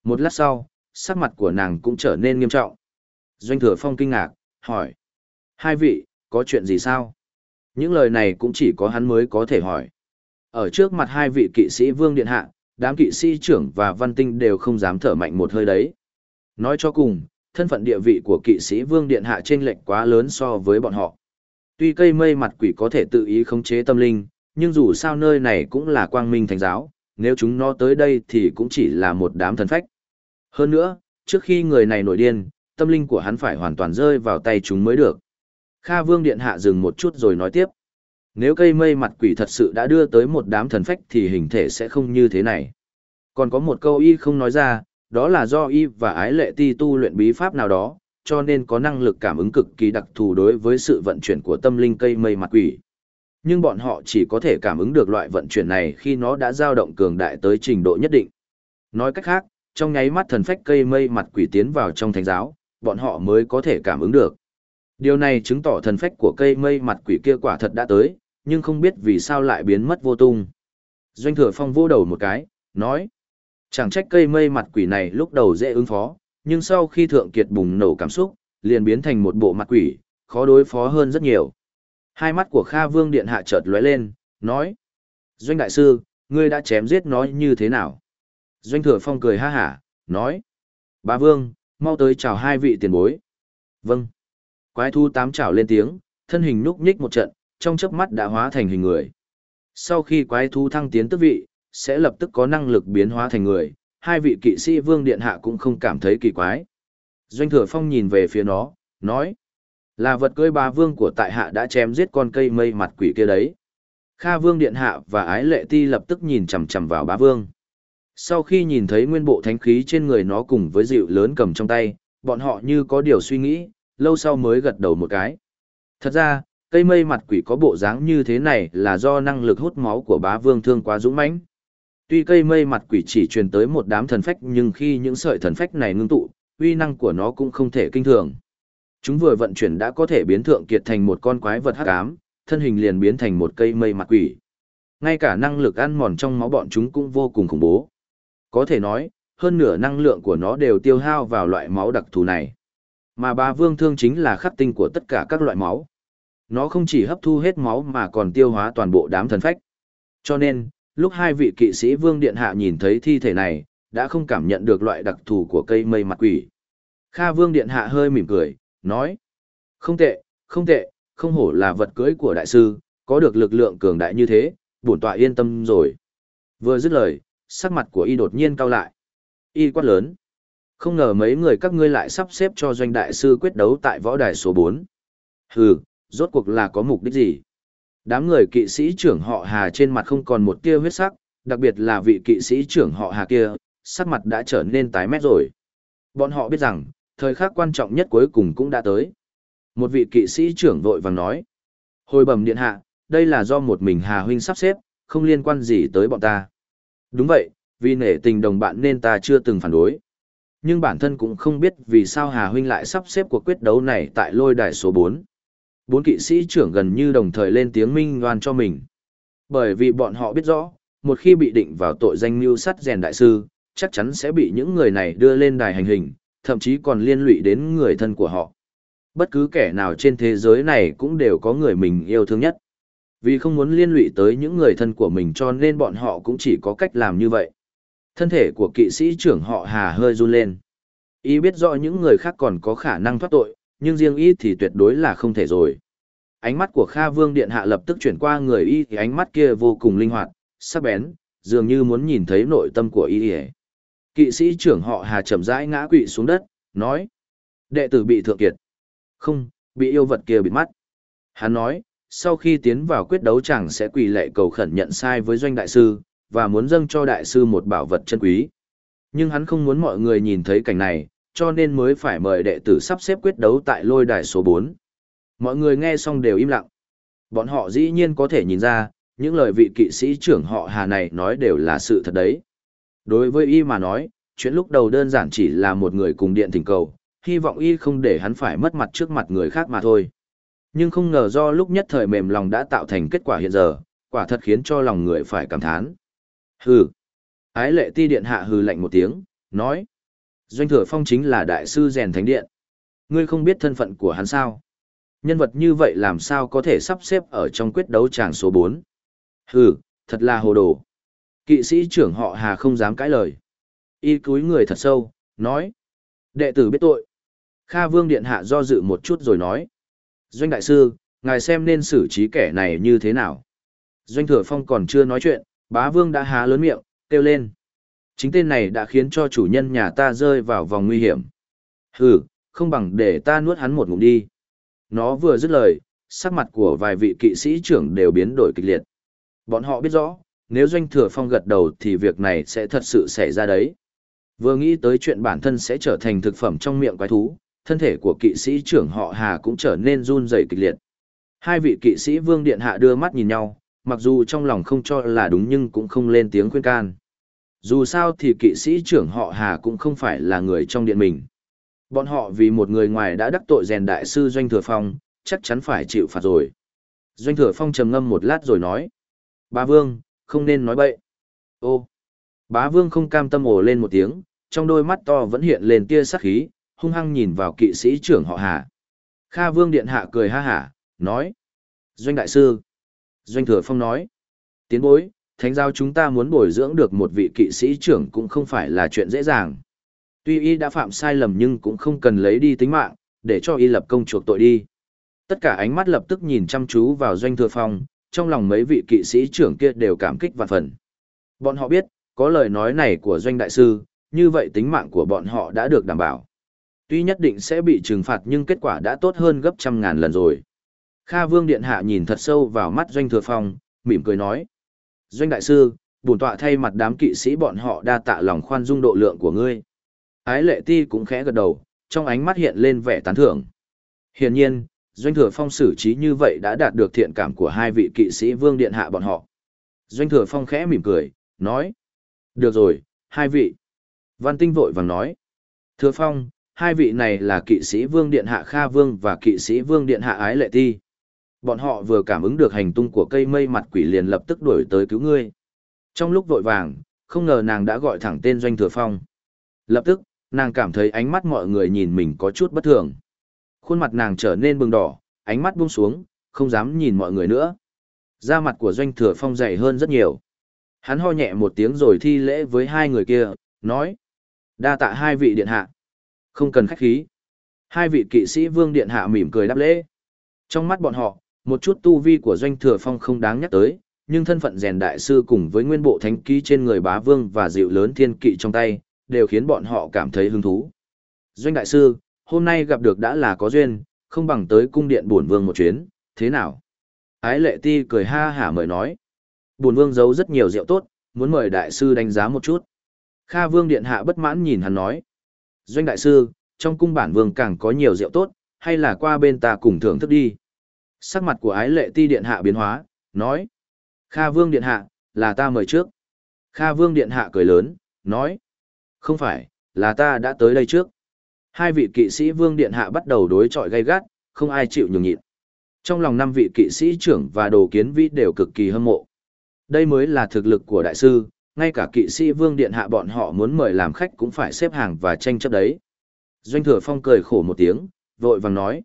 Một lát sau, sắc mặt của nàng cũng trở nên nghiêm trọng. Doanh thừa phong kinh ngạc, hỏi. Hai vị, có chuyện gì sao? Những lời này cũng chỉ có hắn mới có thể hỏi. Ở trước mặt hai vị kỵ sĩ vương điện hạ, đám kỵ sĩ trưởng và văn tinh đều không dám thở mạnh một hơi đấy. Nói cho cùng, thân phận địa vị của kỵ sĩ vương điện hạ trên lệnh quá lớn so với bọn họ. Tuy cây mây mặt quỷ có thể tự ý khống chế tâm linh, nhưng dù sao nơi này cũng là quang minh thánh giáo, nếu chúng nó tới đây thì cũng chỉ là một đám thần phách. Hơn nữa, trước khi người này nổi điên, tâm linh của hắn phải hoàn toàn rơi vào tay chúng mới được. Kha Vương Điện Hạ dừng một chút rồi nói tiếp. Nếu cây mây mặt quỷ thật sự đã đưa tới một đám thần phách thì hình thể sẽ không như thế này. Còn có một câu y không nói ra, đó là do y và ái lệ ti tu luyện bí pháp nào đó, cho nên có năng lực cảm ứng cực kỳ đặc thù đối với sự vận chuyển của tâm linh cây mây mặt quỷ. Nhưng bọn họ chỉ có thể cảm ứng được loại vận chuyển này khi nó đã dao động cường đại tới trình độ nhất định. Nói cách khác, trong nháy mắt thần phách cây mây mặt quỷ tiến vào trong thánh giáo, bọn họ mới có thể cảm ứng được. Điều này chứng tỏ thần phách của cây mây mặt quỷ kia quả thật đã tới, nhưng không biết vì sao lại biến mất vô tung. Doanh thừa phong vô đầu một cái, nói. Chẳng trách cây mây mặt quỷ này lúc đầu dễ ứng phó, nhưng sau khi thượng kiệt bùng nổ cảm xúc, liền biến thành một bộ mặt quỷ, khó đối phó hơn rất nhiều. Hai mắt của Kha Vương Điện Hạ chợt lóe lên, nói. Doanh Đại Sư, ngươi đã chém giết nó như thế nào? Doanh Thừa Phong cười ha hả, nói. Ba Vương, mau tới chào hai vị tiền bối. Vâng. Quái thu tám chảo lên tiếng, thân hình núp nhích một trận, trong chớp mắt đã hóa thành hình người. Sau khi quái thú thăng tiến tước vị, sẽ lập tức có năng lực biến hóa thành người, hai vị kỵ sĩ vương điện hạ cũng không cảm thấy kỳ quái. Doanh thừa phong nhìn về phía nó, nói, là vật cưới ba vương của tại hạ đã chém giết con cây mây mặt quỷ kia đấy. Kha vương điện hạ và ái lệ ti lập tức nhìn chằm chằm vào bá vương. Sau khi nhìn thấy nguyên bộ thánh khí trên người nó cùng với dịu lớn cầm trong tay, bọn họ như có điều suy nghĩ, lâu sau mới gật đầu một cái. Thật ra, cây mây mặt quỷ có bộ dáng như thế này là do năng lực hút máu của bá vương thương quá dũng mãnh. Tuy cây mây mặt quỷ chỉ truyền tới một đám thần phách nhưng khi những sợi thần phách này ngưng tụ, uy năng của nó cũng không thể kinh thường. Chúng vừa vận chuyển đã có thể biến thượng kiệt thành một con quái vật hắc ám, thân hình liền biến thành một cây mây mặt quỷ. Ngay cả năng lực ăn mòn trong máu bọn chúng cũng vô cùng khủng bố. Có thể nói, hơn nửa năng lượng của nó đều tiêu hao vào loại máu đặc thù này. Mà ba vương thương chính là khắc tinh của tất cả các loại máu. Nó không chỉ hấp thu hết máu mà còn tiêu hóa toàn bộ đám thần phách. Cho nên, lúc hai vị kỵ sĩ vương điện hạ nhìn thấy thi thể này, đã không cảm nhận được loại đặc thù của cây mây mặt quỷ. Kha vương điện hạ hơi mỉm cười, nói. Không tệ, không tệ, không hổ là vật cưới của đại sư, có được lực lượng cường đại như thế, bổn tọa yên tâm rồi. Vừa dứt lời, sắc mặt của y đột nhiên cao lại. Y quát lớn. Không ngờ mấy người các ngươi lại sắp xếp cho doanh đại sư quyết đấu tại võ đài số 4. Hừ, rốt cuộc là có mục đích gì? Đám người kỵ sĩ trưởng họ Hà trên mặt không còn một tia huyết sắc, đặc biệt là vị kỵ sĩ trưởng họ Hà kia, sắc mặt đã trở nên tái mét rồi. Bọn họ biết rằng, thời khắc quan trọng nhất cuối cùng cũng đã tới. Một vị kỵ sĩ trưởng vội vàng nói. Hồi bẩm điện hạ, đây là do một mình Hà Huynh sắp xếp, không liên quan gì tới bọn ta. Đúng vậy, vì nể tình đồng bạn nên ta chưa từng phản đối. Nhưng bản thân cũng không biết vì sao Hà Huynh lại sắp xếp cuộc quyết đấu này tại lôi đài số 4. Bốn kỵ sĩ trưởng gần như đồng thời lên tiếng minh oan cho mình. Bởi vì bọn họ biết rõ, một khi bị định vào tội danh mưu sắt rèn đại sư, chắc chắn sẽ bị những người này đưa lên đài hành hình, thậm chí còn liên lụy đến người thân của họ. Bất cứ kẻ nào trên thế giới này cũng đều có người mình yêu thương nhất. Vì không muốn liên lụy tới những người thân của mình cho nên bọn họ cũng chỉ có cách làm như vậy. Thân thể của kỵ sĩ trưởng họ Hà hơi run lên. Y biết rõ những người khác còn có khả năng thoát tội, nhưng riêng Y thì tuyệt đối là không thể rồi. Ánh mắt của Kha Vương Điện Hạ lập tức chuyển qua người Y thì ánh mắt kia vô cùng linh hoạt, sắc bén, dường như muốn nhìn thấy nội tâm của Y. Kỵ sĩ trưởng họ Hà chậm rãi ngã quỵ xuống đất, nói. Đệ tử bị thượng kiệt. Không, bị yêu vật kia bịt mắt. Hắn nói, sau khi tiến vào quyết đấu chẳng sẽ quỳ lệ cầu khẩn nhận sai với doanh đại sư, và muốn dâng cho đại sư một bảo vật chân quý. Nhưng hắn không muốn mọi người nhìn thấy cảnh này, cho nên mới phải mời đệ tử sắp xếp quyết đấu tại lôi đài số 4. Mọi người nghe xong đều im lặng. Bọn họ dĩ nhiên có thể nhìn ra, những lời vị kỵ sĩ trưởng họ Hà này nói đều là sự thật đấy. Đối với y mà nói, chuyện lúc đầu đơn giản chỉ là một người cùng điện thỉnh cầu, hy vọng y không để hắn phải mất mặt trước mặt người khác mà thôi. Nhưng không ngờ do lúc nhất thời mềm lòng đã tạo thành kết quả hiện giờ, quả thật khiến cho lòng người phải cảm thán. Hừ. Ái lệ ti điện hạ hừ lạnh một tiếng, nói. Doanh thừa phong chính là đại sư rèn thánh điện. Ngươi không biết thân phận của hắn sao? Nhân vật như vậy làm sao có thể sắp xếp ở trong quyết đấu tràng số 4? Hừ, thật là hồ đồ. Kỵ sĩ trưởng họ Hà không dám cãi lời. Y cúi người thật sâu, nói. Đệ tử biết tội. Kha Vương Điện Hạ do dự một chút rồi nói. Doanh Đại Sư, ngài xem nên xử trí kẻ này như thế nào. Doanh Thừa Phong còn chưa nói chuyện, bá Vương đã há lớn miệng, kêu lên. Chính tên này đã khiến cho chủ nhân nhà ta rơi vào vòng nguy hiểm. Hừ, không bằng để ta nuốt hắn một ngụm đi. Nó vừa dứt lời, sắc mặt của vài vị kỵ sĩ trưởng đều biến đổi kịch liệt. Bọn họ biết rõ, nếu Doanh Thừa Phong gật đầu thì việc này sẽ thật sự xảy ra đấy. Vừa nghĩ tới chuyện bản thân sẽ trở thành thực phẩm trong miệng quái thú, thân thể của kỵ sĩ trưởng họ Hà cũng trở nên run rẩy kịch liệt. Hai vị kỵ sĩ vương điện hạ đưa mắt nhìn nhau, mặc dù trong lòng không cho là đúng nhưng cũng không lên tiếng khuyên can. Dù sao thì kỵ sĩ trưởng họ Hà cũng không phải là người trong điện mình. Bọn họ vì một người ngoài đã đắc tội rèn đại sư Doanh Thừa Phong, chắc chắn phải chịu phạt rồi. Doanh Thừa Phong trầm ngâm một lát rồi nói. Bá Vương, không nên nói bậy. Ô, bá Vương không cam tâm ồ lên một tiếng, trong đôi mắt to vẫn hiện lên tia sắc khí, hung hăng nhìn vào kỵ sĩ trưởng họ Hà. Kha Vương Điện Hạ cười ha hả, nói. Doanh Đại Sư. Doanh Thừa Phong nói. Tiến bối, thánh giáo chúng ta muốn bồi dưỡng được một vị kỵ sĩ trưởng cũng không phải là chuyện dễ dàng. Tuy y đã phạm sai lầm nhưng cũng không cần lấy đi tính mạng, để cho y lập công chuộc tội đi. Tất cả ánh mắt lập tức nhìn chăm chú vào doanh thừa phong, trong lòng mấy vị kỵ sĩ trưởng kia đều cảm kích vạn phần. Bọn họ biết, có lời nói này của doanh đại sư, như vậy tính mạng của bọn họ đã được đảm bảo. Tuy nhất định sẽ bị trừng phạt nhưng kết quả đã tốt hơn gấp trăm ngàn lần rồi. Kha Vương Điện Hạ nhìn thật sâu vào mắt Doanh Thừa Phong, mỉm cười nói. Doanh Đại Sư, bổn tọa thay mặt đám kỵ sĩ bọn họ đa tạ lòng khoan dung độ lượng của ngươi. Ái lệ ti cũng khẽ gật đầu, trong ánh mắt hiện lên vẻ tán thưởng. Hiển nhiên, Doanh Thừa Phong xử trí như vậy đã đạt được thiện cảm của hai vị kỵ sĩ Vương Điện Hạ bọn họ. Doanh Thừa Phong khẽ mỉm cười, nói. Được rồi, hai vị. Văn Tinh vội vàng nói. Thừa Phong, hai vị này là kỵ sĩ Vương Điện Hạ Kha Vương và kỵ sĩ Vương Điện Hạ Ái Lệ Ti. Bọn họ vừa cảm ứng được hành tung của cây mây mặt quỷ liền lập tức đuổi tới cứu ngươi. Trong lúc vội vàng, không ngờ nàng đã gọi thẳng tên Doanh Thừa Phong. Lập tức, nàng cảm thấy ánh mắt mọi người nhìn mình có chút bất thường. Khuôn mặt nàng trở nên bừng đỏ, ánh mắt buông xuống, không dám nhìn mọi người nữa. Da mặt của Doanh Thừa Phong dày hơn rất nhiều. Hắn ho nhẹ một tiếng rồi thi lễ với hai người kia, nói. Đa tạ hai vị điện hạ. Không cần khách khí. Hai vị kỵ sĩ vương điện hạ mỉm cười đáp lễ. Trong mắt bọn họ, một chút tu vi của doanh thừa phong không đáng nhắc tới, nhưng thân phận rèn đại sư cùng với nguyên bộ thánh ký trên người bá vương và dịu lớn thiên kỵ trong tay, đều khiến bọn họ cảm thấy hứng thú. Doanh đại sư, hôm nay gặp được đã là có duyên, không bằng tới cung điện bổn vương một chuyến, thế nào? Ái lệ ti cười ha hả mời nói. Bổn vương giấu rất nhiều rượu tốt, muốn mời đại sư đánh giá một chút. Kha vương điện hạ bất mãn nhìn hắn nói. Doanh đại sư, trong cung bản vương càng có nhiều rượu tốt, hay là qua bên ta cùng thưởng thức đi. Sắc mặt của ái lệ ti điện hạ biến hóa, nói. Kha vương điện hạ, là ta mời trước. Kha vương điện hạ cười lớn, nói. Không phải, là ta đã tới đây trước. Hai vị kỵ sĩ vương điện hạ bắt đầu đối chọi gay gắt, không ai chịu nhường nhịn. Trong lòng năm vị kỵ sĩ trưởng và đồ kiến vĩ đều cực kỳ hâm mộ. Đây mới là thực lực của đại sư, ngay cả kỵ sĩ vương điện hạ bọn họ muốn mời làm khách cũng phải xếp hàng và tranh chấp đấy. Doanh thừa phong cười khổ một tiếng, vội vàng nói.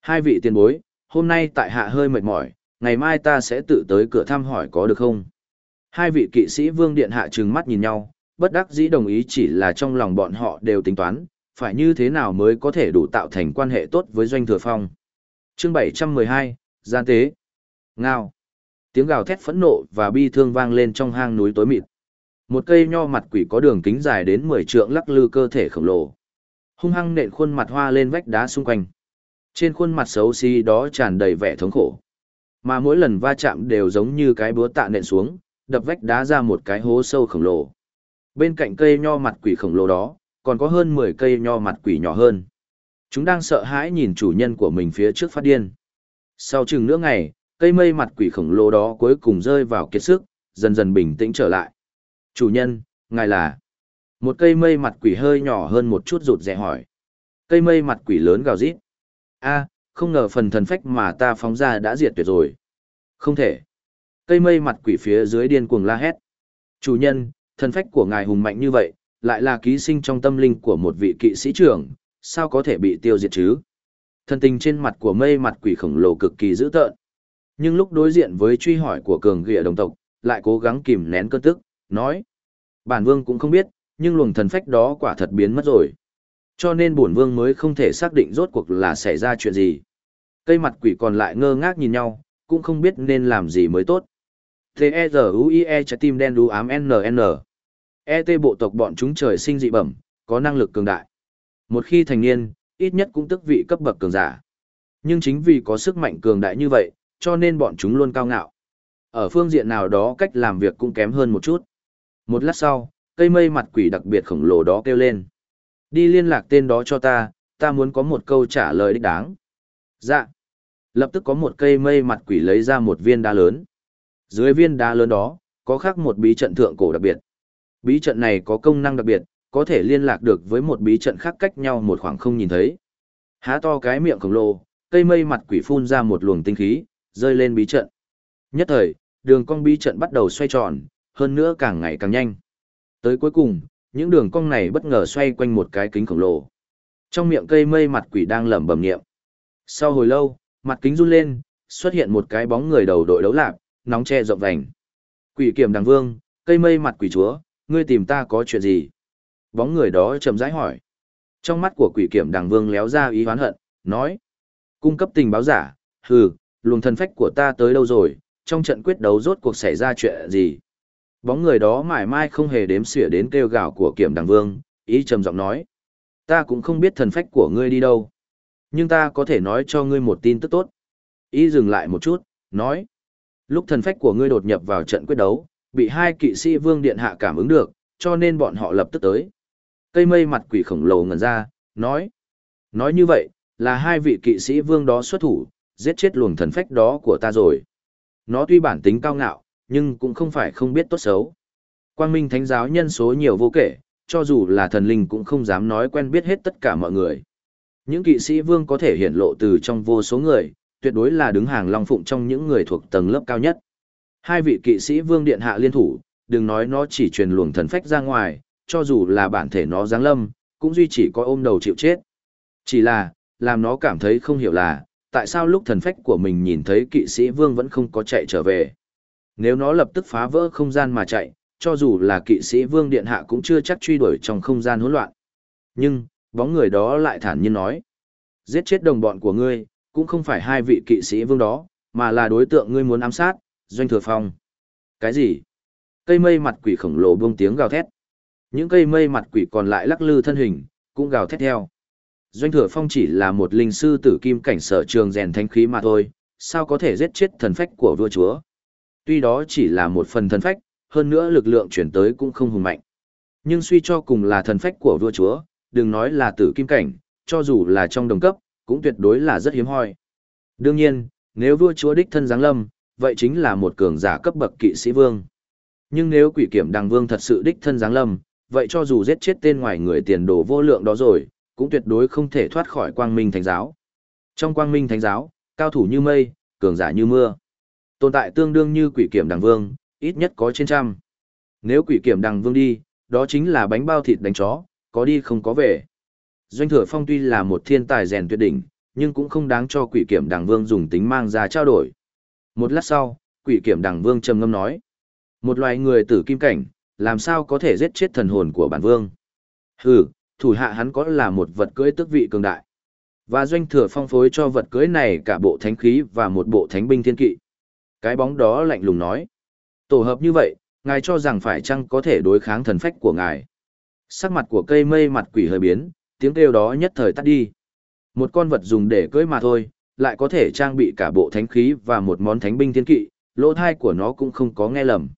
Hai vị tiền bối, hôm nay tại hạ hơi mệt mỏi, ngày mai ta sẽ tự tới cửa thăm hỏi có được không? Hai vị kỵ sĩ vương điện hạ trừng mắt nhìn nhau, bất đắc dĩ đồng ý chỉ là trong lòng bọn họ đều tính toán, phải như thế nào mới có thể đủ tạo thành quan hệ tốt với doanh thừa phong. Chương 712, Gian tế. Ngao. Tiếng gào thét phẫn nộ và bi thương vang lên trong hang núi tối mịt. Một cây nho mặt quỷ có đường kính dài đến 10 trượng lắc lư cơ thể khổng lồ. Hung hăng nện khuôn mặt hoa lên vách đá xung quanh. Trên khuôn mặt xấu xí đó tràn đầy vẻ thống khổ. Mà mỗi lần va chạm đều giống như cái búa tạ nện xuống, đập vách đá ra một cái hố sâu khổng lồ. Bên cạnh cây nho mặt quỷ khổng lồ đó, còn có hơn 10 cây nho mặt quỷ nhỏ hơn. Chúng đang sợ hãi nhìn chủ nhân của mình phía trước phát điên. Sau chừng nửa ngày, cây mây mặt quỷ khổng lồ đó cuối cùng rơi vào kiệt sức, dần dần bình tĩnh trở lại. Chủ nhân, ngài là... Một cây mây mặt quỷ hơi nhỏ hơn một chút rụt rè hỏi. Cây mây mặt quỷ lớn gào rít a không ngờ phần thần phách mà ta phóng ra đã diệt tuyệt rồi. Không thể. Cây mây mặt quỷ phía dưới điên cuồng la hét. Chủ nhân, thần phách của ngài hùng mạnh như vậy, lại là ký sinh trong tâm linh của một vị kỵ sĩ trưởng, sao có thể bị tiêu diệt chứ? Thần tình trên mặt của mây mặt quỷ khổng lồ cực kỳ dữ tợn. Nhưng lúc đối diện với truy hỏi của cường ghịa đồng tộc, lại cố gắng kìm nén cơn tức, nói. Bản vương cũng không biết, nhưng luồng thần phách đó quả thật biến mất rồi. Cho nên bổn vương mới không thể xác định rốt cuộc là xảy ra chuyện gì. Cây mặt quỷ còn lại ngơ ngác nhìn nhau, cũng không biết nên làm gì mới tốt. T-E-Z-U-I-E trái tim đen đu ám N-N. E-T bộ tộc bọn chúng trời sinh dị bẩm, có năng lực cường đại. Một khi thành niên, ít nhất cũng tức vị cấp bậc cường giả. Nhưng chính vì có sức mạnh cường đại như vậy, cho nên bọn chúng luôn cao ngạo. Ở phương diện nào đó cách làm việc cũng kém hơn một chút. Một lát sau, cây mây mặt quỷ đặc biệt khổng lồ đó kêu lên. Đi liên lạc tên đó cho ta, ta muốn có một câu trả lời đích đáng. Dạ. Lập tức có một cây mây mặt quỷ lấy ra một viên đá lớn. Dưới viên đá lớn đó, có khắc một bí trận thượng cổ đặc biệt. Bí trận này có công năng đặc biệt, có thể liên lạc được với một bí trận khác cách nhau một khoảng không nhìn thấy. Há to cái miệng khổng lồ, cây mây mặt quỷ phun ra một luồng tinh khí, rơi lên bí trận. Nhất thời, đường cong bí trận bắt đầu xoay tròn, hơn nữa càng ngày càng nhanh. Tới cuối cùng, những đường cong này bất ngờ xoay quanh một cái kính khổng lồ. Trong miệng cây mây mặt quỷ đang lẩm bẩm niệm. Sau hồi lâu, mặt kính run lên, xuất hiện một cái bóng người đầu đội đấu lạp, nóng che rộng vành. Quỷ kiểm đằng vương, cây mây mặt quỷ chúa, ngươi tìm ta có chuyện gì? Bóng người đó chậm rãi hỏi. Trong mắt của quỷ kiểm đằng vương léo ra ý hoán hận, nói. Cung cấp tình báo giả, hừ, luồng thần phách của ta tới đâu rồi, trong trận quyết đấu rốt cuộc xảy ra chuyện gì. Bóng người đó mãi mai không hề đếm xỉa đến kêu gào của kiểm đằng vương, ý trầm giọng nói. Ta cũng không biết thần phách của ngươi đi đâu. Nhưng ta có thể nói cho ngươi một tin tức tốt. Ý dừng lại một chút, nói. Lúc thần phách của ngươi đột nhập vào trận quyết đấu, bị hai kỵ sĩ vương điện hạ cảm ứng được, cho nên bọn họ lập tức tới. Cây mây mặt quỷ khổng lồ ngần ra, nói. Nói như vậy, là hai vị kỵ sĩ vương đó xuất thủ, giết chết luồng thần phách đó của ta rồi. Nó tuy bản tính cao ngạo, nhưng cũng không phải không biết tốt xấu. Quang Minh Thánh giáo nhân số nhiều vô kể, cho dù là thần linh cũng không dám nói quen biết hết tất cả mọi người. Những kỵ sĩ vương có thể hiển lộ từ trong vô số người, tuyệt đối là đứng hàng long phụng trong những người thuộc tầng lớp cao nhất. Hai vị kỵ sĩ vương điện hạ liên thủ, đừng nói nó chỉ truyền luồng thần phách ra ngoài, cho dù là bản thể nó giáng lâm, cũng duy chỉ có ôm đầu chịu chết. Chỉ là, làm nó cảm thấy không hiểu là, tại sao lúc thần phách của mình nhìn thấy kỵ sĩ vương vẫn không có chạy trở về. Nếu nó lập tức phá vỡ không gian mà chạy, cho dù là kỵ sĩ vương điện hạ cũng chưa chắc truy đuổi trong không gian hỗn loạn. Nhưng, bóng người đó lại thản nhiên nói, giết chết đồng bọn của ngươi, cũng không phải hai vị kỵ sĩ vương đó, mà là đối tượng ngươi muốn ám sát, doanh thừa phong. Cái gì? Cây mây mặt quỷ khổng lồ buông tiếng gào thét. Những cây mây mặt quỷ còn lại lắc lư thân hình, cũng gào thét theo. Doanh thừa phong chỉ là một linh sư tử kim cảnh sở trường rèn thánh khí mà thôi, sao có thể giết chết thần phách của vua chúa. Tuy đó chỉ là một phần thần phách, hơn nữa lực lượng chuyển tới cũng không hùng mạnh. Nhưng suy cho cùng là thần phách của vua chúa, đừng nói là tử kim cảnh, cho dù là trong đồng cấp, cũng tuyệt đối là rất hiếm hoi. Đương nhiên, nếu vua chúa đích thân giáng lâm, vậy chính là một cường giả cấp bậc kỵ sĩ vương. Nhưng nếu quỷ kiểm đằng vương thật sự đích thân giáng lâm, vậy cho dù giết chết tên ngoài người tiền đồ vô lượng đó rồi, cũng tuyệt đối không thể thoát khỏi quang minh thánh giáo. Trong quang minh thánh giáo, cao thủ như mây, cường giả như mưa. Tồn tại tương đương như quỷ kiểm đằng vương, ít nhất có trên trăm. Nếu quỷ kiểm đằng vương đi, đó chính là bánh bao thịt đánh chó, có đi không có về. Doanh thừa phong tuy là một thiên tài rèn tuyệt đỉnh, nhưng cũng không đáng cho quỷ kiểm đằng vương dùng tính mang ra trao đổi. Một lát sau, quỷ kiểm đằng vương trầm ngâm nói. Một loài người tử kim cảnh, làm sao có thể giết chết thần hồn của bản vương? Hừ, thủ hạ hắn có là một vật cưỡi tước vị cường đại. Và doanh thừa phong phối cho vật cưỡi này cả bộ thánh khí và một bộ thánh binh thiên kỵ. Cái bóng đó lạnh lùng nói. Tổ hợp như vậy, ngài cho rằng phải chăng có thể đối kháng thần phách của ngài. Sắc mặt của cây mây mặt quỷ hơi biến, tiếng kêu đó nhất thời tắt đi. Một con vật dùng để cưỡi mà thôi, lại có thể trang bị cả bộ thánh khí và một món thánh binh thiên kỵ, lỗ thai của nó cũng không có nghe lầm.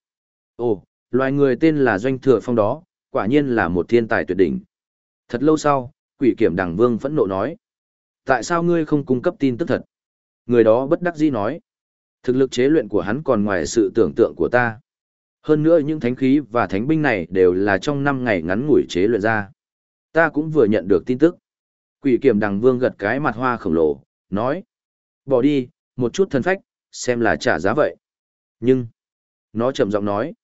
Ồ, loài người tên là Doanh Thừa Phong đó, quả nhiên là một thiên tài tuyệt đỉnh. Thật lâu sau, quỷ kiểm đằng vương phẫn nộ nói. Tại sao ngươi không cung cấp tin tức thật? Người đó bất đắc dĩ nói. Thực lực chế luyện của hắn còn ngoài sự tưởng tượng của ta. Hơn nữa những thánh khí và thánh binh này đều là trong năm ngày ngắn ngủi chế luyện ra. Ta cũng vừa nhận được tin tức. Quỷ kiểm đằng vương gật cái mặt hoa khổng lồ, nói. Bỏ đi, một chút thân phách, xem là trả giá vậy. Nhưng, nó chậm giọng nói.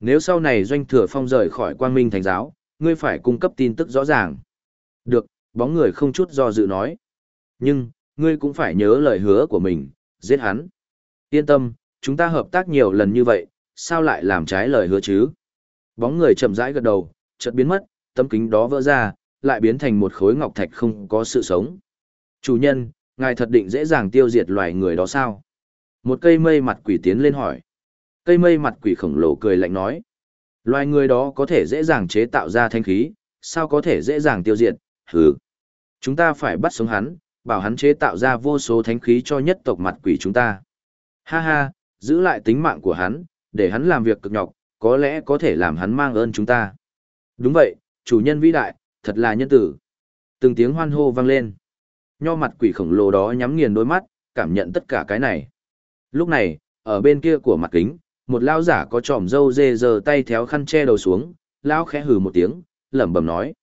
Nếu sau này doanh thừa phong rời khỏi quang minh thánh giáo, ngươi phải cung cấp tin tức rõ ràng. Được, bóng người không chút do dự nói. Nhưng, ngươi cũng phải nhớ lời hứa của mình, giết hắn. Yên tâm, chúng ta hợp tác nhiều lần như vậy, sao lại làm trái lời hứa chứ? Bóng người chậm rãi gật đầu, chợt biến mất, tấm kính đó vỡ ra, lại biến thành một khối ngọc thạch không có sự sống. Chủ nhân, ngài thật định dễ dàng tiêu diệt loài người đó sao? Một cây mây mặt quỷ tiến lên hỏi. Cây mây mặt quỷ khổng lồ cười lạnh nói. Loài người đó có thể dễ dàng chế tạo ra thanh khí, sao có thể dễ dàng tiêu diệt, hừ. Chúng ta phải bắt sống hắn, bảo hắn chế tạo ra vô số thánh khí cho nhất tộc mặt quỷ chúng ta. Ha ha, giữ lại tính mạng của hắn, để hắn làm việc cực nhọc, có lẽ có thể làm hắn mang ơn chúng ta. Đúng vậy, chủ nhân vĩ đại, thật là nhân tử. Từng tiếng hoan hô vang lên. Nho mặt quỷ khổng lồ đó nhắm nghiền đôi mắt, cảm nhận tất cả cái này. Lúc này, ở bên kia của mặt kính, một lao giả có tròm râu dê dờ tay theo khăn che đầu xuống, lao khẽ hừ một tiếng, lẩm bẩm nói.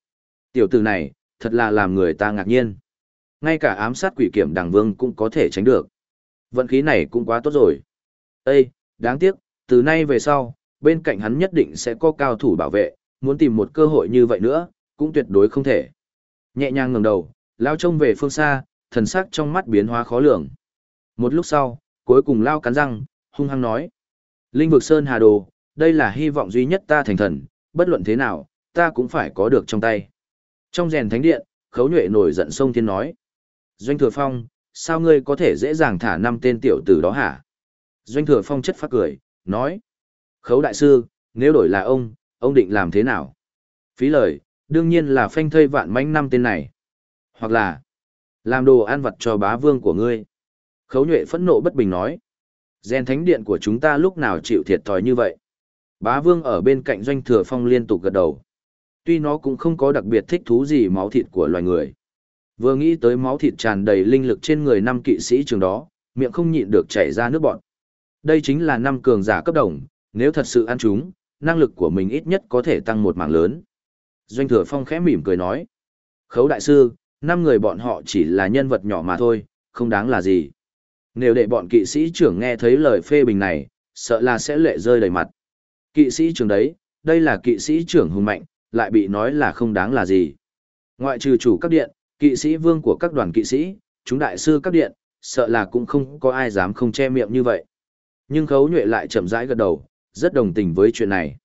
Tiểu tử này, thật là làm người ta ngạc nhiên. Ngay cả ám sát quỷ kiểm đằng vương cũng có thể tránh được. Vận khí này cũng quá tốt rồi. Ê, đáng tiếc, từ nay về sau, bên cạnh hắn nhất định sẽ có cao thủ bảo vệ, muốn tìm một cơ hội như vậy nữa, cũng tuyệt đối không thể. Nhẹ nhàng ngẩng đầu, lao trông về phương xa, thần sắc trong mắt biến hóa khó lường. Một lúc sau, cuối cùng lao cắn răng, hung hăng nói. Linh vực Sơn Hà Đồ, đây là hy vọng duy nhất ta thành thần, bất luận thế nào, ta cũng phải có được trong tay. Trong rèn thánh điện, khấu nhuệ nổi giận sông thiên nói. Doanh thừa phong, sao ngươi có thể dễ dàng thả năm tên tiểu tử đó hả? Doanh thừa phong chất phát cười, nói. Khấu đại sư, nếu đổi là ông, ông định làm thế nào? Phí lời, đương nhiên là phanh thây vạn mánh năm tên này. Hoặc là, làm đồ ăn vặt cho bá vương của ngươi. Khấu nhuệ phẫn nộ bất bình nói. Gen thánh điện của chúng ta lúc nào chịu thiệt thòi như vậy? Bá vương ở bên cạnh doanh thừa phong liên tục gật đầu. Tuy nó cũng không có đặc biệt thích thú gì máu thịt của loài người. Vừa nghĩ tới máu thịt tràn đầy linh lực trên người năm kỵ sĩ trường đó, miệng không nhịn được chảy ra nước bọn. Đây chính là năm cường giả cấp đồng, nếu thật sự ăn chúng, năng lực của mình ít nhất có thể tăng một mảng lớn. Doanh thừa phong khẽ mỉm cười nói. Khấu đại sư, năm người bọn họ chỉ là nhân vật nhỏ mà thôi, không đáng là gì. Nếu để bọn kỵ sĩ trưởng nghe thấy lời phê bình này, sợ là sẽ lệ rơi đầy mặt. Kỵ sĩ trưởng đấy, đây là kỵ sĩ trưởng hùng mạnh, lại bị nói là không đáng là gì. Ngoại trừ chủ các điện, kỵ sĩ vương của các đoàn kỵ sĩ, chúng đại sư các điện, sợ là cũng không có ai dám không che miệng như vậy. Nhưng khấu nhuệ lại chậm rãi gật đầu, rất đồng tình với chuyện này.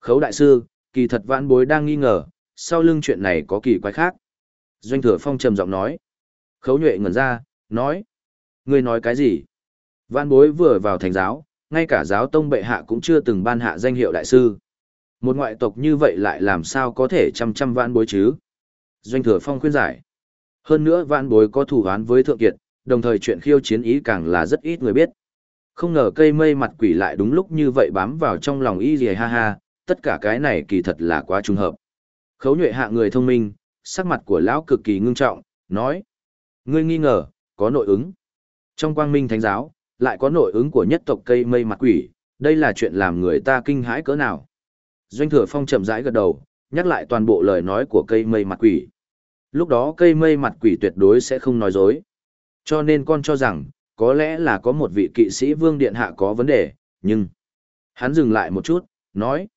Khấu đại sư, kỳ thật vãn bối đang nghi ngờ, sau lưng chuyện này có kỳ quái khác. Doanh thừa phong trầm giọng nói. Khấu nhuệ ngẩn ra, nói. Ngươi nói cái gì? Vãn bối vừa vào thành giáo, ngay cả giáo tông bệ hạ cũng chưa từng ban hạ danh hiệu đại sư. Một ngoại tộc như vậy lại làm sao có thể chăm chăm vãn bối chứ? Doanh thừa phong khuyên giải. Hơn nữa Vạn bối có thủ án với thượng kiệt, đồng thời chuyện khiêu chiến ý càng là rất ít người biết. Không ngờ cây mây mặt quỷ lại đúng lúc như vậy bám vào trong lòng y gì ha ha, tất cả cái này kỳ thật là quá trùng hợp. Khấu nhuệ hạ người thông minh, sắc mặt của lão cực kỳ ngưng trọng, nói. Ngươi nghi ngờ, có nội ứng. Trong quang minh thánh giáo, lại có nội ứng của nhất tộc cây mây mặt quỷ, đây là chuyện làm người ta kinh hãi cỡ nào. Doanh thừa phong chậm rãi gật đầu, nhắc lại toàn bộ lời nói của cây mây mặt quỷ. Lúc đó cây mây mặt quỷ tuyệt đối sẽ không nói dối. Cho nên con cho rằng, có lẽ là có một vị kỵ sĩ vương điện hạ có vấn đề, nhưng... Hắn dừng lại một chút, nói.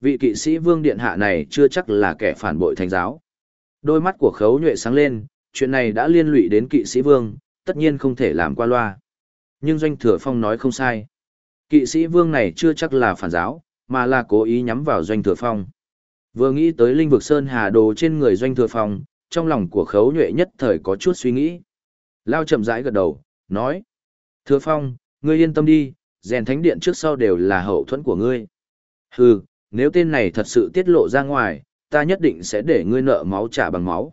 Vị kỵ sĩ vương điện hạ này chưa chắc là kẻ phản bội thánh giáo. Đôi mắt của khấu nhuệ sáng lên, chuyện này đã liên lụy đến kỵ sĩ vương, tất nhiên không thể làm qua loa. Nhưng doanh thừa phong nói không sai. Kỵ sĩ vương này chưa chắc là phản giáo, mà là cố ý nhắm vào doanh thừa phong. Vừa nghĩ tới linh vực sơn hà đồ trên người doanh thừa phong, trong lòng của khấu nhuệ nhất thời có chút suy nghĩ. Lao chậm rãi gật đầu, nói. Thừa phong, ngươi yên tâm đi, rèn thánh điện trước sau đều là hậu thuẫn của ngươi. Hừ, nếu tên này thật sự tiết lộ ra ngoài, ta nhất định sẽ để ngươi nợ máu trả bằng máu.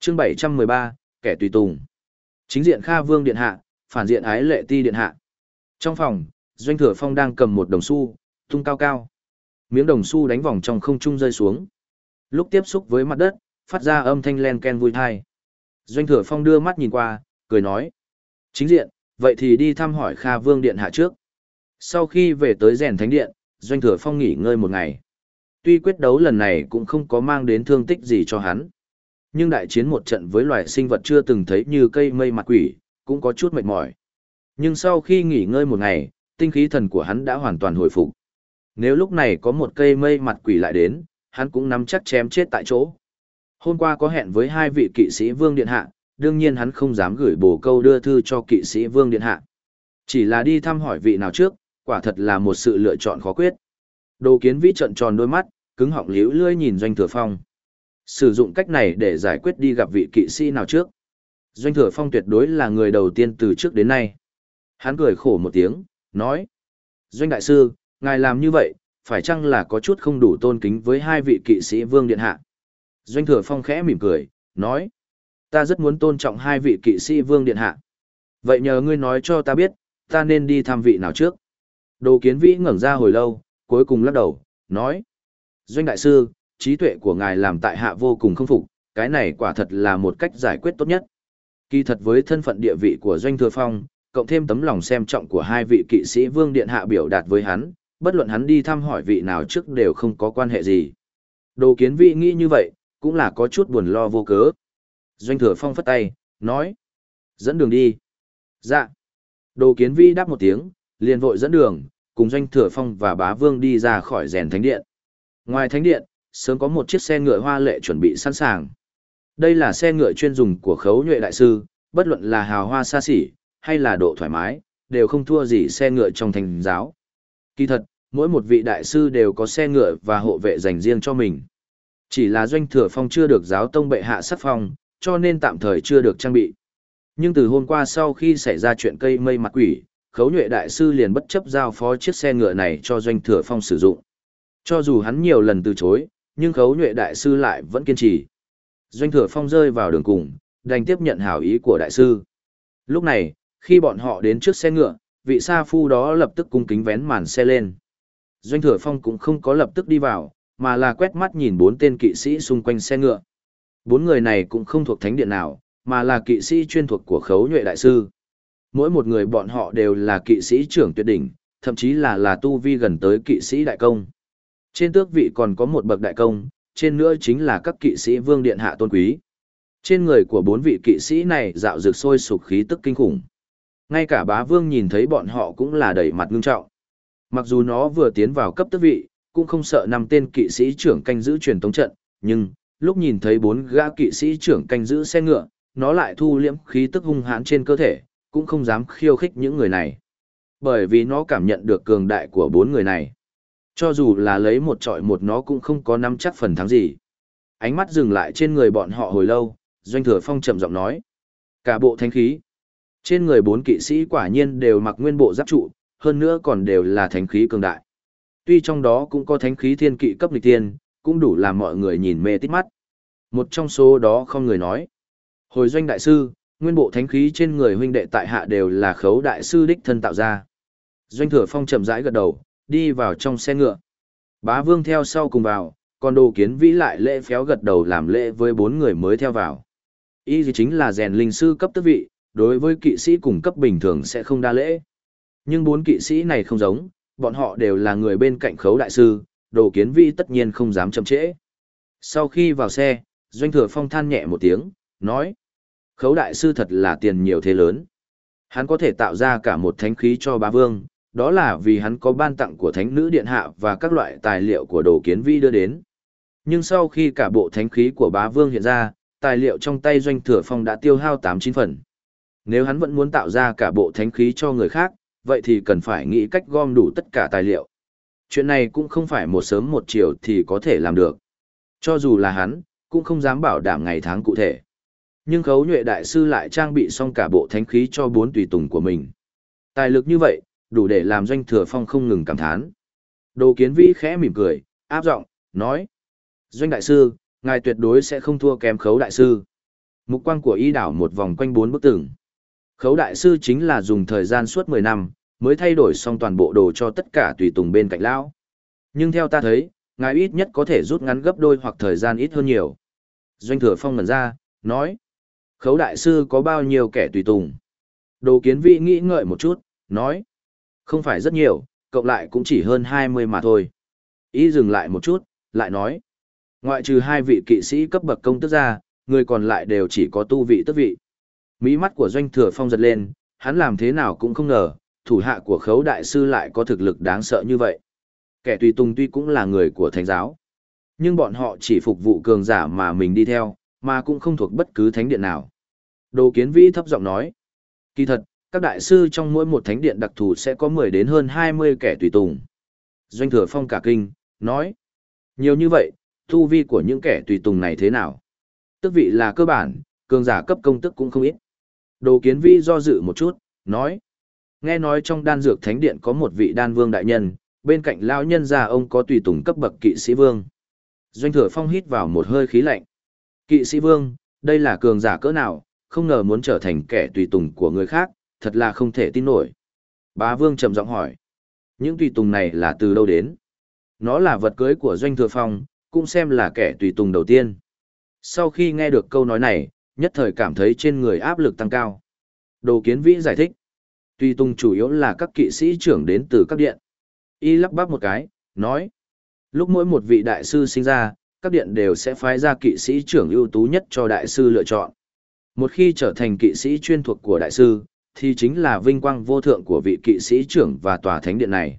Chương 713, kẻ tùy tùng. Chính diện Kha Vương điện hạ, phản diện Ái Lệ Ti điện hạ. Trong phòng, Doanh Thừa Phong đang cầm một đồng xu, tung cao cao. Miếng đồng xu đánh vòng trong không trung rơi xuống. Lúc tiếp xúc với mặt đất, phát ra âm thanh len ken vui thai. Doanh Thừa Phong đưa mắt nhìn qua, cười nói: "Chính diện, vậy thì đi thăm hỏi Kha Vương điện hạ trước." Sau khi về tới rèn thánh điện, Doanh Thừa Phong nghỉ ngơi một ngày. Tuy quyết đấu lần này cũng không có mang đến thương tích gì cho hắn. Nhưng đại chiến một trận với loài sinh vật chưa từng thấy như cây mây mặt quỷ, cũng có chút mệt mỏi. Nhưng sau khi nghỉ ngơi một ngày, tinh khí thần của hắn đã hoàn toàn hồi phục. Nếu lúc này có một cây mây mặt quỷ lại đến, hắn cũng nắm chắc chém chết tại chỗ. Hôm qua có hẹn với hai vị kỵ sĩ Vương Điện Hạ, đương nhiên hắn không dám gửi bổ câu đưa thư cho kỵ sĩ Vương Điện Hạ. Chỉ là đi thăm hỏi vị nào trước, quả thật là một sự lựa chọn khó quyết. Đồ kiến vĩ trận tròn đôi mắt, cứng họng liễu lưỡi nhìn doanh thừa phong. Sử dụng cách này để giải quyết đi gặp vị kỵ sĩ nào trước. Doanh thừa phong tuyệt đối là người đầu tiên từ trước đến nay. Hắn cười khổ một tiếng, nói. Doanh đại sư, ngài làm như vậy, phải chăng là có chút không đủ tôn kính với hai vị kỵ sĩ vương điện hạ? Doanh thừa phong khẽ mỉm cười, nói. Ta rất muốn tôn trọng hai vị kỵ sĩ vương điện hạ. Vậy nhờ ngươi nói cho ta biết, ta nên đi thăm vị nào trước? Đồ kiến vĩ ngẩng ra hồi lâu, cuối cùng lắc đầu, nói. Doanh đại sư, trí tuệ của ngài làm tại hạ vô cùng không phục, cái này quả thật là một cách giải quyết tốt nhất. Kỳ thật với thân phận địa vị của Doanh Thừa Phong, cộng thêm tấm lòng xem trọng của hai vị kỵ sĩ vương điện hạ biểu đạt với hắn, bất luận hắn đi thăm hỏi vị nào trước đều không có quan hệ gì. Đồ kiến vị nghĩ như vậy, cũng là có chút buồn lo vô cớ. Doanh Thừa Phong phất tay, nói. Dẫn đường đi. Dạ. Đồ kiến vi đáp một tiếng, liền vội dẫn đường, cùng Doanh Thừa Phong và Bá Vương đi ra khỏi rèn thánh điện. Ngoài thánh điện, sớm có một chiếc xe ngựa hoa lệ chuẩn bị sẵn sàng. Đây là xe ngựa chuyên dùng của khấu nhuệ đại sư, bất luận là hào hoa xa xỉ, hay là độ thoải mái, đều không thua gì xe ngựa trong thành giáo. Kỳ thật, mỗi một vị đại sư đều có xe ngựa và hộ vệ dành riêng cho mình. Chỉ là doanh thừa phong chưa được giáo tông bệ hạ sắc phong, cho nên tạm thời chưa được trang bị. Nhưng từ hôm qua sau khi xảy ra chuyện cây mây mặt quỷ, khấu nhuệ đại sư liền bất chấp giao phó chiếc xe ngựa này cho doanh thừa phong sử dụng. Cho dù hắn nhiều lần từ chối, nhưng khấu nhuệ đại sư lại vẫn kiên trì. Doanh thừa phong rơi vào đường cùng, đành tiếp nhận hảo ý của đại sư. Lúc này, khi bọn họ đến trước xe ngựa, vị sa phu đó lập tức cung kính vén màn xe lên. Doanh thừa phong cũng không có lập tức đi vào, mà là quét mắt nhìn bốn tên kỵ sĩ xung quanh xe ngựa. Bốn người này cũng không thuộc thánh điện nào, mà là kỵ sĩ chuyên thuộc của khấu nhuệ đại sư. Mỗi một người bọn họ đều là kỵ sĩ trưởng tuyệt đỉnh, thậm chí là là tu vi gần tới kỵ sĩ đại công. Trên tước vị còn có một bậc đại công, trên nữa chính là các kỵ sĩ vương điện hạ tôn quý. Trên người của bốn vị kỵ sĩ này dạo rực sôi sục khí tức kinh khủng. Ngay cả bá vương nhìn thấy bọn họ cũng là đầy mặt ngưng trọng. Mặc dù nó vừa tiến vào cấp tước vị, cũng không sợ năm tên kỵ sĩ trưởng canh giữ truyền tống trận, nhưng, lúc nhìn thấy bốn gã kỵ sĩ trưởng canh giữ xe ngựa, nó lại thu liễm khí tức hung hãn trên cơ thể, cũng không dám khiêu khích những người này. Bởi vì nó cảm nhận được cường đại của bốn người này. Cho dù là lấy một trọi một nó cũng không có nắm chắc phần thắng gì. Ánh mắt dừng lại trên người bọn họ hồi lâu, Doanh Thừa Phong chậm giọng nói. Cả bộ thánh khí. Trên người bốn kỵ sĩ quả nhiên đều mặc nguyên bộ giáp trụ, hơn nữa còn đều là thánh khí cường đại. Tuy trong đó cũng có thánh khí thiên kỵ cấp lịch tiên, cũng đủ làm mọi người nhìn mê tít mắt. Một trong số đó không người nói. Hồi doanh đại sư, nguyên bộ thánh khí trên người huynh đệ tại hạ đều là khấu đại sư đích thân tạo ra. Doanh thừa phong chậm rãi gật đầu, đi vào trong xe ngựa. Bá vương theo sau cùng vào, còn đồ kiến vĩ lại lễ phéo gật đầu làm lễ với bốn người mới theo vào. Y gì chính là rèn linh sư cấp tước vị, đối với kỵ sĩ cùng cấp bình thường sẽ không đa lễ. Nhưng bốn kỵ sĩ này không giống, bọn họ đều là người bên cạnh khấu đại sư, đồ kiến vĩ tất nhiên không dám chậm trễ. Sau khi vào xe, Doanh Thừa Phong than nhẹ một tiếng, nói. Khấu đại sư thật là tiền nhiều thế lớn. Hắn có thể tạo ra cả một thánh khí cho bá vương, đó là vì hắn có ban tặng của thánh nữ điện hạ và các loại tài liệu của đồ kiến vi đưa đến. Nhưng sau khi cả bộ thánh khí của bá vương hiện ra, tài liệu trong tay doanh thừa phong đã tiêu hao tám chín phần. Nếu hắn vẫn muốn tạo ra cả bộ thánh khí cho người khác, vậy thì cần phải nghĩ cách gom đủ tất cả tài liệu. Chuyện này cũng không phải một sớm một chiều thì có thể làm được. Cho dù là hắn, cũng không dám bảo đảm ngày tháng cụ thể. Nhưng khấu nhuệ đại sư lại trang bị xong cả bộ thánh khí cho bốn tùy tùng của mình. Tài lực như vậy, đủ để làm doanh thừa phong không ngừng cảm thán. Đồ kiến vĩ khẽ mỉm cười, áp giọng nói. Doanh đại sư, ngài tuyệt đối sẽ không thua kém khấu đại sư. Mục quang của y đảo một vòng quanh bốn bức tường. Khấu đại sư chính là dùng thời gian suốt 10 năm, mới thay đổi xong toàn bộ đồ cho tất cả tùy tùng bên cạnh lão. Nhưng theo ta thấy, ngài ít nhất có thể rút ngắn gấp đôi hoặc thời gian ít hơn nhiều. Doanh thừa phong ngẩn ra, nói. Khấu đại sư có bao nhiêu kẻ tùy tùng? Đồ kiến vị nghĩ ngợi một chút, nói. Không phải rất nhiều, cộng lại cũng chỉ hơn 20 mà thôi. Ý dừng lại một chút, lại nói. Ngoại trừ hai vị kỵ sĩ cấp bậc công tức ra, người còn lại đều chỉ có tu vị tức vị. Mỹ mắt của doanh thừa phong giật lên, hắn làm thế nào cũng không ngờ, thủ hạ của khấu đại sư lại có thực lực đáng sợ như vậy. Kẻ tùy tùng tuy cũng là người của thánh giáo, nhưng bọn họ chỉ phục vụ cường giả mà mình đi theo, mà cũng không thuộc bất cứ thánh điện nào. Đồ kiến vĩ thấp giọng nói. Kỳ thật, các đại sư trong mỗi một thánh điện đặc thù sẽ có 10 đến hơn 20 kẻ tùy tùng. Doanh thừa phong cả kinh, nói. Nhiều như vậy, thu vi của những kẻ tùy tùng này thế nào? Tức vị là cơ bản, cường giả cấp công tức cũng không ít. Đồ kiến vi do dự một chút, nói. Nghe nói trong đan dược thánh điện có một vị đan vương đại nhân, bên cạnh lão nhân già ông có tùy tùng cấp bậc kỵ sĩ vương. Doanh thừa phong hít vào một hơi khí lạnh. Kỵ sĩ vương, đây là cường giả cỡ nào, không ngờ muốn trở thành kẻ tùy tùng của người khác, thật là không thể tin nổi. Bá vương trầm giọng hỏi, những tùy tùng này là từ đâu đến? Nó là vật cưới của doanh thừa phong, cũng xem là kẻ tùy tùng đầu tiên. Sau khi nghe được câu nói này, nhất thời cảm thấy trên người áp lực tăng cao. Đồ kiến vĩ giải thích, tùy tùng chủ yếu là các kỵ sĩ trưởng đến từ các điện. Y lắc bắp một cái, nói, lúc mỗi một vị đại sư sinh ra, các điện đều sẽ phái ra kỵ sĩ trưởng ưu tú nhất cho đại sư lựa chọn. Một khi trở thành kỵ sĩ chuyên thuộc của đại sư, thì chính là vinh quang vô thượng của vị kỵ sĩ trưởng và tòa thánh điện này.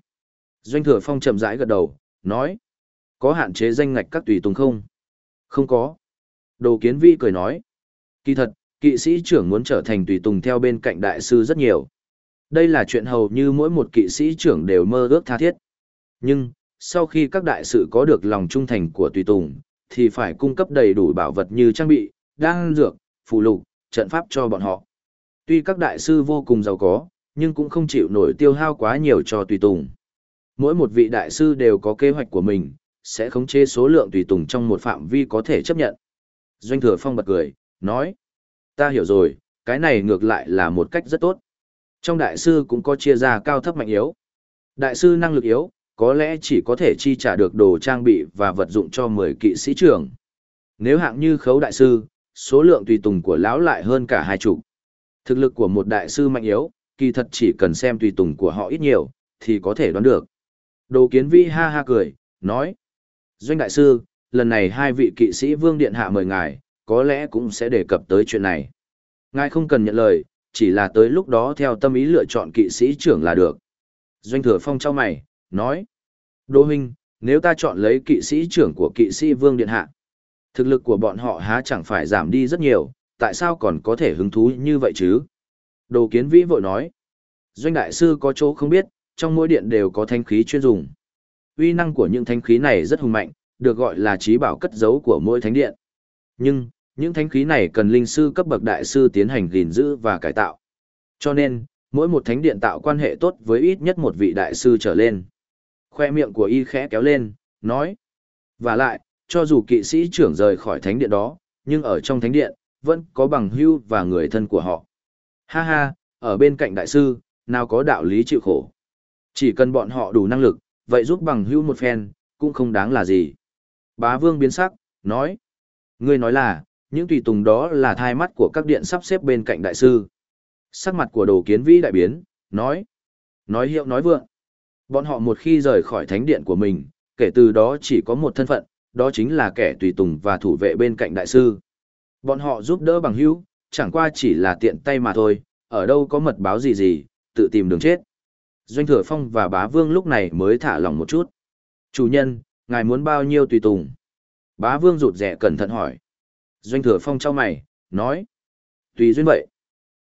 Doanh thừa phong chậm rãi gật đầu, nói, có hạn chế danh ngạch các tùy tùng không? Không có. Đồ kiến vi cười nói, kỳ thật, kỵ sĩ trưởng muốn trở thành tùy tùng theo bên cạnh đại sư rất nhiều. Đây là chuyện hầu như mỗi một kỵ sĩ trưởng đều mơ ước tha thiết. Nhưng, sau khi các đại sự có được lòng trung thành của tùy tùng, thì phải cung cấp đầy đủ bảo vật như trang bị, đan dược, phù lục, trận pháp cho bọn họ. Tuy các đại sư vô cùng giàu có, nhưng cũng không chịu nổi tiêu hao quá nhiều cho tùy tùng. Mỗi một vị đại sư đều có kế hoạch của mình, sẽ khống chế số lượng tùy tùng trong một phạm vi có thể chấp nhận. Doanh thừa phong bật cười, nói, ta hiểu rồi, cái này ngược lại là một cách rất tốt. Trong đại sư cũng có chia ra cao thấp mạnh yếu. Đại sư năng lực yếu, có lẽ chỉ có thể chi trả được đồ trang bị và vật dụng cho 10 kỵ sĩ trưởng. Nếu hạng như khấu đại sư, số lượng tùy tùng của lão lại hơn cả hai chục. Thực lực của một đại sư mạnh yếu, kỳ thật chỉ cần xem tùy tùng của họ ít nhiều, thì có thể đoán được. Đồ kiến vi ha ha cười, nói. Doanh đại sư, lần này hai vị kỵ sĩ vương điện hạ mời ngài, có lẽ cũng sẽ đề cập tới chuyện này. Ngài không cần nhận lời, chỉ là tới lúc đó theo tâm ý lựa chọn kỵ sĩ trưởng là được. Doanh thừa phong trao mày, nói. Đô huynh, nếu ta chọn lấy kỵ sĩ trưởng của kỵ sĩ vương điện hạ, thực lực của bọn họ há chẳng phải giảm đi rất nhiều, tại sao còn có thể hứng thú như vậy chứ? Đồ kiến vĩ vội nói. Doanh đại sư có chỗ không biết, trong mỗi điện đều có thanh khí chuyên dùng. Uy năng của những thanh khí này rất hùng mạnh, được gọi là trí bảo cất giấu của mỗi thánh điện. Nhưng, những thánh khí này cần linh sư cấp bậc đại sư tiến hành gìn giữ và cải tạo. Cho nên, mỗi một thánh điện tạo quan hệ tốt với ít nhất một vị đại sư trở lên. Khoe miệng của y khẽ kéo lên, nói. Và lại, cho dù kỵ sĩ trưởng rời khỏi thánh điện đó, nhưng ở trong thánh điện, vẫn có bằng hưu và người thân của họ. Ha ha, ở bên cạnh đại sư, nào có đạo lý chịu khổ. Chỉ cần bọn họ đủ năng lực, vậy giúp bằng hưu một phen, cũng không đáng là gì. Bá vương biến sắc, nói. Ngươi nói là, những tùy tùng đó là thai mắt của các điện sắp xếp bên cạnh đại sư. Sắc mặt của đồ kiến vĩ đại biến, nói. Nói hiệu nói vượng. Bọn họ một khi rời khỏi thánh điện của mình, kể từ đó chỉ có một thân phận, đó chính là kẻ tùy tùng và thủ vệ bên cạnh đại sư. Bọn họ giúp đỡ bằng hữu, chẳng qua chỉ là tiện tay mà thôi, ở đâu có mật báo gì gì, tự tìm đường chết. Doanh thừa phong và bá vương lúc này mới thả lỏng một chút. Chủ nhân, ngài muốn bao nhiêu tùy tùng? Bá vương rụt rẻ cẩn thận hỏi. Doanh thừa phong trao mày, nói. Tùy duyên vậy.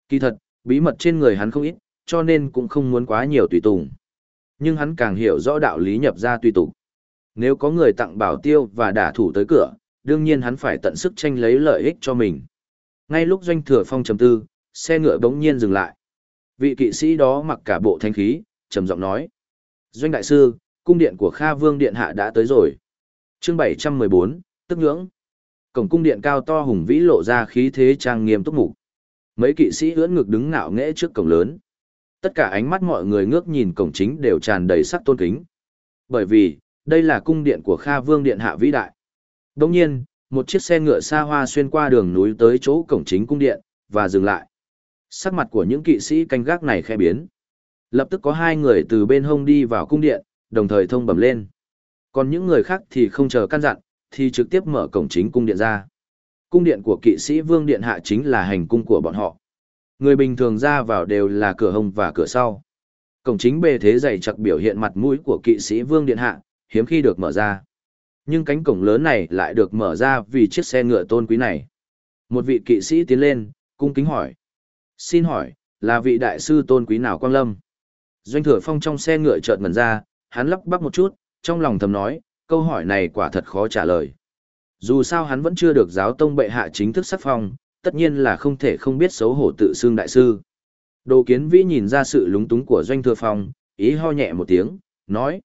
Kỳ thật, bí mật trên người hắn không ít, cho nên cũng không muốn quá nhiều tùy tùng. Nhưng hắn càng hiểu rõ đạo lý nhập ra tùy tùng. Nếu có người tặng bảo tiêu và đả thủ tới cửa, đương nhiên hắn phải tận sức tranh lấy lợi ích cho mình. Ngay lúc doanh thừa phong trầm tư, xe ngựa bỗng nhiên dừng lại. Vị kỵ sĩ đó mặc cả bộ thanh khí, trầm giọng nói. Doanh đại sư, cung điện của Kha Vương Điện Hạ đã tới rồi. chương 714, tức ngưỡng. Cổng cung điện cao to hùng vĩ lộ ra khí thế trang nghiêm túc mục. Mấy kỵ sĩ ưỡn ngực đứng ngạo nghễ trước cổng lớn. Tất cả ánh mắt mọi người ngước nhìn cổng chính đều tràn đầy sắc tôn kính. Bởi vì, đây là cung điện của Kha Vương Điện Hạ vĩ đại. đông nhiên, một chiếc xe ngựa xa hoa xuyên qua đường núi tới chỗ cổng chính cung điện, và dừng lại. Sắc mặt của những kỵ sĩ canh gác này khẽ biến. Lập tức có hai người từ bên hông đi vào cung điện, đồng thời thông bẩm lên. Còn những người khác thì không chờ căn dặn, thì trực tiếp mở cổng chính cung điện ra. Cung điện của kỵ sĩ vương điện hạ chính là hành cung của bọn họ. Người bình thường ra vào đều là cửa hông và cửa sau. Cổng chính bề thế dày chặt biểu hiện mặt mũi của kỵ sĩ vương điện hạ, hiếm khi được mở ra. Nhưng cánh cổng lớn này lại được mở ra vì chiếc xe ngựa tôn quý này. Một vị kỵ sĩ tiến lên, cung kính hỏi. Xin hỏi, là vị đại sư tôn quý nào quang lâm? Doanh thừa phong trong xe ngựa chợt ngần ra, hắn lắp bắp một chút, trong lòng thầm nói, câu hỏi này quả thật khó trả lời. Dù sao hắn vẫn chưa được giáo tông bệ hạ chính thức sắc phong, tất nhiên là không thể không biết xấu hổ tự xưng đại sư. Đồ kiến vĩ nhìn ra sự lúng túng của doanh thừa phong, ý ho nhẹ một tiếng, nói.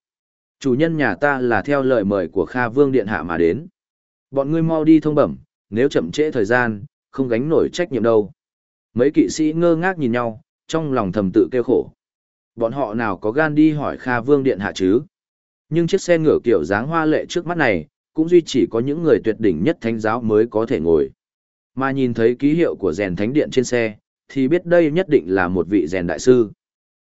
Chủ nhân nhà ta là theo lời mời của Kha Vương Điện Hạ mà đến. Bọn ngươi mau đi thông bẩm, nếu chậm trễ thời gian, không gánh nổi trách nhiệm đâu. Mấy kỵ sĩ ngơ ngác nhìn nhau, trong lòng thầm tự kêu khổ. Bọn họ nào có gan đi hỏi Kha Vương Điện Hạ chứ? Nhưng chiếc xe ngựa kiểu dáng hoa lệ trước mắt này, cũng duy chỉ có những người tuyệt đỉnh nhất thánh giáo mới có thể ngồi. Mà nhìn thấy ký hiệu của rèn thánh điện trên xe, thì biết đây nhất định là một vị rèn đại sư.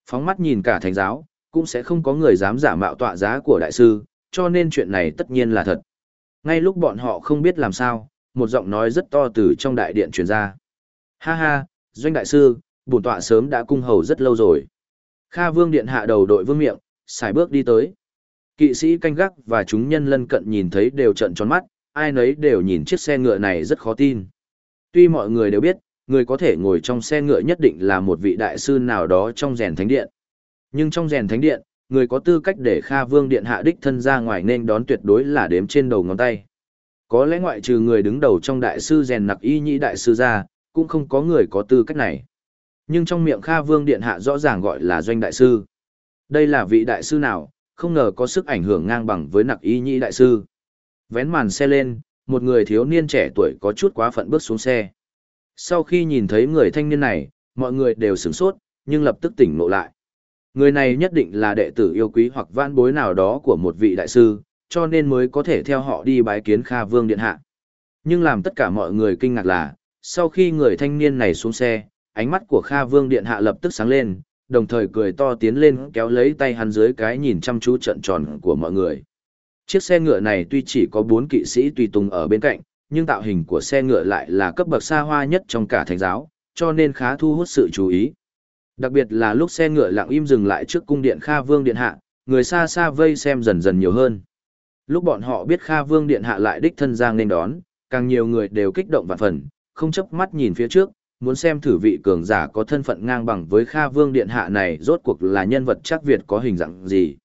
Phóng mắt nhìn cả thánh giáo, cũng sẽ không có người dám giả mạo tọa giá của đại sư, cho nên chuyện này tất nhiên là thật. Ngay lúc bọn họ không biết làm sao, một giọng nói rất to từ trong đại điện truyền ra. Ha ha, doanh đại sư, bổn tọa sớm đã cung hầu rất lâu rồi. Kha vương điện hạ đầu đội vương miệng, xài bước đi tới. Kỵ sĩ canh gác và chúng nhân lân cận nhìn thấy đều trận tròn mắt, ai nấy đều nhìn chiếc xe ngựa này rất khó tin. Tuy mọi người đều biết, người có thể ngồi trong xe ngựa nhất định là một vị đại sư nào đó trong rèn thánh điện. Nhưng trong rèn thánh điện, người có tư cách để Kha Vương Điện hạ đích thân ra ngoài nên đón tuyệt đối là đếm trên đầu ngón tay. Có lẽ ngoại trừ người đứng đầu trong đại sư rèn nặc y nhĩ đại sư ra, cũng không có người có tư cách này. Nhưng trong miệng Kha Vương Điện Hạ rõ ràng gọi là doanh đại sư. Đây là vị đại sư nào, không ngờ có sức ảnh hưởng ngang bằng với nặc y nhĩ đại sư. Vén màn xe lên, một người thiếu niên trẻ tuổi có chút quá phận bước xuống xe. Sau khi nhìn thấy người thanh niên này, mọi người đều sửng sốt, nhưng lập tức tỉnh ngộ lại. Người này nhất định là đệ tử yêu quý hoặc vãn bối nào đó của một vị đại sư, cho nên mới có thể theo họ đi bái kiến Kha Vương Điện Hạ. Nhưng làm tất cả mọi người kinh ngạc là, sau khi người thanh niên này xuống xe, ánh mắt của Kha Vương Điện Hạ lập tức sáng lên, đồng thời cười to tiến lên kéo lấy tay hắn dưới cái nhìn chăm chú trận tròn của mọi người. Chiếc xe ngựa này tuy chỉ có 4 kỵ sĩ tùy tùng ở bên cạnh, nhưng tạo hình của xe ngựa lại là cấp bậc xa hoa nhất trong cả thánh giáo, cho nên khá thu hút sự chú ý. Đặc biệt là lúc xe ngựa lặng im dừng lại trước cung điện Kha Vương Điện Hạ, người xa xa vây xem dần dần nhiều hơn. Lúc bọn họ biết Kha Vương Điện Hạ lại đích thân giang nên đón, càng nhiều người đều kích động vạn phần, không chấp mắt nhìn phía trước, muốn xem thử vị cường giả có thân phận ngang bằng với Kha Vương Điện Hạ này rốt cuộc là nhân vật chắc Việt có hình dạng gì.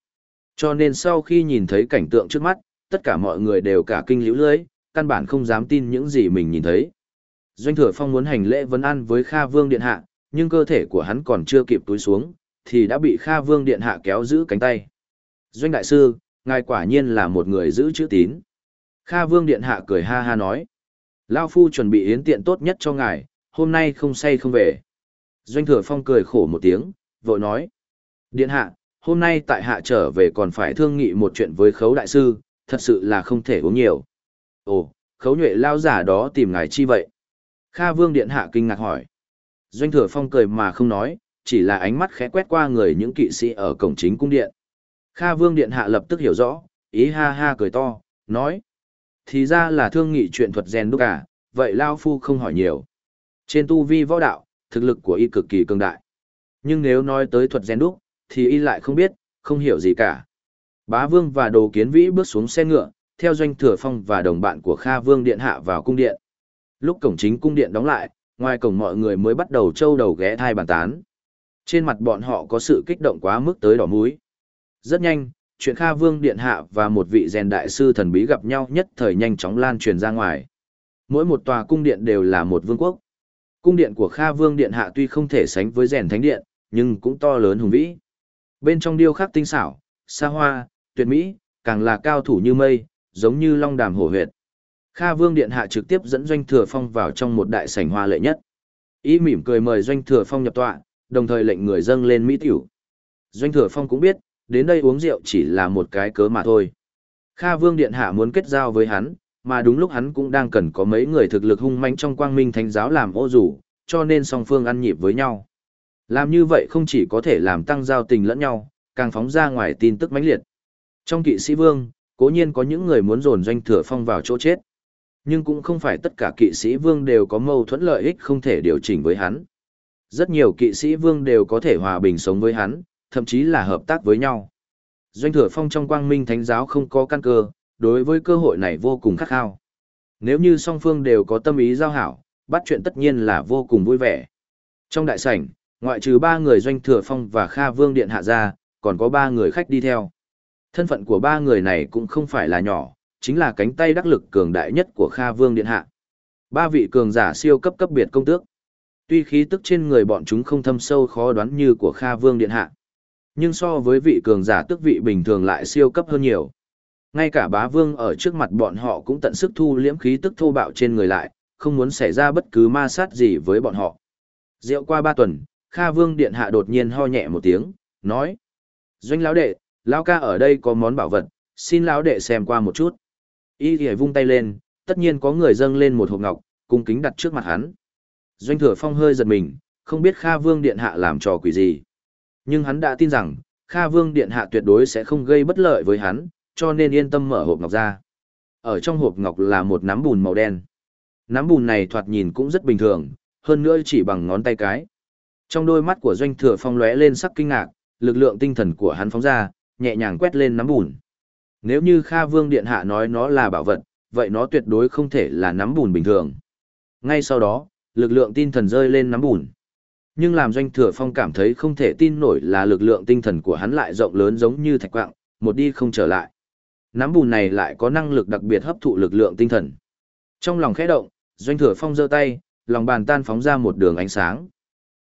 Cho nên sau khi nhìn thấy cảnh tượng trước mắt, tất cả mọi người đều cả kinh liễu lưới, căn bản không dám tin những gì mình nhìn thấy. Doanh thừa phong muốn hành lễ vấn an với Kha Vương Điện Hạ, nhưng cơ thể của hắn còn chưa kịp túi xuống, thì đã bị Kha Vương Điện Hạ kéo giữ cánh tay. Doanh Đại Sư, ngài quả nhiên là một người giữ chữ tín. Kha Vương Điện Hạ cười ha ha nói. Lao Phu chuẩn bị yến tiện tốt nhất cho ngài, hôm nay không say không về. Doanh Thừa Phong cười khổ một tiếng, vội nói. Điện Hạ, hôm nay tại Hạ trở về còn phải thương nghị một chuyện với Khấu Đại Sư, thật sự là không thể uống nhiều. Ồ, Khấu Nhuệ Lao giả đó tìm ngài chi vậy? Kha Vương Điện Hạ kinh ngạc hỏi. Doanh Thừa Phong cười mà không nói, chỉ là ánh mắt khẽ quét qua người những kỵ sĩ ở cổng chính cung điện. Kha Vương Điện Hạ lập tức hiểu rõ, ý ha ha cười to, nói. Thì ra là thương nghị chuyện thuật rèn đúc à, vậy Lao Phu không hỏi nhiều. Trên tu vi võ đạo, thực lực của y cực kỳ cường đại. Nhưng nếu nói tới thuật gen đúc, thì y lại không biết, không hiểu gì cả. Bá Vương và Đồ Kiến Vĩ bước xuống xe ngựa, theo Doanh Thừa Phong và đồng bạn của Kha Vương Điện Hạ vào cung điện. Lúc cổng chính cung điện đóng lại, ngoài cổng mọi người mới bắt đầu trâu đầu ghé thai bàn tán. Trên mặt bọn họ có sự kích động quá mức tới đỏ múi. Rất nhanh, chuyện Kha Vương Điện Hạ và một vị rèn đại sư thần bí gặp nhau nhất thời nhanh chóng lan truyền ra ngoài. Mỗi một tòa cung điện đều là một vương quốc. Cung điện của Kha Vương Điện Hạ tuy không thể sánh với rèn thánh điện, nhưng cũng to lớn hùng vĩ. Bên trong điêu khắc tinh xảo, xa hoa, tuyệt mỹ, càng là cao thủ như mây, giống như long đàm hổ huyệt. Kha Vương Điện Hạ trực tiếp dẫn Doanh Thừa Phong vào trong một đại sảnh hoa lệ nhất. Ý mỉm cười mời Doanh Thừa Phong nhập tọa, đồng thời lệnh người dâng lên mỹ tiểu. Doanh Thừa Phong cũng biết, đến đây uống rượu chỉ là một cái cớ mà thôi. Kha Vương Điện Hạ muốn kết giao với hắn, mà đúng lúc hắn cũng đang cần có mấy người thực lực hung manh trong quang minh thánh giáo làm ô rủ, cho nên song phương ăn nhịp với nhau. Làm như vậy không chỉ có thể làm tăng giao tình lẫn nhau, càng phóng ra ngoài tin tức mãnh liệt. Trong kỵ sĩ vương, cố nhiên có những người muốn dồn doanh thừa phong vào chỗ chết. Nhưng cũng không phải tất cả kỵ sĩ vương đều có mâu thuẫn lợi ích không thể điều chỉnh với hắn. Rất nhiều kỵ sĩ vương đều có thể hòa bình sống với hắn, thậm chí là hợp tác với nhau. Doanh thừa phong trong quang minh thánh giáo không có căn cơ, đối với cơ hội này vô cùng khát khao. Nếu như song phương đều có tâm ý giao hảo, bắt chuyện tất nhiên là vô cùng vui vẻ. Trong đại sảnh, ngoại trừ ba người doanh thừa phong và kha vương điện hạ ra, còn có ba người khách đi theo. Thân phận của ba người này cũng không phải là nhỏ, chính là cánh tay đắc lực cường đại nhất của Kha Vương Điện Hạ. Ba vị cường giả siêu cấp cấp biệt công tước. Tuy khí tức trên người bọn chúng không thâm sâu khó đoán như của Kha Vương Điện Hạ. Nhưng so với vị cường giả tức vị bình thường lại siêu cấp hơn nhiều. Ngay cả bá vương ở trước mặt bọn họ cũng tận sức thu liễm khí tức thô bạo trên người lại, không muốn xảy ra bất cứ ma sát gì với bọn họ. Rượu qua ba tuần, Kha Vương Điện Hạ đột nhiên ho nhẹ một tiếng, nói. Doanh lão đệ, lão ca ở đây có món bảo vật, xin lão đệ xem qua một chút. Y thì vung tay lên, tất nhiên có người dâng lên một hộp ngọc, cung kính đặt trước mặt hắn. Doanh thừa phong hơi giật mình, không biết Kha Vương Điện Hạ làm trò quỷ gì. Nhưng hắn đã tin rằng, Kha Vương Điện Hạ tuyệt đối sẽ không gây bất lợi với hắn, cho nên yên tâm mở hộp ngọc ra. Ở trong hộp ngọc là một nắm bùn màu đen. Nắm bùn này thoạt nhìn cũng rất bình thường, hơn nữa chỉ bằng ngón tay cái. Trong đôi mắt của Doanh Thừa Phong lóe lên sắc kinh ngạc, lực lượng tinh thần của hắn phóng ra, nhẹ nhàng quét lên nắm bùn. Nếu như Kha Vương Điện Hạ nói nó là bảo vật, vậy nó tuyệt đối không thể là nắm bùn bình thường. Ngay sau đó, lực lượng tinh thần rơi lên nắm bùn. Nhưng làm doanh thừa phong cảm thấy không thể tin nổi là lực lượng tinh thần của hắn lại rộng lớn giống như thạch quạng, một đi không trở lại. Nắm bùn này lại có năng lực đặc biệt hấp thụ lực lượng tinh thần. Trong lòng khẽ động, doanh thừa phong giơ tay, lòng bàn tan phóng ra một đường ánh sáng.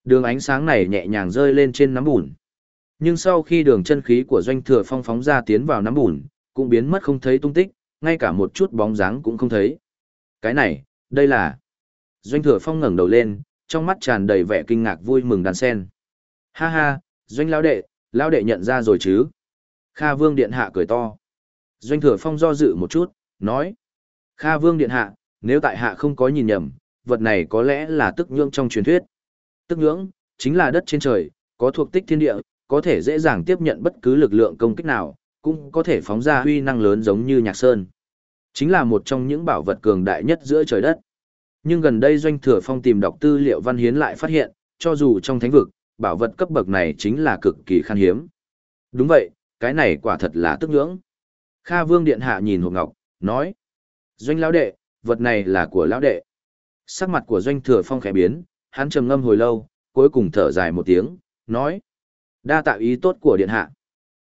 Đường ánh sáng này nhẹ nhàng rơi lên trên nắm bùn. Nhưng sau khi đường chân khí của doanh thừa phong phóng ra tiến vào nắm bùn, cũng biến mất không thấy tung tích, ngay cả một chút bóng dáng cũng không thấy. Cái này, đây là... Doanh thừa phong ngẩng đầu lên, trong mắt tràn đầy vẻ kinh ngạc vui mừng đàn sen. Ha ha, doanh lão đệ, lão đệ nhận ra rồi chứ. Kha vương điện hạ cười to. Doanh thừa phong do dự một chút, nói. Kha vương điện hạ, nếu tại hạ không có nhìn nhầm, vật này có lẽ là tức nhưỡng trong truyền thuyết. Tức nhưỡng, chính là đất trên trời, có thuộc tích thiên địa, có thể dễ dàng tiếp nhận bất cứ lực lượng công kích nào, cũng có thể phóng ra huy năng lớn giống như nhạc sơn. Chính là một trong những bảo vật cường đại nhất giữa trời đất. Nhưng gần đây doanh thừa phong tìm đọc tư liệu văn hiến lại phát hiện, cho dù trong thánh vực, bảo vật cấp bậc này chính là cực kỳ khan hiếm. Đúng vậy, cái này quả thật là tức ngưỡng. Kha Vương Điện Hạ nhìn hộp ngọc, nói. Doanh lão đệ, vật này là của lão đệ. Sắc mặt của doanh thừa phong khẽ biến, hắn trầm ngâm hồi lâu, cuối cùng thở dài một tiếng, nói. Đa tạo ý tốt của Điện Hạ.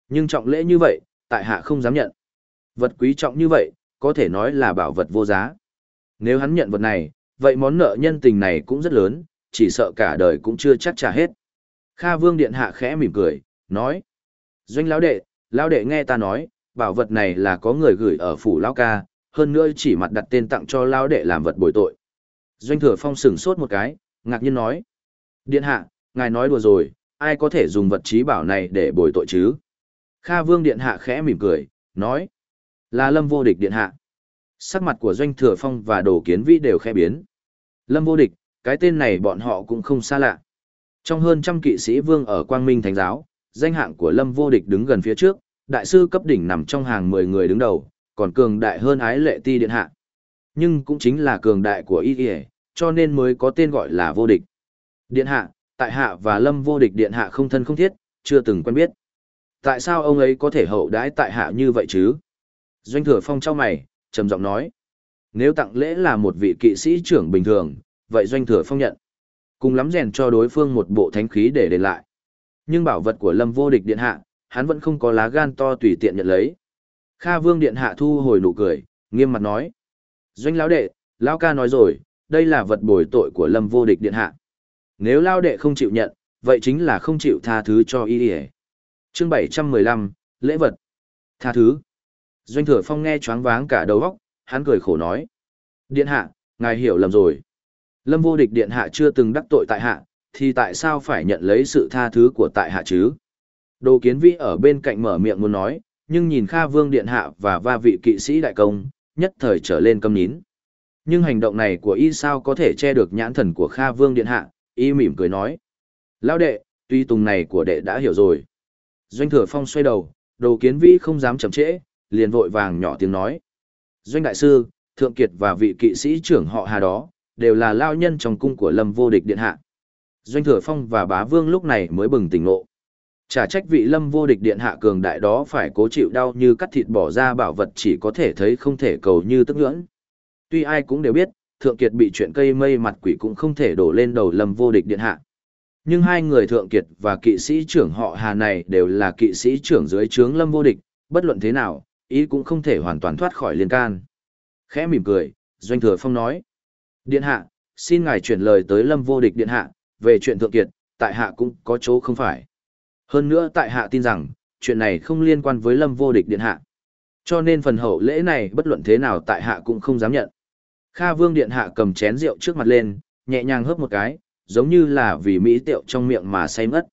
Nhưng trọng lễ như vậy, tại hạ không dám nhận. Vật quý trọng như vậy, có thể nói là bảo vật vô giá. Nếu hắn nhận vật này, vậy món nợ nhân tình này cũng rất lớn, chỉ sợ cả đời cũng chưa chắc trả hết. Kha Vương Điện Hạ khẽ mỉm cười, nói. Doanh lão đệ, lão đệ nghe ta nói, bảo vật này là có người gửi ở phủ lão ca, hơn nữa chỉ mặt đặt tên tặng cho lão đệ làm vật bồi tội. Doanh thừa phong sửng sốt một cái, ngạc nhiên nói. Điện hạ, ngài nói đùa rồi, ai có thể dùng vật trí bảo này để bồi tội chứ? Kha Vương Điện Hạ khẽ mỉm cười, nói. Là Lâm Vô Địch Điện Hạ. Sắc mặt của Doanh Thừa Phong và Đồ Kiến Vĩ đều khẽ biến. Lâm Vô Địch, cái tên này bọn họ cũng không xa lạ. Trong hơn trăm kỵ sĩ vương ở Quang Minh Thánh Giáo, danh hạng của Lâm Vô Địch đứng gần phía trước, đại sư cấp đỉnh nằm trong hàng 10 người đứng đầu, còn cường đại hơn ái lệ ti điện hạ. Nhưng cũng chính là cường đại của y y, cho nên mới có tên gọi là vô địch. Điện hạ, tại hạ và Lâm Vô Địch điện hạ không thân không thiết, chưa từng quen biết. Tại sao ông ấy có thể hậu đãi tại hạ như vậy chứ? Doanh thừa phong trao mày, trầm giọng nói. Nếu tặng lễ là một vị kỵ sĩ trưởng bình thường, vậy doanh thừa phong nhận. Cùng lắm rèn cho đối phương một bộ thánh khí để đền lại. Nhưng bảo vật của lâm vô địch điện hạ, hắn vẫn không có lá gan to tùy tiện nhận lấy. Kha vương điện hạ thu hồi nụ cười, nghiêm mặt nói. Doanh lão đệ, lão ca nói rồi, đây là vật bồi tội của lâm vô địch điện hạ. Nếu lão đệ không chịu nhận, vậy chính là không chịu tha thứ cho y chương 715, lễ vật. Tha thứ. Doanh thừa phong nghe choáng váng cả đầu óc, hắn cười khổ nói. Điện hạ, ngài hiểu lầm rồi. Lâm vô địch điện hạ chưa từng đắc tội tại hạ, thì tại sao phải nhận lấy sự tha thứ của tại hạ chứ? Đồ kiến vĩ ở bên cạnh mở miệng muốn nói, nhưng nhìn Kha Vương Điện Hạ và va vị kỵ sĩ đại công, nhất thời trở lên câm nín. Nhưng hành động này của y sao có thể che được nhãn thần của Kha Vương Điện Hạ, y mỉm cười nói. Lão đệ, tuy tùng này của đệ đã hiểu rồi. Doanh thừa phong xoay đầu, đồ kiến vĩ không dám chậm trễ, liền vội vàng nhỏ tiếng nói. Doanh đại sư, thượng kiệt và vị kỵ sĩ trưởng họ hà đó, đều là lao nhân trong cung của lâm vô địch điện hạ. Doanh thừa phong và bá vương lúc này mới bừng tỉnh ngộ chả trách vị lâm vô địch điện hạ cường đại đó phải cố chịu đau như cắt thịt bỏ ra bảo vật chỉ có thể thấy không thể cầu như tức ngưỡng. Tuy ai cũng đều biết, thượng kiệt bị chuyện cây mây mặt quỷ cũng không thể đổ lên đầu lâm vô địch điện hạ. Nhưng hai người thượng kiệt và kỵ sĩ trưởng họ Hà này đều là kỵ sĩ trưởng dưới trướng Lâm vô địch, bất luận thế nào, ý cũng không thể hoàn toàn thoát khỏi liên can. Khẽ mỉm cười, Doanh Thừa Phong nói. Điện hạ, xin ngài chuyển lời tới Lâm vô địch điện hạ, về chuyện thượng kiệt, tại hạ cũng có chỗ không phải. Hơn nữa tại hạ tin rằng, chuyện này không liên quan với Lâm vô địch điện hạ. Cho nên phần hậu lễ này bất luận thế nào tại hạ cũng không dám nhận. Kha Vương điện hạ cầm chén rượu trước mặt lên, nhẹ nhàng hớp một cái, giống như là vì mỹ tiệu trong miệng mà say mất.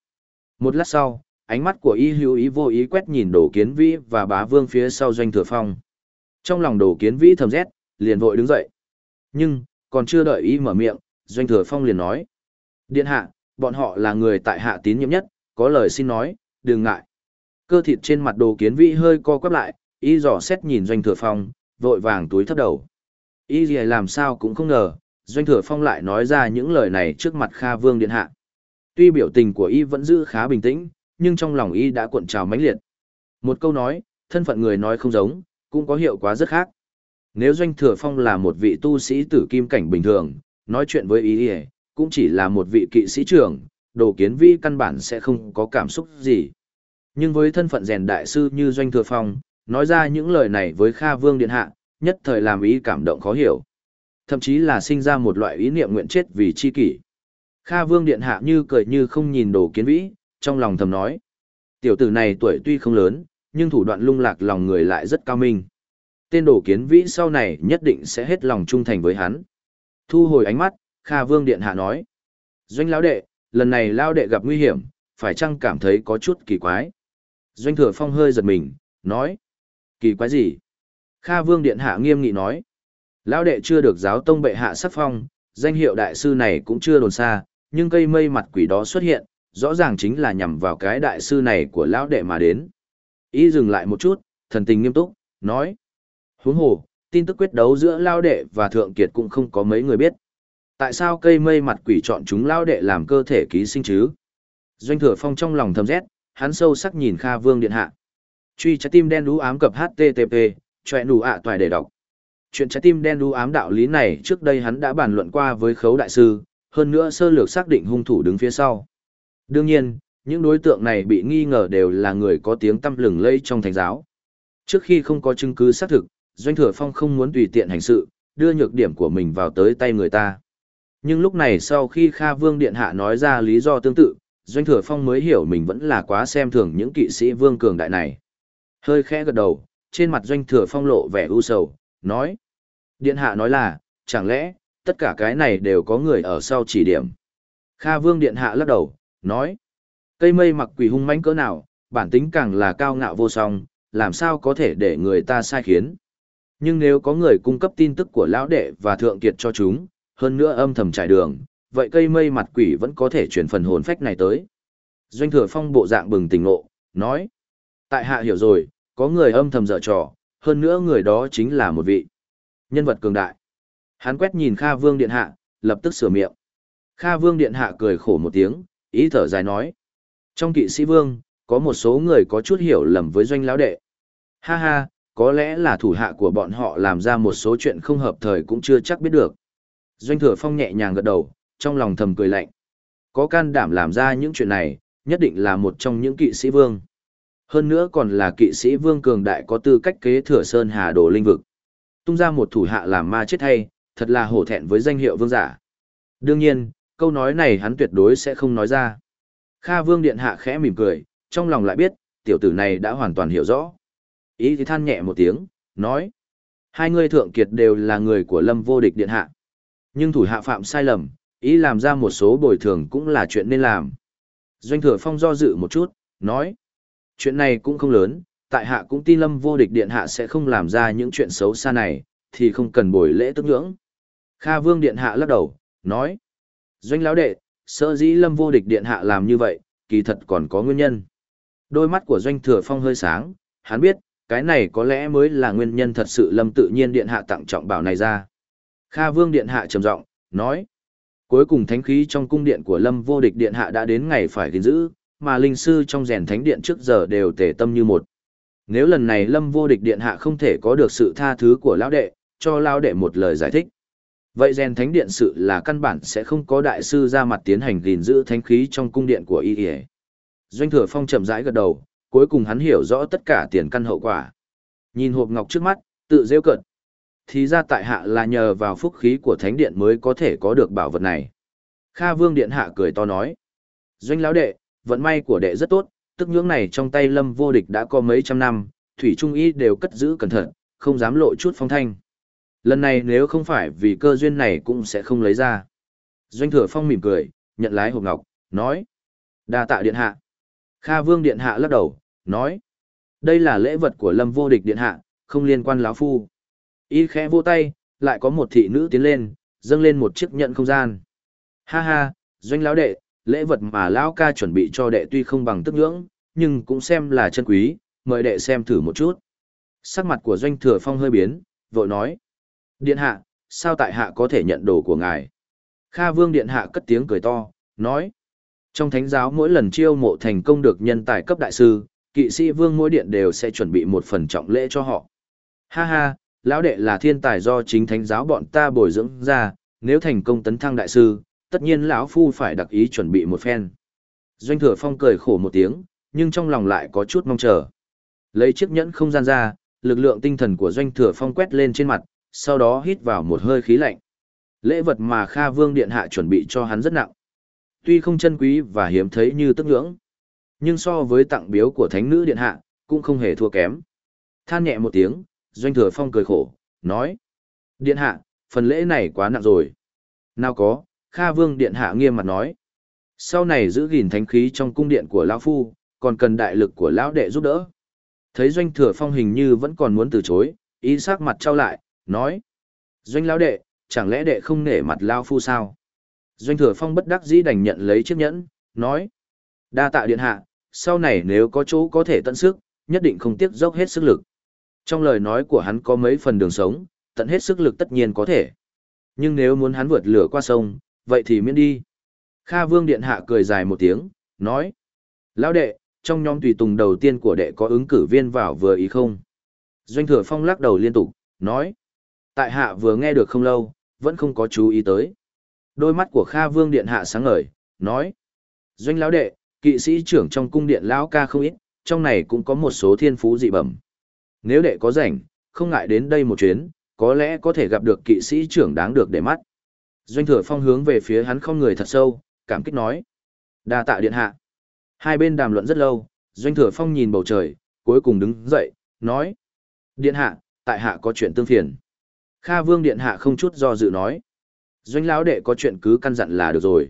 Một lát sau, ánh mắt của y hữu ý vô ý quét nhìn đồ kiến vĩ và bá vương phía sau doanh thừa phong. Trong lòng đồ kiến vĩ thầm rét, liền vội đứng dậy. Nhưng, còn chưa đợi y mở miệng, doanh thừa phong liền nói. Điện hạ, bọn họ là người tại hạ tín nhiệm nhất, có lời xin nói, đừng ngại. Cơ thịt trên mặt đồ kiến vĩ hơi co quắp lại, y dò xét nhìn doanh thừa phong, vội vàng túi thấp đầu. Y gì làm sao cũng không ngờ, Doanh Thừa Phong lại nói ra những lời này trước mặt Kha Vương Điện Hạ. Tuy biểu tình của y vẫn giữ khá bình tĩnh, nhưng trong lòng y đã cuộn trào mãnh liệt. Một câu nói, thân phận người nói không giống, cũng có hiệu quả rất khác. Nếu Doanh Thừa Phong là một vị tu sĩ tử kim cảnh bình thường, nói chuyện với y cũng chỉ là một vị kỵ sĩ trưởng, đồ kiến vi căn bản sẽ không có cảm xúc gì. Nhưng với thân phận rèn đại sư như Doanh Thừa Phong, nói ra những lời này với Kha Vương Điện Hạ, nhất thời làm ý cảm động khó hiểu thậm chí là sinh ra một loại ý niệm nguyện chết vì chi kỷ. Kha Vương Điện Hạ như cười như không nhìn đồ kiến vĩ, trong lòng thầm nói. Tiểu tử này tuổi tuy không lớn, nhưng thủ đoạn lung lạc lòng người lại rất cao minh. Tên đồ kiến vĩ sau này nhất định sẽ hết lòng trung thành với hắn. Thu hồi ánh mắt, Kha Vương Điện Hạ nói. Doanh lão đệ, lần này lão đệ gặp nguy hiểm, phải chăng cảm thấy có chút kỳ quái? Doanh thừa phong hơi giật mình, nói. Kỳ quái gì? Kha Vương Điện Hạ nghiêm nghị nói. Lão đệ chưa được giáo tông bệ hạ sắc phong, danh hiệu đại sư này cũng chưa đồn xa, nhưng cây mây mặt quỷ đó xuất hiện, rõ ràng chính là nhằm vào cái đại sư này của lão đệ mà đến. Ý dừng lại một chút, thần tình nghiêm túc, nói. Huống hồ, tin tức quyết đấu giữa lão đệ và thượng kiệt cũng không có mấy người biết. Tại sao cây mây mặt quỷ chọn chúng lao đệ làm cơ thể ký sinh chứ? Doanh thừa phong trong lòng thầm rét, hắn sâu sắc nhìn Kha Vương Điện Hạ. Truy trái tim đen đú ám cập HTTP, chọe nụ ạ toài để đọc. Chuyện trái tim đen đú ám đạo lý này trước đây hắn đã bàn luận qua với khấu đại sư, hơn nữa sơ lược xác định hung thủ đứng phía sau. Đương nhiên, những đối tượng này bị nghi ngờ đều là người có tiếng tăm lừng lây trong thành giáo. Trước khi không có chứng cứ xác thực, Doanh Thừa Phong không muốn tùy tiện hành sự, đưa nhược điểm của mình vào tới tay người ta. Nhưng lúc này sau khi Kha Vương Điện Hạ nói ra lý do tương tự, Doanh Thừa Phong mới hiểu mình vẫn là quá xem thường những kỵ sĩ vương cường đại này. Hơi khẽ gật đầu, trên mặt Doanh Thừa Phong lộ vẻ u sầu, nói. Điện Hạ nói là, chẳng lẽ, tất cả cái này đều có người ở sau chỉ điểm. Kha Vương Điện Hạ lắc đầu, nói. Cây mây mặc quỷ hung mãnh cỡ nào, bản tính càng là cao ngạo vô song, làm sao có thể để người ta sai khiến. Nhưng nếu có người cung cấp tin tức của lão đệ và thượng kiệt cho chúng, hơn nữa âm thầm trải đường, vậy cây mây mặt quỷ vẫn có thể chuyển phần hồn phách này tới. Doanh thừa phong bộ dạng bừng tỉnh ngộ, nói. Tại hạ hiểu rồi, có người âm thầm dở trò, hơn nữa người đó chính là một vị nhân vật cường đại. Hắn quét nhìn Kha Vương Điện Hạ, lập tức sửa miệng. Kha Vương Điện Hạ cười khổ một tiếng, ý thở dài nói. Trong kỵ sĩ vương, có một số người có chút hiểu lầm với doanh lão đệ. Ha ha, có lẽ là thủ hạ của bọn họ làm ra một số chuyện không hợp thời cũng chưa chắc biết được. Doanh thừa phong nhẹ nhàng gật đầu, trong lòng thầm cười lạnh. Có can đảm làm ra những chuyện này, nhất định là một trong những kỵ sĩ vương. Hơn nữa còn là kỵ sĩ vương cường đại có tư cách kế thừa sơn hà đồ linh vực. Tung ra một thủ hạ làm ma chết hay, thật là hổ thẹn với danh hiệu vương giả. Đương nhiên, câu nói này hắn tuyệt đối sẽ không nói ra. Kha vương điện hạ khẽ mỉm cười, trong lòng lại biết, tiểu tử này đã hoàn toàn hiểu rõ. Ý thì than nhẹ một tiếng, nói. Hai người thượng kiệt đều là người của lâm vô địch điện hạ. Nhưng thủ hạ phạm sai lầm, ý làm ra một số bồi thường cũng là chuyện nên làm. Doanh thừa phong do dự một chút, nói. Chuyện này cũng không lớn, tại hạ cũng tin lâm vô địch điện hạ sẽ không làm ra những chuyện xấu xa này, thì không cần bồi lễ tức ngưỡng. Kha vương điện hạ lắc đầu, nói. Doanh lão đệ, sợ dĩ lâm vô địch điện hạ làm như vậy, kỳ thật còn có nguyên nhân. Đôi mắt của doanh thừa phong hơi sáng, hắn biết, cái này có lẽ mới là nguyên nhân thật sự lâm tự nhiên điện hạ tặng trọng bảo này ra. Kha vương điện hạ trầm giọng nói. Cuối cùng thánh khí trong cung điện của lâm vô địch điện hạ đã đến ngày phải gìn giữ, mà linh sư trong rèn thánh điện trước giờ đều tề tâm như một. Nếu lần này lâm vô địch điện hạ không thể có được sự tha thứ của lão đệ, cho lão đệ một lời giải thích. Vậy rèn thánh điện sự là căn bản sẽ không có đại sư ra mặt tiến hành gìn giữ thánh khí trong cung điện của y y. Doanh thừa phong chậm rãi gật đầu, cuối cùng hắn hiểu rõ tất cả tiền căn hậu quả. Nhìn hộp ngọc trước mắt, tự rêu cận. Thì ra tại hạ là nhờ vào phúc khí của thánh điện mới có thể có được bảo vật này. Kha vương điện hạ cười to nói. Doanh lão đệ, vận may của đệ rất tốt, tức nhưỡng này trong tay lâm vô địch đã có mấy trăm năm, thủy trung y đều cất giữ cẩn thận, không dám lộ chút phong thanh. Lần này nếu không phải vì cơ duyên này cũng sẽ không lấy ra. Doanh thừa phong mỉm cười, nhận lái hộp ngọc, nói. đa tạ điện hạ. Kha vương điện hạ lắc đầu, nói. Đây là lễ vật của lâm vô địch điện hạ, không liên quan lão phu. Y khẽ vô tay, lại có một thị nữ tiến lên, dâng lên một chiếc nhận không gian. Ha ha, doanh lão đệ, lễ vật mà lão ca chuẩn bị cho đệ tuy không bằng tức ngưỡng, nhưng cũng xem là chân quý, mời đệ xem thử một chút. Sắc mặt của doanh thừa phong hơi biến, vội nói. Điện hạ, sao tại hạ có thể nhận đồ của ngài? Kha vương điện hạ cất tiếng cười to, nói. Trong thánh giáo mỗi lần chiêu mộ thành công được nhân tài cấp đại sư, kỵ sĩ vương mỗi điện đều sẽ chuẩn bị một phần trọng lễ cho họ. Ha ha, lão đệ là thiên tài do chính thánh giáo bọn ta bồi dưỡng ra, nếu thành công tấn thăng đại sư, tất nhiên lão phu phải đặc ý chuẩn bị một phen. Doanh thừa phong cười khổ một tiếng, nhưng trong lòng lại có chút mong chờ. Lấy chiếc nhẫn không gian ra, lực lượng tinh thần của doanh thừa phong quét lên trên mặt, sau đó hít vào một hơi khí lạnh. Lễ vật mà Kha Vương Điện Hạ chuẩn bị cho hắn rất nặng. Tuy không chân quý và hiếm thấy như tức ngưỡng, nhưng so với tặng biếu của thánh nữ điện hạ, cũng không hề thua kém. Than nhẹ một tiếng, Doanh Thừa Phong cười khổ, nói. Điện hạ, phần lễ này quá nặng rồi. Nào có, Kha Vương Điện hạ nghiêm mặt nói. Sau này giữ gìn thánh khí trong cung điện của Lão Phu, còn cần đại lực của Lão Đệ giúp đỡ. Thấy Doanh Thừa Phong hình như vẫn còn muốn từ chối, ý sắc mặt trao lại, nói. Doanh Lão Đệ, chẳng lẽ Đệ không nể mặt Lão Phu sao? Doanh Thừa Phong bất đắc dĩ đành nhận lấy chiếc nhẫn, nói. Đa tạ Điện hạ, sau này nếu có chỗ có thể tận sức, nhất định không tiếc dốc hết sức lực. Trong lời nói của hắn có mấy phần đường sống, tận hết sức lực tất nhiên có thể. Nhưng nếu muốn hắn vượt lửa qua sông, vậy thì miễn đi. Kha Vương Điện Hạ cười dài một tiếng, nói. Lão đệ, trong nhóm tùy tùng đầu tiên của đệ có ứng cử viên vào vừa ý không? Doanh Thừa Phong lắc đầu liên tục, nói. Tại hạ vừa nghe được không lâu, vẫn không có chú ý tới. Đôi mắt của Kha Vương Điện Hạ sáng ngời, nói. Doanh lão đệ, kỵ sĩ trưởng trong cung điện lão ca không ít, trong này cũng có một số thiên phú dị bẩm. Nếu đệ có rảnh, không ngại đến đây một chuyến, có lẽ có thể gặp được kỵ sĩ trưởng đáng được để mắt. Doanh thừa phong hướng về phía hắn không người thật sâu, cảm kích nói. đa tạ điện hạ. Hai bên đàm luận rất lâu, doanh thừa phong nhìn bầu trời, cuối cùng đứng dậy, nói. Điện hạ, tại hạ có chuyện tương phiền. Kha vương điện hạ không chút do dự nói. Doanh lão đệ có chuyện cứ căn dặn là được rồi.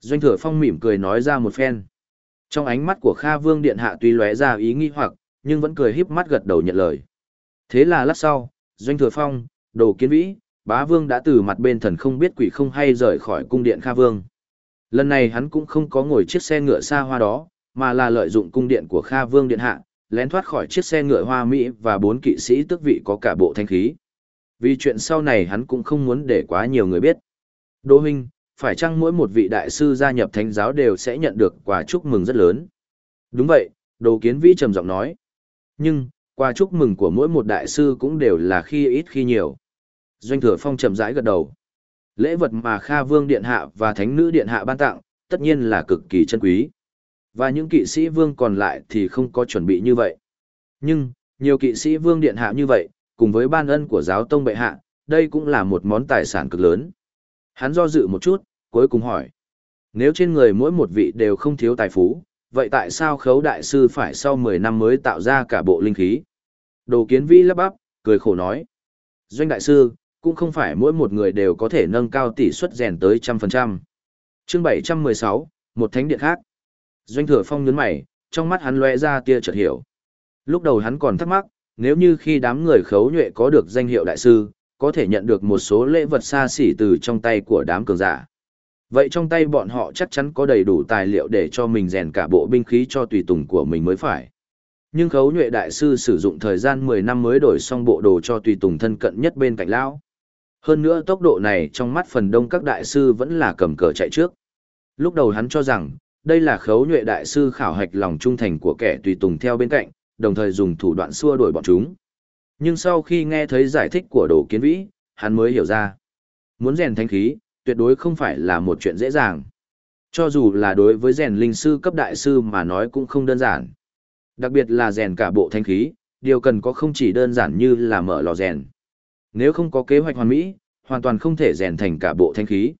Doanh thừa phong mỉm cười nói ra một phen. Trong ánh mắt của Kha vương điện hạ tuy lóe ra ý nghi hoặc, nhưng vẫn cười híp mắt gật đầu nhận lời. Thế là lát sau, Doanh Thừa Phong, Đồ Kiến Vĩ, Bá Vương đã từ mặt bên thần không biết quỷ không hay rời khỏi cung điện Kha Vương. Lần này hắn cũng không có ngồi chiếc xe ngựa xa hoa đó, mà là lợi dụng cung điện của Kha Vương điện hạ, lén thoát khỏi chiếc xe ngựa hoa mỹ và bốn kỵ sĩ tước vị có cả bộ thanh khí. Vì chuyện sau này hắn cũng không muốn để quá nhiều người biết. Đỗ huynh, phải chăng mỗi một vị đại sư gia nhập thánh giáo đều sẽ nhận được quà chúc mừng rất lớn? Đúng vậy, Đồ Kiến Vĩ trầm giọng nói. Nhưng, quà chúc mừng của mỗi một đại sư cũng đều là khi ít khi nhiều. Doanh thừa phong chậm rãi gật đầu. Lễ vật mà Kha Vương Điện Hạ và Thánh Nữ Điện Hạ ban tặng, tất nhiên là cực kỳ chân quý. Và những kỵ sĩ vương còn lại thì không có chuẩn bị như vậy. Nhưng, nhiều kỵ sĩ vương điện hạ như vậy, cùng với ban ân của giáo tông bệ hạ, đây cũng là một món tài sản cực lớn. Hắn do dự một chút, cuối cùng hỏi. Nếu trên người mỗi một vị đều không thiếu tài phú, vậy tại sao khấu đại sư phải sau 10 năm mới tạo ra cả bộ linh khí? Đồ kiến vĩ lắp bắp, cười khổ nói. Doanh đại sư, cũng không phải mỗi một người đều có thể nâng cao tỷ suất rèn tới trăm phần trăm. Chương 716, một thánh điện khác. Doanh thừa phong nhấn mày, trong mắt hắn lóe ra tia chợt hiểu. Lúc đầu hắn còn thắc mắc, nếu như khi đám người khấu nhuệ có được danh hiệu đại sư, có thể nhận được một số lễ vật xa xỉ từ trong tay của đám cường giả. Vậy trong tay bọn họ chắc chắn có đầy đủ tài liệu để cho mình rèn cả bộ binh khí cho tùy tùng của mình mới phải. Nhưng khấu nhuệ đại sư sử dụng thời gian 10 năm mới đổi xong bộ đồ cho tùy tùng thân cận nhất bên cạnh lão. Hơn nữa tốc độ này trong mắt phần đông các đại sư vẫn là cầm cờ chạy trước. Lúc đầu hắn cho rằng, đây là khấu nhuệ đại sư khảo hạch lòng trung thành của kẻ tùy tùng theo bên cạnh, đồng thời dùng thủ đoạn xua đuổi bọn chúng. Nhưng sau khi nghe thấy giải thích của đồ kiến vĩ, hắn mới hiểu ra. Muốn rèn thanh khí, tuyệt đối không phải là một chuyện dễ dàng. Cho dù là đối với rèn linh sư cấp đại sư mà nói cũng không đơn giản. Đặc biệt là rèn cả bộ thanh khí, điều cần có không chỉ đơn giản như là mở lò rèn. Nếu không có kế hoạch hoàn mỹ, hoàn toàn không thể rèn thành cả bộ thanh khí.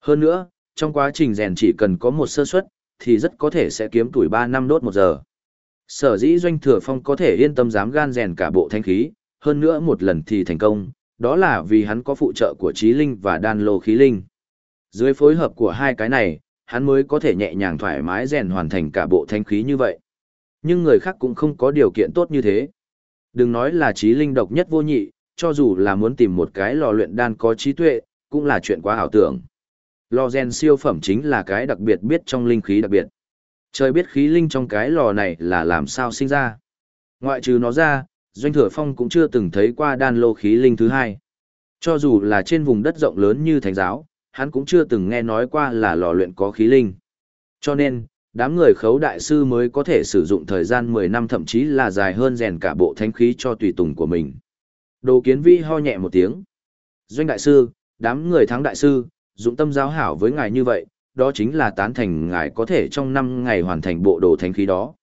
Hơn nữa, trong quá trình rèn chỉ cần có một sơ suất, thì rất có thể sẽ kiếm tuổi 3 năm đốt một giờ. Sở dĩ doanh thừa phong có thể yên tâm dám gan rèn cả bộ thanh khí, hơn nữa một lần thì thành công, đó là vì hắn có phụ trợ của trí linh và đan lô khí linh. Dưới phối hợp của hai cái này, hắn mới có thể nhẹ nhàng thoải mái rèn hoàn thành cả bộ thanh khí như vậy. Nhưng người khác cũng không có điều kiện tốt như thế. Đừng nói là trí linh độc nhất vô nhị, cho dù là muốn tìm một cái lò luyện đan có trí tuệ, cũng là chuyện quá ảo tưởng. Lò rèn siêu phẩm chính là cái đặc biệt biết trong linh khí đặc biệt. Trời biết khí linh trong cái lò này là làm sao sinh ra. Ngoại trừ nó ra, Doanh Thừa Phong cũng chưa từng thấy qua đan lô khí linh thứ hai. Cho dù là trên vùng đất rộng lớn như thánh giáo, hắn cũng chưa từng nghe nói qua là lò luyện có khí linh. Cho nên, đám người khấu đại sư mới có thể sử dụng thời gian 10 năm thậm chí là dài hơn rèn cả bộ thánh khí cho tùy tùng của mình. Đồ kiến vi ho nhẹ một tiếng. Doanh đại sư, đám người thắng đại sư, dụng tâm giáo hảo với ngài như vậy, đó chính là tán thành ngài có thể trong 5 ngày hoàn thành bộ đồ thánh khí đó.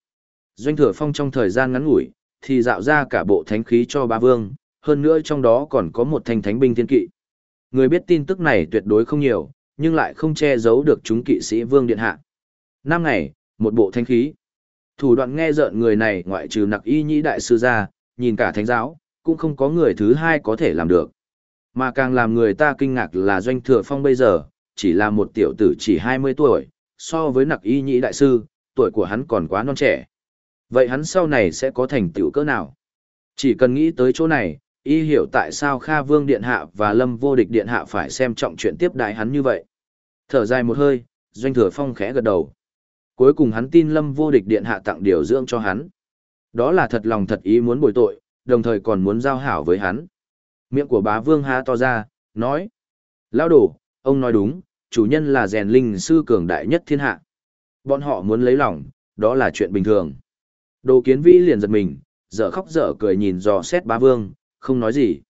Doanh thừa phong trong thời gian ngắn ngủi, thì dạo ra cả bộ thánh khí cho ba vương, hơn nữa trong đó còn có một thanh thánh binh thiên kỵ. Người biết tin tức này tuyệt đối không nhiều, nhưng lại không che giấu được chúng kỵ sĩ vương điện hạ. Năm ngày, một bộ thánh khí. Thủ đoạn nghe rợn người này ngoại trừ nặc y nhĩ đại sư ra, nhìn cả thánh giáo, cũng không có người thứ hai có thể làm được. Mà càng làm người ta kinh ngạc là doanh thừa phong bây giờ, chỉ là một tiểu tử chỉ 20 tuổi, so với nặc y nhĩ đại sư, tuổi của hắn còn quá non trẻ. Vậy hắn sau này sẽ có thành tựu cỡ nào? Chỉ cần nghĩ tới chỗ này, y hiểu tại sao Kha Vương Điện Hạ và Lâm Vô Địch Điện Hạ phải xem trọng chuyện tiếp đại hắn như vậy. Thở dài một hơi, Doanh Thừa Phong khẽ gật đầu. Cuối cùng hắn tin Lâm Vô Địch Điện Hạ tặng điều dưỡng cho hắn. Đó là thật lòng thật ý muốn bồi tội, đồng thời còn muốn giao hảo với hắn. Miệng của bá Vương há to ra, nói. Lão đổ, ông nói đúng, chủ nhân là rèn linh sư cường đại nhất thiên hạ. Bọn họ muốn lấy lòng, đó là chuyện bình thường. Đồ kiến vĩ liền giật mình, dở khóc dở cười nhìn dò xét bá vương, không nói gì.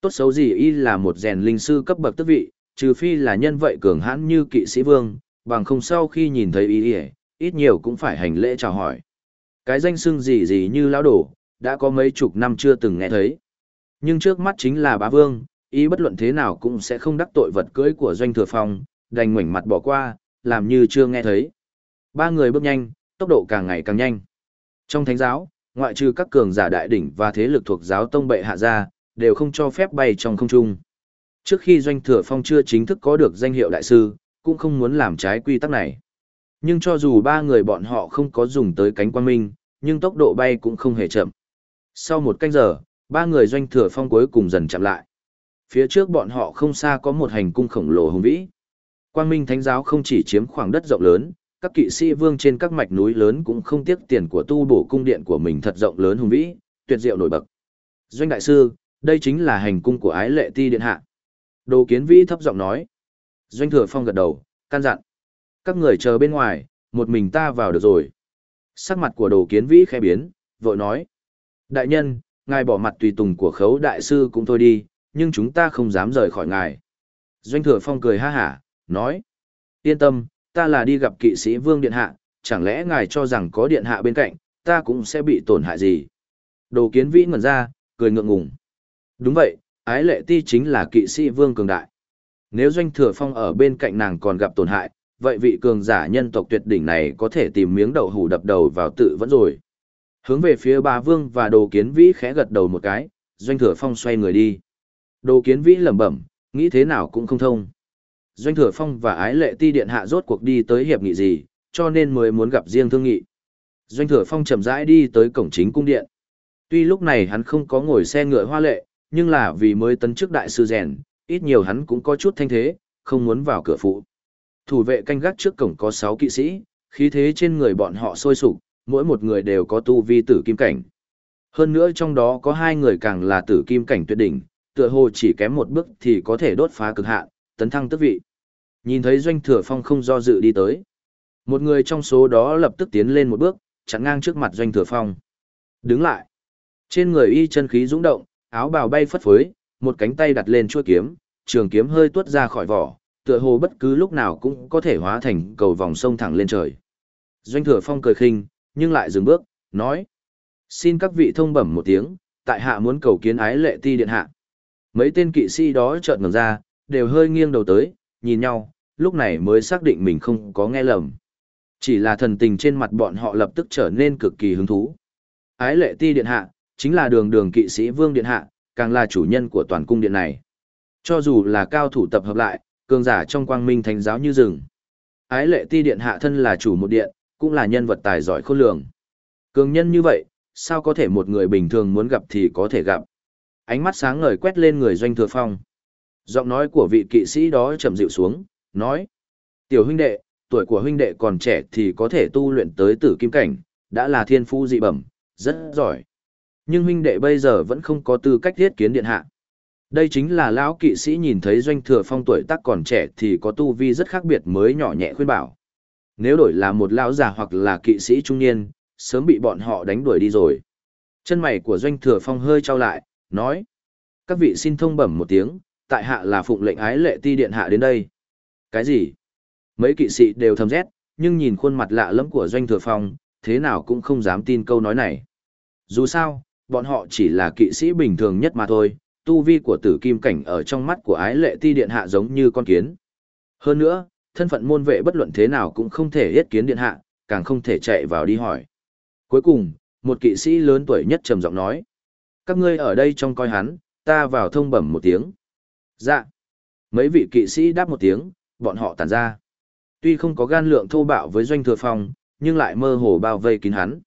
Tốt xấu gì y là một rèn linh sư cấp bậc tước vị, trừ phi là nhân vậy cường hãn như kỵ sĩ vương, bằng không sau khi nhìn thấy y ít nhiều cũng phải hành lễ chào hỏi. Cái danh xưng gì gì như lão đổ, đã có mấy chục năm chưa từng nghe thấy. Nhưng trước mắt chính là bá vương, y bất luận thế nào cũng sẽ không đắc tội vật cưới của doanh thừa phong, đành ngoảnh mặt bỏ qua, làm như chưa nghe thấy. Ba người bước nhanh, tốc độ càng ngày càng nhanh. Trong thánh giáo, ngoại trừ các cường giả đại đỉnh và thế lực thuộc giáo tông bệ hạ ra, đều không cho phép bay trong không trung. Trước khi doanh thừa phong chưa chính thức có được danh hiệu đại sư, cũng không muốn làm trái quy tắc này. Nhưng cho dù ba người bọn họ không có dùng tới cánh quan minh, nhưng tốc độ bay cũng không hề chậm. Sau một canh giờ, ba người doanh thừa phong cuối cùng dần chậm lại. Phía trước bọn họ không xa có một hành cung khổng lồ hùng vĩ. Quang Minh Thánh giáo không chỉ chiếm khoảng đất rộng lớn, các kỵ sĩ vương trên các mạch núi lớn cũng không tiếc tiền của tu bổ cung điện của mình thật rộng lớn hùng vĩ, tuyệt diệu nổi bật. Doanh đại sư, đây chính là hành cung của ái lệ ti điện hạ. Đồ kiến vĩ thấp giọng nói. Doanh thừa phong gật đầu, can dặn. Các người chờ bên ngoài, một mình ta vào được rồi. Sắc mặt của đồ kiến vĩ khẽ biến, vội nói. Đại nhân, ngài bỏ mặt tùy tùng của khấu đại sư cũng thôi đi, nhưng chúng ta không dám rời khỏi ngài. Doanh thừa phong cười ha hả, nói. Yên tâm, ta là đi gặp kỵ sĩ vương điện hạ, chẳng lẽ ngài cho rằng có điện hạ bên cạnh, ta cũng sẽ bị tổn hại gì? Đồ kiến vĩ ngẩn ra, cười ngượng ngùng. Đúng vậy, ái lệ ti chính là kỵ sĩ vương cường đại. Nếu doanh thừa phong ở bên cạnh nàng còn gặp tổn hại, vậy vị cường giả nhân tộc tuyệt đỉnh này có thể tìm miếng đậu hủ đập đầu vào tự vẫn rồi. Hướng về phía bà vương và đồ kiến vĩ khẽ gật đầu một cái, doanh thừa phong xoay người đi. Đồ kiến vĩ lẩm bẩm, nghĩ thế nào cũng không thông. Doanh Thừa Phong và Ái Lệ Ti Điện Hạ rốt cuộc đi tới hiệp nghị gì, cho nên mới muốn gặp riêng thương nghị. Doanh Thừa Phong chậm rãi đi tới cổng chính cung điện. Tuy lúc này hắn không có ngồi xe ngựa hoa lệ, nhưng là vì mới tấn chức đại sư rèn, ít nhiều hắn cũng có chút thanh thế, không muốn vào cửa phụ. Thủ vệ canh gác trước cổng có 6 kỵ sĩ, khí thế trên người bọn họ sôi sục, mỗi một người đều có tu vi tử kim cảnh. Hơn nữa trong đó có hai người càng là tử kim cảnh tuyệt đỉnh, tựa hồ chỉ kém một bước thì có thể đốt phá cực hạn, tấn thăng tước vị. Nhìn thấy Doanh Thừa Phong không do dự đi tới. Một người trong số đó lập tức tiến lên một bước, chặn ngang trước mặt Doanh Thừa Phong. Đứng lại. Trên người y chân khí dũng động, áo bào bay phất phới, một cánh tay đặt lên chuôi kiếm, trường kiếm hơi tuốt ra khỏi vỏ, tựa hồ bất cứ lúc nào cũng có thể hóa thành cầu vòng sông thẳng lên trời. Doanh Thừa Phong cười khinh, nhưng lại dừng bước, nói: "Xin các vị thông bẩm một tiếng, tại hạ muốn cầu kiến ái lệ ti điện hạ." Mấy tên kỵ sĩ đó chợt ngẩng ra, đều hơi nghiêng đầu tới, nhìn nhau, lúc này mới xác định mình không có nghe lầm. Chỉ là thần tình trên mặt bọn họ lập tức trở nên cực kỳ hứng thú. Ái lệ ti điện hạ, chính là đường đường kỵ sĩ vương điện hạ, càng là chủ nhân của toàn cung điện này. Cho dù là cao thủ tập hợp lại, cường giả trong quang minh thánh giáo như rừng. Ái lệ ti điện hạ thân là chủ một điện, cũng là nhân vật tài giỏi khôn lường. Cường nhân như vậy, sao có thể một người bình thường muốn gặp thì có thể gặp. Ánh mắt sáng ngời quét lên người doanh thừa phong. Giọng nói của vị kỵ sĩ đó trầm dịu xuống, nói. Tiểu huynh đệ, tuổi của huynh đệ còn trẻ thì có thể tu luyện tới tử kim cảnh, đã là thiên phu dị bẩm, rất giỏi. Nhưng huynh đệ bây giờ vẫn không có tư cách thiết kiến điện hạ. Đây chính là lão kỵ sĩ nhìn thấy doanh thừa phong tuổi tác còn trẻ thì có tu vi rất khác biệt mới nhỏ nhẹ khuyên bảo. Nếu đổi là một lão già hoặc là kỵ sĩ trung niên, sớm bị bọn họ đánh đuổi đi rồi. Chân mày của doanh thừa phong hơi trao lại, nói. Các vị xin thông bẩm một tiếng, tại hạ là phụng lệnh ái lệ ti điện hạ đến đây. Cái gì? Mấy kỵ sĩ đều thầm rét, nhưng nhìn khuôn mặt lạ lẫm của doanh thừa phong, thế nào cũng không dám tin câu nói này. Dù sao, bọn họ chỉ là kỵ sĩ bình thường nhất mà thôi, tu vi của tử kim cảnh ở trong mắt của ái lệ ti điện hạ giống như con kiến. Hơn nữa, thân phận môn vệ bất luận thế nào cũng không thể yết kiến điện hạ, càng không thể chạy vào đi hỏi. Cuối cùng, một kỵ sĩ lớn tuổi nhất trầm giọng nói. Các ngươi ở đây trông coi hắn, ta vào thông bẩm một tiếng. Dạ. Mấy vị kỵ sĩ đáp một tiếng, bọn họ tản ra. Tuy không có gan lượng thô bạo với doanh thừa phong, nhưng lại mơ hồ bao vây kín hắn.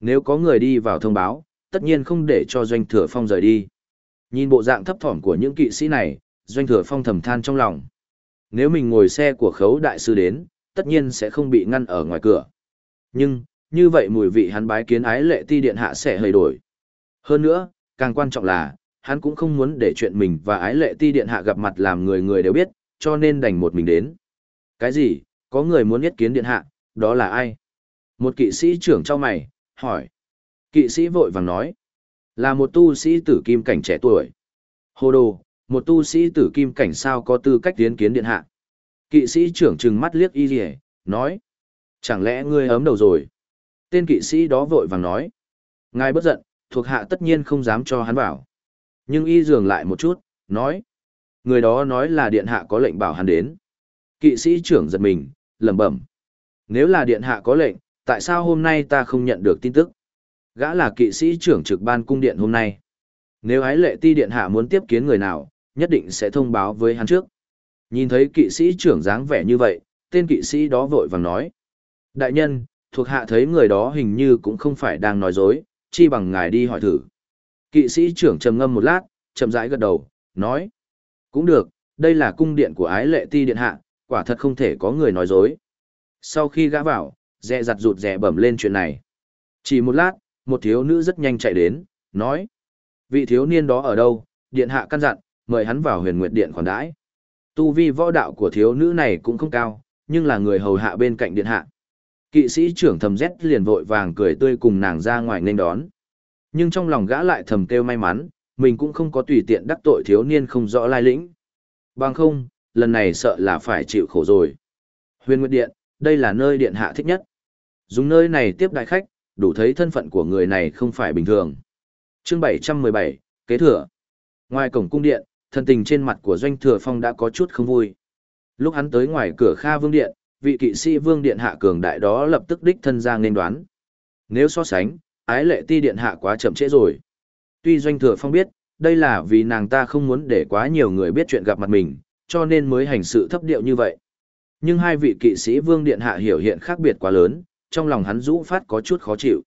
Nếu có người đi vào thông báo, tất nhiên không để cho doanh thừa phong rời đi. Nhìn bộ dạng thấp thỏm của những kỵ sĩ này, doanh thừa phong thầm than trong lòng. Nếu mình ngồi xe của khấu đại sư đến, tất nhiên sẽ không bị ngăn ở ngoài cửa. Nhưng, như vậy mùi vị hắn bái kiến ái lệ ti điện hạ sẽ hơi đổi. Hơn nữa, càng quan trọng là, hắn cũng không muốn để chuyện mình và ái lệ ti điện hạ gặp mặt làm người người đều biết, cho nên đành một mình đến. Cái gì, có người muốn yết kiến điện hạ, đó là ai? Một kỵ sĩ trưởng cho mày, hỏi. Kỵ sĩ vội vàng nói. Là một tu sĩ tử kim cảnh trẻ tuổi. Hồ đồ, một tu sĩ tử kim cảnh sao có tư cách tiến kiến điện hạ. Kỵ sĩ trưởng trừng mắt liếc y rỉa, nói. Chẳng lẽ ngươi ấm đầu rồi? Tên kỵ sĩ đó vội vàng nói. Ngài bất giận, thuộc hạ tất nhiên không dám cho hắn vào. Nhưng y dường lại một chút, nói. Người đó nói là điện hạ có lệnh bảo hắn đến. Kỵ sĩ trưởng giật mình, lẩm bẩm. Nếu là điện hạ có lệnh, tại sao hôm nay ta không nhận được tin tức? Gã là kỵ sĩ trưởng trực ban cung điện hôm nay. Nếu ái lệ ti điện hạ muốn tiếp kiến người nào, nhất định sẽ thông báo với hắn trước. Nhìn thấy kỵ sĩ trưởng dáng vẻ như vậy, tên kỵ sĩ đó vội vàng nói. Đại nhân, thuộc hạ thấy người đó hình như cũng không phải đang nói dối, chi bằng ngài đi hỏi thử. Kỵ sĩ trưởng trầm ngâm một lát, chậm rãi gật đầu, nói. Cũng được, đây là cung điện của ái lệ ti điện hạ, quả thật không thể có người nói dối. Sau khi gã vào, dẹ giặt rụt rẻ bẩm lên chuyện này. Chỉ một lát, một thiếu nữ rất nhanh chạy đến, nói. Vị thiếu niên đó ở đâu, điện hạ căn dặn, mời hắn vào huyền nguyệt điện khoản đãi. Tu vi võ đạo của thiếu nữ này cũng không cao, nhưng là người hầu hạ bên cạnh điện hạ. Kỵ sĩ trưởng thầm rét liền vội vàng cười tươi cùng nàng ra ngoài nên đón. Nhưng trong lòng gã lại thầm kêu may mắn, mình cũng không có tùy tiện đắc tội thiếu niên không rõ lai lĩnh. Bằng không, lần này sợ là phải chịu khổ rồi. Huyền Nguyệt Điện, đây là nơi điện hạ thích nhất. Dùng nơi này tiếp đại khách, đủ thấy thân phận của người này không phải bình thường. Chương 717, kế thừa. Ngoài cổng cung điện, thân tình trên mặt của Doanh Thừa Phong đã có chút không vui. Lúc hắn tới ngoài cửa Kha Vương Điện, vị kỵ sĩ Vương Điện hạ cường đại đó lập tức đích thân ra nên đoán. Nếu so sánh, ái lệ ti điện hạ quá chậm trễ rồi. Tuy Doanh Thừa Phong biết, đây là vì nàng ta không muốn để quá nhiều người biết chuyện gặp mặt mình, cho nên mới hành sự thấp điệu như vậy. Nhưng hai vị kỵ sĩ Vương Điện hạ hiểu hiện khác biệt quá lớn, trong lòng hắn rũ phát có chút khó chịu.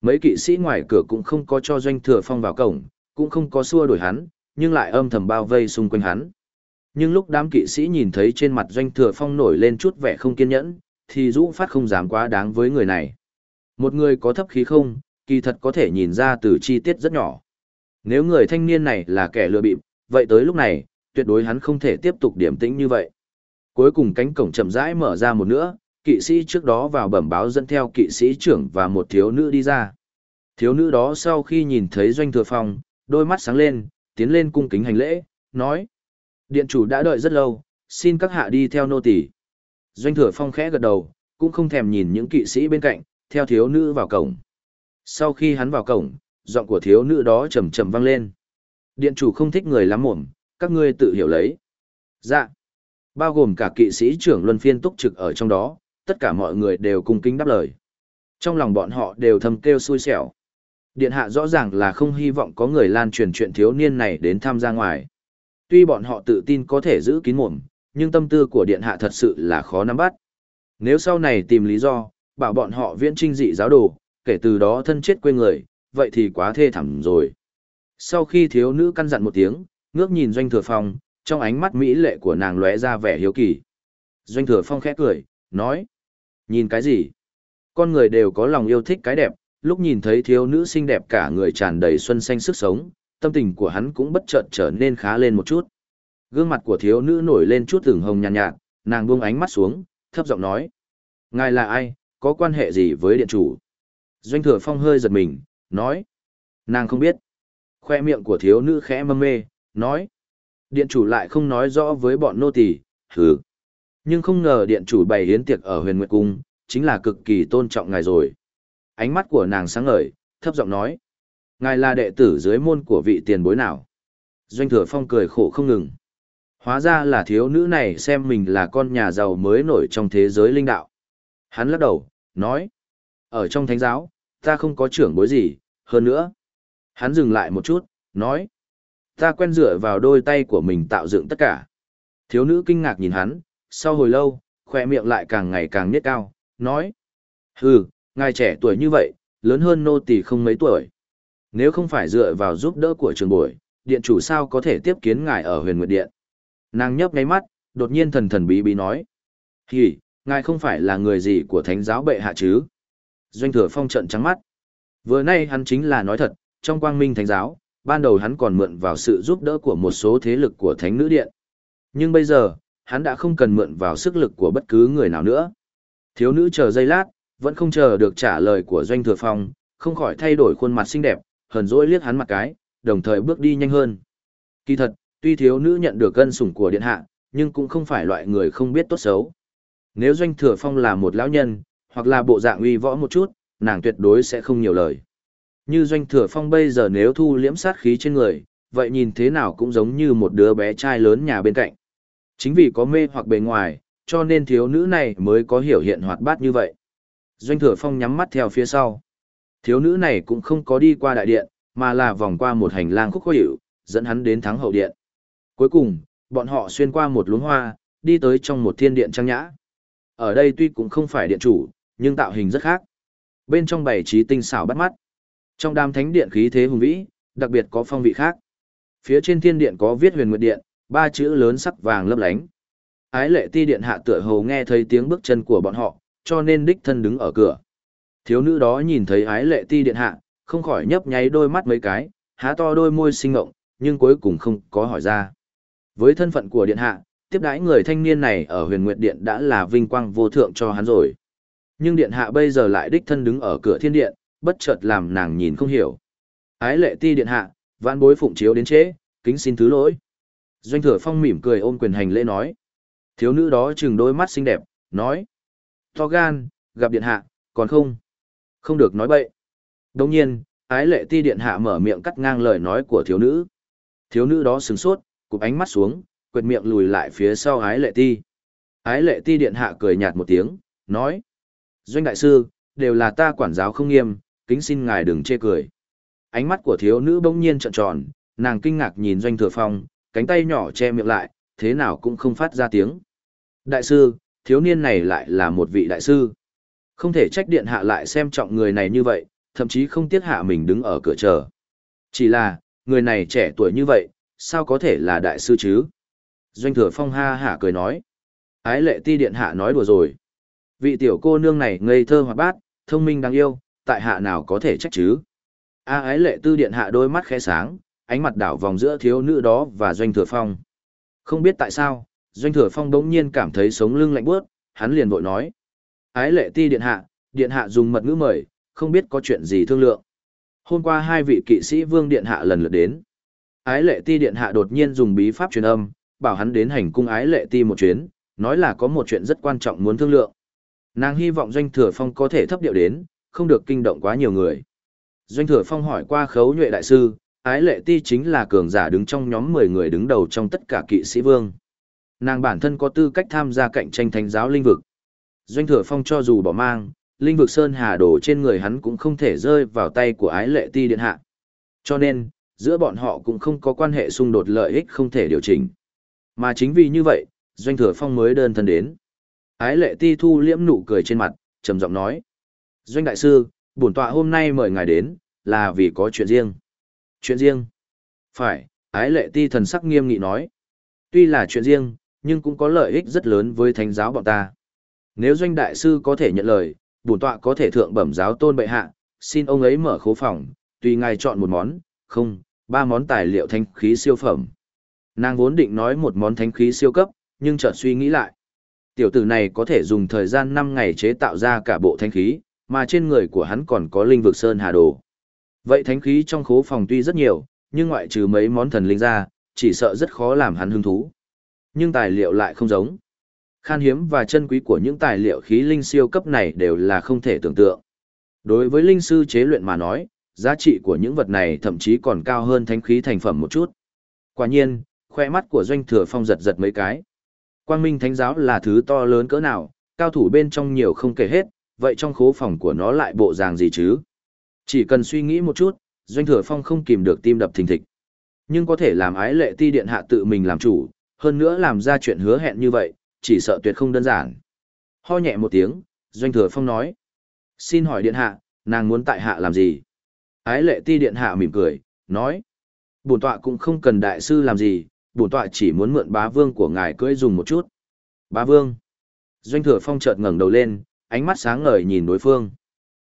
Mấy kỵ sĩ ngoài cửa cũng không có cho Doanh Thừa Phong vào cổng, cũng không có xua đuổi hắn, nhưng lại âm thầm bao vây xung quanh hắn. Nhưng lúc đám kỵ sĩ nhìn thấy trên mặt Doanh Thừa Phong nổi lên chút vẻ không kiên nhẫn, thì rũ phát không dám quá đáng với người này. Một người có thấp khí không, kỳ thật có thể nhìn ra từ chi tiết rất nhỏ. Nếu người thanh niên này là kẻ lừa bịp, vậy tới lúc này, tuyệt đối hắn không thể tiếp tục điểm tĩnh như vậy. Cuối cùng cánh cổng chậm rãi mở ra một nữa, kỵ sĩ trước đó vào bẩm báo dẫn theo kỵ sĩ trưởng và một thiếu nữ đi ra. Thiếu nữ đó sau khi nhìn thấy doanh thừa phong, đôi mắt sáng lên, tiến lên cung kính hành lễ, nói. Điện chủ đã đợi rất lâu, xin các hạ đi theo nô tỳ. Doanh thừa phong khẽ gật đầu, cũng không thèm nhìn những kỵ sĩ bên cạnh, theo thiếu nữ vào cổng. Sau khi hắn vào cổng, giọng của thiếu nữ đó trầm trầm vang lên. Điện chủ không thích người lắm mồm, các ngươi tự hiểu lấy. Dạ. Bao gồm cả kỵ sĩ trưởng luân phiên túc trực ở trong đó, tất cả mọi người đều cung kính đáp lời. Trong lòng bọn họ đều thầm kêu xui xẻo. Điện hạ rõ ràng là không hy vọng có người lan truyền chuyện thiếu niên này đến tham gia ngoài. Tuy bọn họ tự tin có thể giữ kín mồm, nhưng tâm tư của điện hạ thật sự là khó nắm bắt. Nếu sau này tìm lý do, bảo bọn họ viễn trinh dị giáo đồ, kể từ đó thân chết quê người, vậy thì quá thê thảm rồi. Sau khi thiếu nữ căn dặn một tiếng, ngước nhìn Doanh Thừa Phong, trong ánh mắt mỹ lệ của nàng lóe ra vẻ hiếu kỳ. Doanh Thừa Phong khẽ cười, nói, nhìn cái gì? Con người đều có lòng yêu thích cái đẹp, lúc nhìn thấy thiếu nữ xinh đẹp cả người tràn đầy xuân xanh sức sống, tâm tình của hắn cũng bất chợt trở nên khá lên một chút. Gương mặt của thiếu nữ nổi lên chút ửng hồng nhàn nhạt, nhạt, nàng buông ánh mắt xuống, thấp giọng nói: "Ngài là ai, có quan hệ gì với điện chủ?" Doanh Thừa Phong hơi giật mình, nói: "Nàng không biết." Khoe miệng của thiếu nữ khẽ mâm mê, nói: "Điện chủ lại không nói rõ với bọn nô tỳ." Hừ. Nhưng không ngờ điện chủ bày hiến tiệc ở Huyền Nguyệt cung, chính là cực kỳ tôn trọng ngài rồi. Ánh mắt của nàng sáng ngời, thấp giọng nói: Ngài là đệ tử dưới môn của vị tiền bối nào? Doanh thừa phong cười khổ không ngừng. Hóa ra là thiếu nữ này xem mình là con nhà giàu mới nổi trong thế giới linh đạo. Hắn lắc đầu, nói. Ở trong thánh giáo, ta không có trưởng bối gì, hơn nữa. Hắn dừng lại một chút, nói. Ta quen dựa vào đôi tay của mình tạo dựng tất cả. Thiếu nữ kinh ngạc nhìn hắn, sau hồi lâu, khỏe miệng lại càng ngày càng nết cao, nói. Hừ, ngài trẻ tuổi như vậy, lớn hơn nô tỳ không mấy tuổi. Nếu không phải dựa vào giúp đỡ của trường bồi, điện chủ sao có thể tiếp kiến ngài ở huyền nguyệt điện. Nàng nhấp ngáy mắt, đột nhiên thần thần bí bí nói. Hì, ngài không phải là người gì của thánh giáo bệ hạ chứ? Doanh thừa phong trận trắng mắt. Vừa nay hắn chính là nói thật, trong quang minh thánh giáo, ban đầu hắn còn mượn vào sự giúp đỡ của một số thế lực của thánh nữ điện. Nhưng bây giờ, hắn đã không cần mượn vào sức lực của bất cứ người nào nữa. Thiếu nữ chờ giây lát, vẫn không chờ được trả lời của doanh thừa phong, không khỏi thay đổi khuôn mặt xinh đẹp, hờn dỗi liếc hắn mặt cái, đồng thời bước đi nhanh hơn. Kỳ thật, tuy thiếu nữ nhận được cân sủng của điện hạ, nhưng cũng không phải loại người không biết tốt xấu. Nếu doanh thừa phong là một lão nhân, hoặc là bộ dạng uy võ một chút, nàng tuyệt đối sẽ không nhiều lời. Như doanh thừa phong bây giờ nếu thu liễm sát khí trên người, vậy nhìn thế nào cũng giống như một đứa bé trai lớn nhà bên cạnh. Chính vì có mê hoặc bề ngoài, cho nên thiếu nữ này mới có hiểu hiện hoạt bát như vậy. Doanh thừa phong nhắm mắt theo phía sau. Thiếu nữ này cũng không có đi qua đại điện, mà là vòng qua một hành lang khúc khó hiệu, dẫn hắn đến thắng hậu điện. Cuối cùng, bọn họ xuyên qua một luống hoa, đi tới trong một thiên điện trang nhã. Ở đây tuy cũng không phải điện chủ, nhưng tạo hình rất khác. Bên trong bày trí tinh xảo bắt mắt. Trong đám thánh điện khí thế hùng vĩ, đặc biệt có phong vị khác. Phía trên thiên điện có viết huyền nguyệt điện, ba chữ lớn sắc vàng lấp lánh. Ái lệ ti điện hạ tựa hồ nghe thấy tiếng bước chân của bọn họ, cho nên đích thân đứng ở cửa. Thiếu nữ đó nhìn thấy ái lệ ti điện hạ, không khỏi nhấp nháy đôi mắt mấy cái, há to đôi môi xinh ngộng, nhưng cuối cùng không có hỏi ra. Với thân phận của điện hạ, tiếp đãi người thanh niên này ở huyền nguyệt điện đã là vinh quang vô thượng cho hắn rồi. Nhưng điện hạ bây giờ lại đích thân đứng ở cửa thiên điện, bất chợt làm nàng nhìn không hiểu. Ái lệ ti điện hạ, vãn bối phụng chiếu đến trễ, kính xin thứ lỗi. Doanh thừa phong mỉm cười ôm quyền hành lễ nói. Thiếu nữ đó chừng đôi mắt xinh đẹp, nói. To gan, gặp điện hạ, còn không? Không được nói bậy. Đồng nhiên, ái lệ ti điện hạ mở miệng cắt ngang lời nói của thiếu nữ. Thiếu nữ đó sừng sốt, cụp ánh mắt xuống, quệt miệng lùi lại phía sau ái lệ ti. Ái lệ ti điện hạ cười nhạt một tiếng, nói. Doanh đại sư, đều là ta quản giáo không nghiêm, kính xin ngài đừng chê cười. Ánh mắt của thiếu nữ bỗng nhiên trợn tròn, nàng kinh ngạc nhìn doanh thừa phong, cánh tay nhỏ che miệng lại, thế nào cũng không phát ra tiếng. Đại sư, thiếu niên này lại là một vị đại sư. Không thể trách điện hạ lại xem trọng người này như vậy, thậm chí không tiếc hạ mình đứng ở cửa chờ. Chỉ là, người này trẻ tuổi như vậy, sao có thể là đại sư chứ? Doanh thừa phong ha hả cười nói. Ái lệ ti điện hạ nói đùa rồi. Vị tiểu cô nương này ngây thơ hoạt bát, thông minh đáng yêu, tại hạ nào có thể trách chứ? A ái lệ tư điện hạ đôi mắt khẽ sáng, ánh mặt đảo vòng giữa thiếu nữ đó và doanh thừa phong. Không biết tại sao, doanh thừa phong đống nhiên cảm thấy sống lưng lạnh bước, hắn liền vội nói. Ái lệ ti điện hạ, điện hạ dùng mật ngữ mời, không biết có chuyện gì thương lượng. Hôm qua hai vị kỵ sĩ vương điện hạ lần lượt đến. Ái lệ ti điện hạ đột nhiên dùng bí pháp truyền âm, bảo hắn đến hành cung ái lệ ti một chuyến, nói là có một chuyện rất quan trọng muốn thương lượng. Nàng hy vọng doanh thừa phong có thể thấp điệu đến, không được kinh động quá nhiều người. Doanh thừa phong hỏi qua khấu nhuệ đại sư, ái lệ ti chính là cường giả đứng trong nhóm 10 người đứng đầu trong tất cả kỵ sĩ vương. Nàng bản thân có tư cách tham gia cạnh tranh thánh giáo linh vực. Doanh thừa phong cho dù bỏ mang, linh vực sơn hà đồ trên người hắn cũng không thể rơi vào tay của ái lệ ti điện hạ. Cho nên, giữa bọn họ cũng không có quan hệ xung đột lợi ích không thể điều chỉnh. Mà chính vì như vậy, Doanh thừa phong mới đơn thân đến. Ái lệ ti thu liễm nụ cười trên mặt, trầm giọng nói. Doanh đại sư, bổn tọa hôm nay mời ngài đến, là vì có chuyện riêng. Chuyện riêng? Phải, ái lệ ti thần sắc nghiêm nghị nói. Tuy là chuyện riêng, nhưng cũng có lợi ích rất lớn với thánh giáo bọn ta. Nếu doanh đại sư có thể nhận lời, bổn tọa có thể thượng bẩm giáo tôn bệ hạ, xin ông ấy mở khố phòng, tùy ngài chọn một món, không, ba món tài liệu thanh khí siêu phẩm. Nàng vốn định nói một món thanh khí siêu cấp, nhưng chợt suy nghĩ lại. Tiểu tử này có thể dùng thời gian 5 ngày chế tạo ra cả bộ thánh khí, mà trên người của hắn còn có linh vực sơn hà đồ. Vậy thánh khí trong khố phòng tuy rất nhiều, nhưng ngoại trừ mấy món thần linh ra, chỉ sợ rất khó làm hắn hứng thú. Nhưng tài liệu lại không giống. Khan hiếm và chân quý của những tài liệu khí linh siêu cấp này đều là không thể tưởng tượng. Đối với linh sư chế luyện mà nói, giá trị của những vật này thậm chí còn cao hơn thánh khí thành phẩm một chút. Quả nhiên, khoe mắt của doanh thừa phong giật giật mấy cái. Quang Minh Thánh giáo là thứ to lớn cỡ nào, cao thủ bên trong nhiều không kể hết, vậy trong khố phòng của nó lại bộ dàng gì chứ? Chỉ cần suy nghĩ một chút, doanh thừa phong không kìm được tim đập thình thịch. Nhưng có thể làm ái lệ ti điện hạ tự mình làm chủ, hơn nữa làm ra chuyện hứa hẹn như vậy, chỉ sợ tuyệt không đơn giản. Ho nhẹ một tiếng, doanh thừa phong nói. Xin hỏi điện hạ, nàng muốn tại hạ làm gì? Ái lệ ti điện hạ mỉm cười, nói. Bổn tọa cũng không cần đại sư làm gì, bổn tọa chỉ muốn mượn bá vương của ngài cưỡi dùng một chút. Bá vương. Doanh thừa phong chợt ngẩng đầu lên, ánh mắt sáng ngời nhìn đối phương.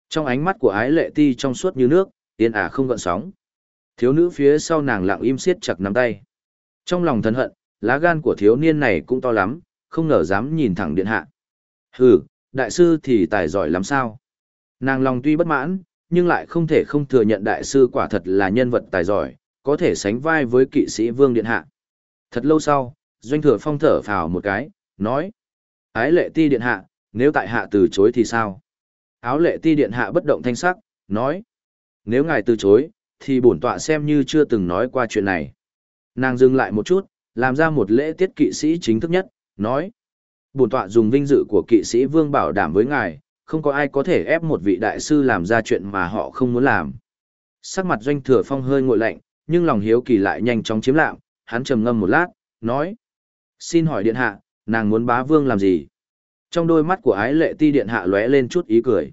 Trong ánh mắt của ái lệ ti trong suốt như nước, yên ả không gợn sóng. Thiếu nữ phía sau nàng lặng im siết chặt nắm tay. Trong lòng thân hận, lá gan của thiếu niên này cũng to lắm, không ngờ dám nhìn thẳng điện hạ. Hừ, đại sư thì tài giỏi lắm sao? Nàng lòng tuy bất mãn, nhưng lại không thể không thừa nhận đại sư quả thật là nhân vật tài giỏi, có thể sánh vai với kỵ sĩ vương điện hạ. Thật lâu sau, doanh thừa phong thở phào một cái, nói. Ái lệ ti điện hạ, nếu tại hạ từ chối thì sao? Áo lệ ti điện hạ bất động thanh sắc, nói. Nếu ngài từ chối, thì bổn tọa xem như chưa từng nói qua chuyện này. Nàng dừng lại một chút, làm ra một lễ tiết kỵ sĩ chính thức nhất, nói. Bổn tọa dùng vinh dự của kỵ sĩ vương bảo đảm với ngài, không có ai có thể ép một vị đại sư làm ra chuyện mà họ không muốn làm. Sắc mặt doanh thừa phong hơi ngội lạnh, nhưng lòng hiếu kỳ lại nhanh chóng chiếm lạm, hắn trầm ngâm một lát, nói. Xin hỏi điện hạ, nàng muốn bá vương làm gì? Trong đôi mắt của ái lệ ti điện hạ lóe lên chút ý cười.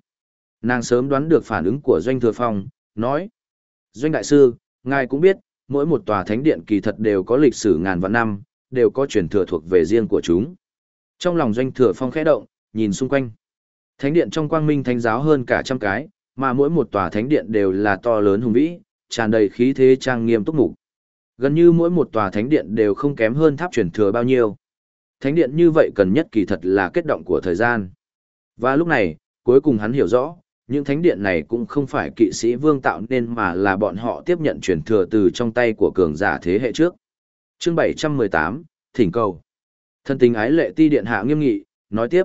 Nàng sớm đoán được phản ứng của doanh thừa phong, nói. Doanh đại sư, ngài cũng biết, mỗi một tòa thánh điện kỳ thật đều có lịch sử ngàn vạn năm, đều có truyền thừa thuộc về riêng của chúng. Trong lòng doanh thừa phong khẽ động, nhìn xung quanh. Thánh điện trong quang minh thánh giáo hơn cả trăm cái, mà mỗi một tòa thánh điện đều là to lớn hùng vĩ, tràn đầy khí thế trang nghiêm túc mục. Gần như mỗi một tòa thánh điện đều không kém hơn tháp truyền thừa bao nhiêu. Thánh điện như vậy cần nhất kỳ thật là kết động của thời gian. Và lúc này, cuối cùng hắn hiểu rõ, những thánh điện này cũng không phải kỵ sĩ vương tạo nên mà là bọn họ tiếp nhận truyền thừa từ trong tay của cường giả thế hệ trước. Chương 718, Thỉnh cầu. Thân tình ái lệ ti điện hạ nghiêm nghị, nói tiếp.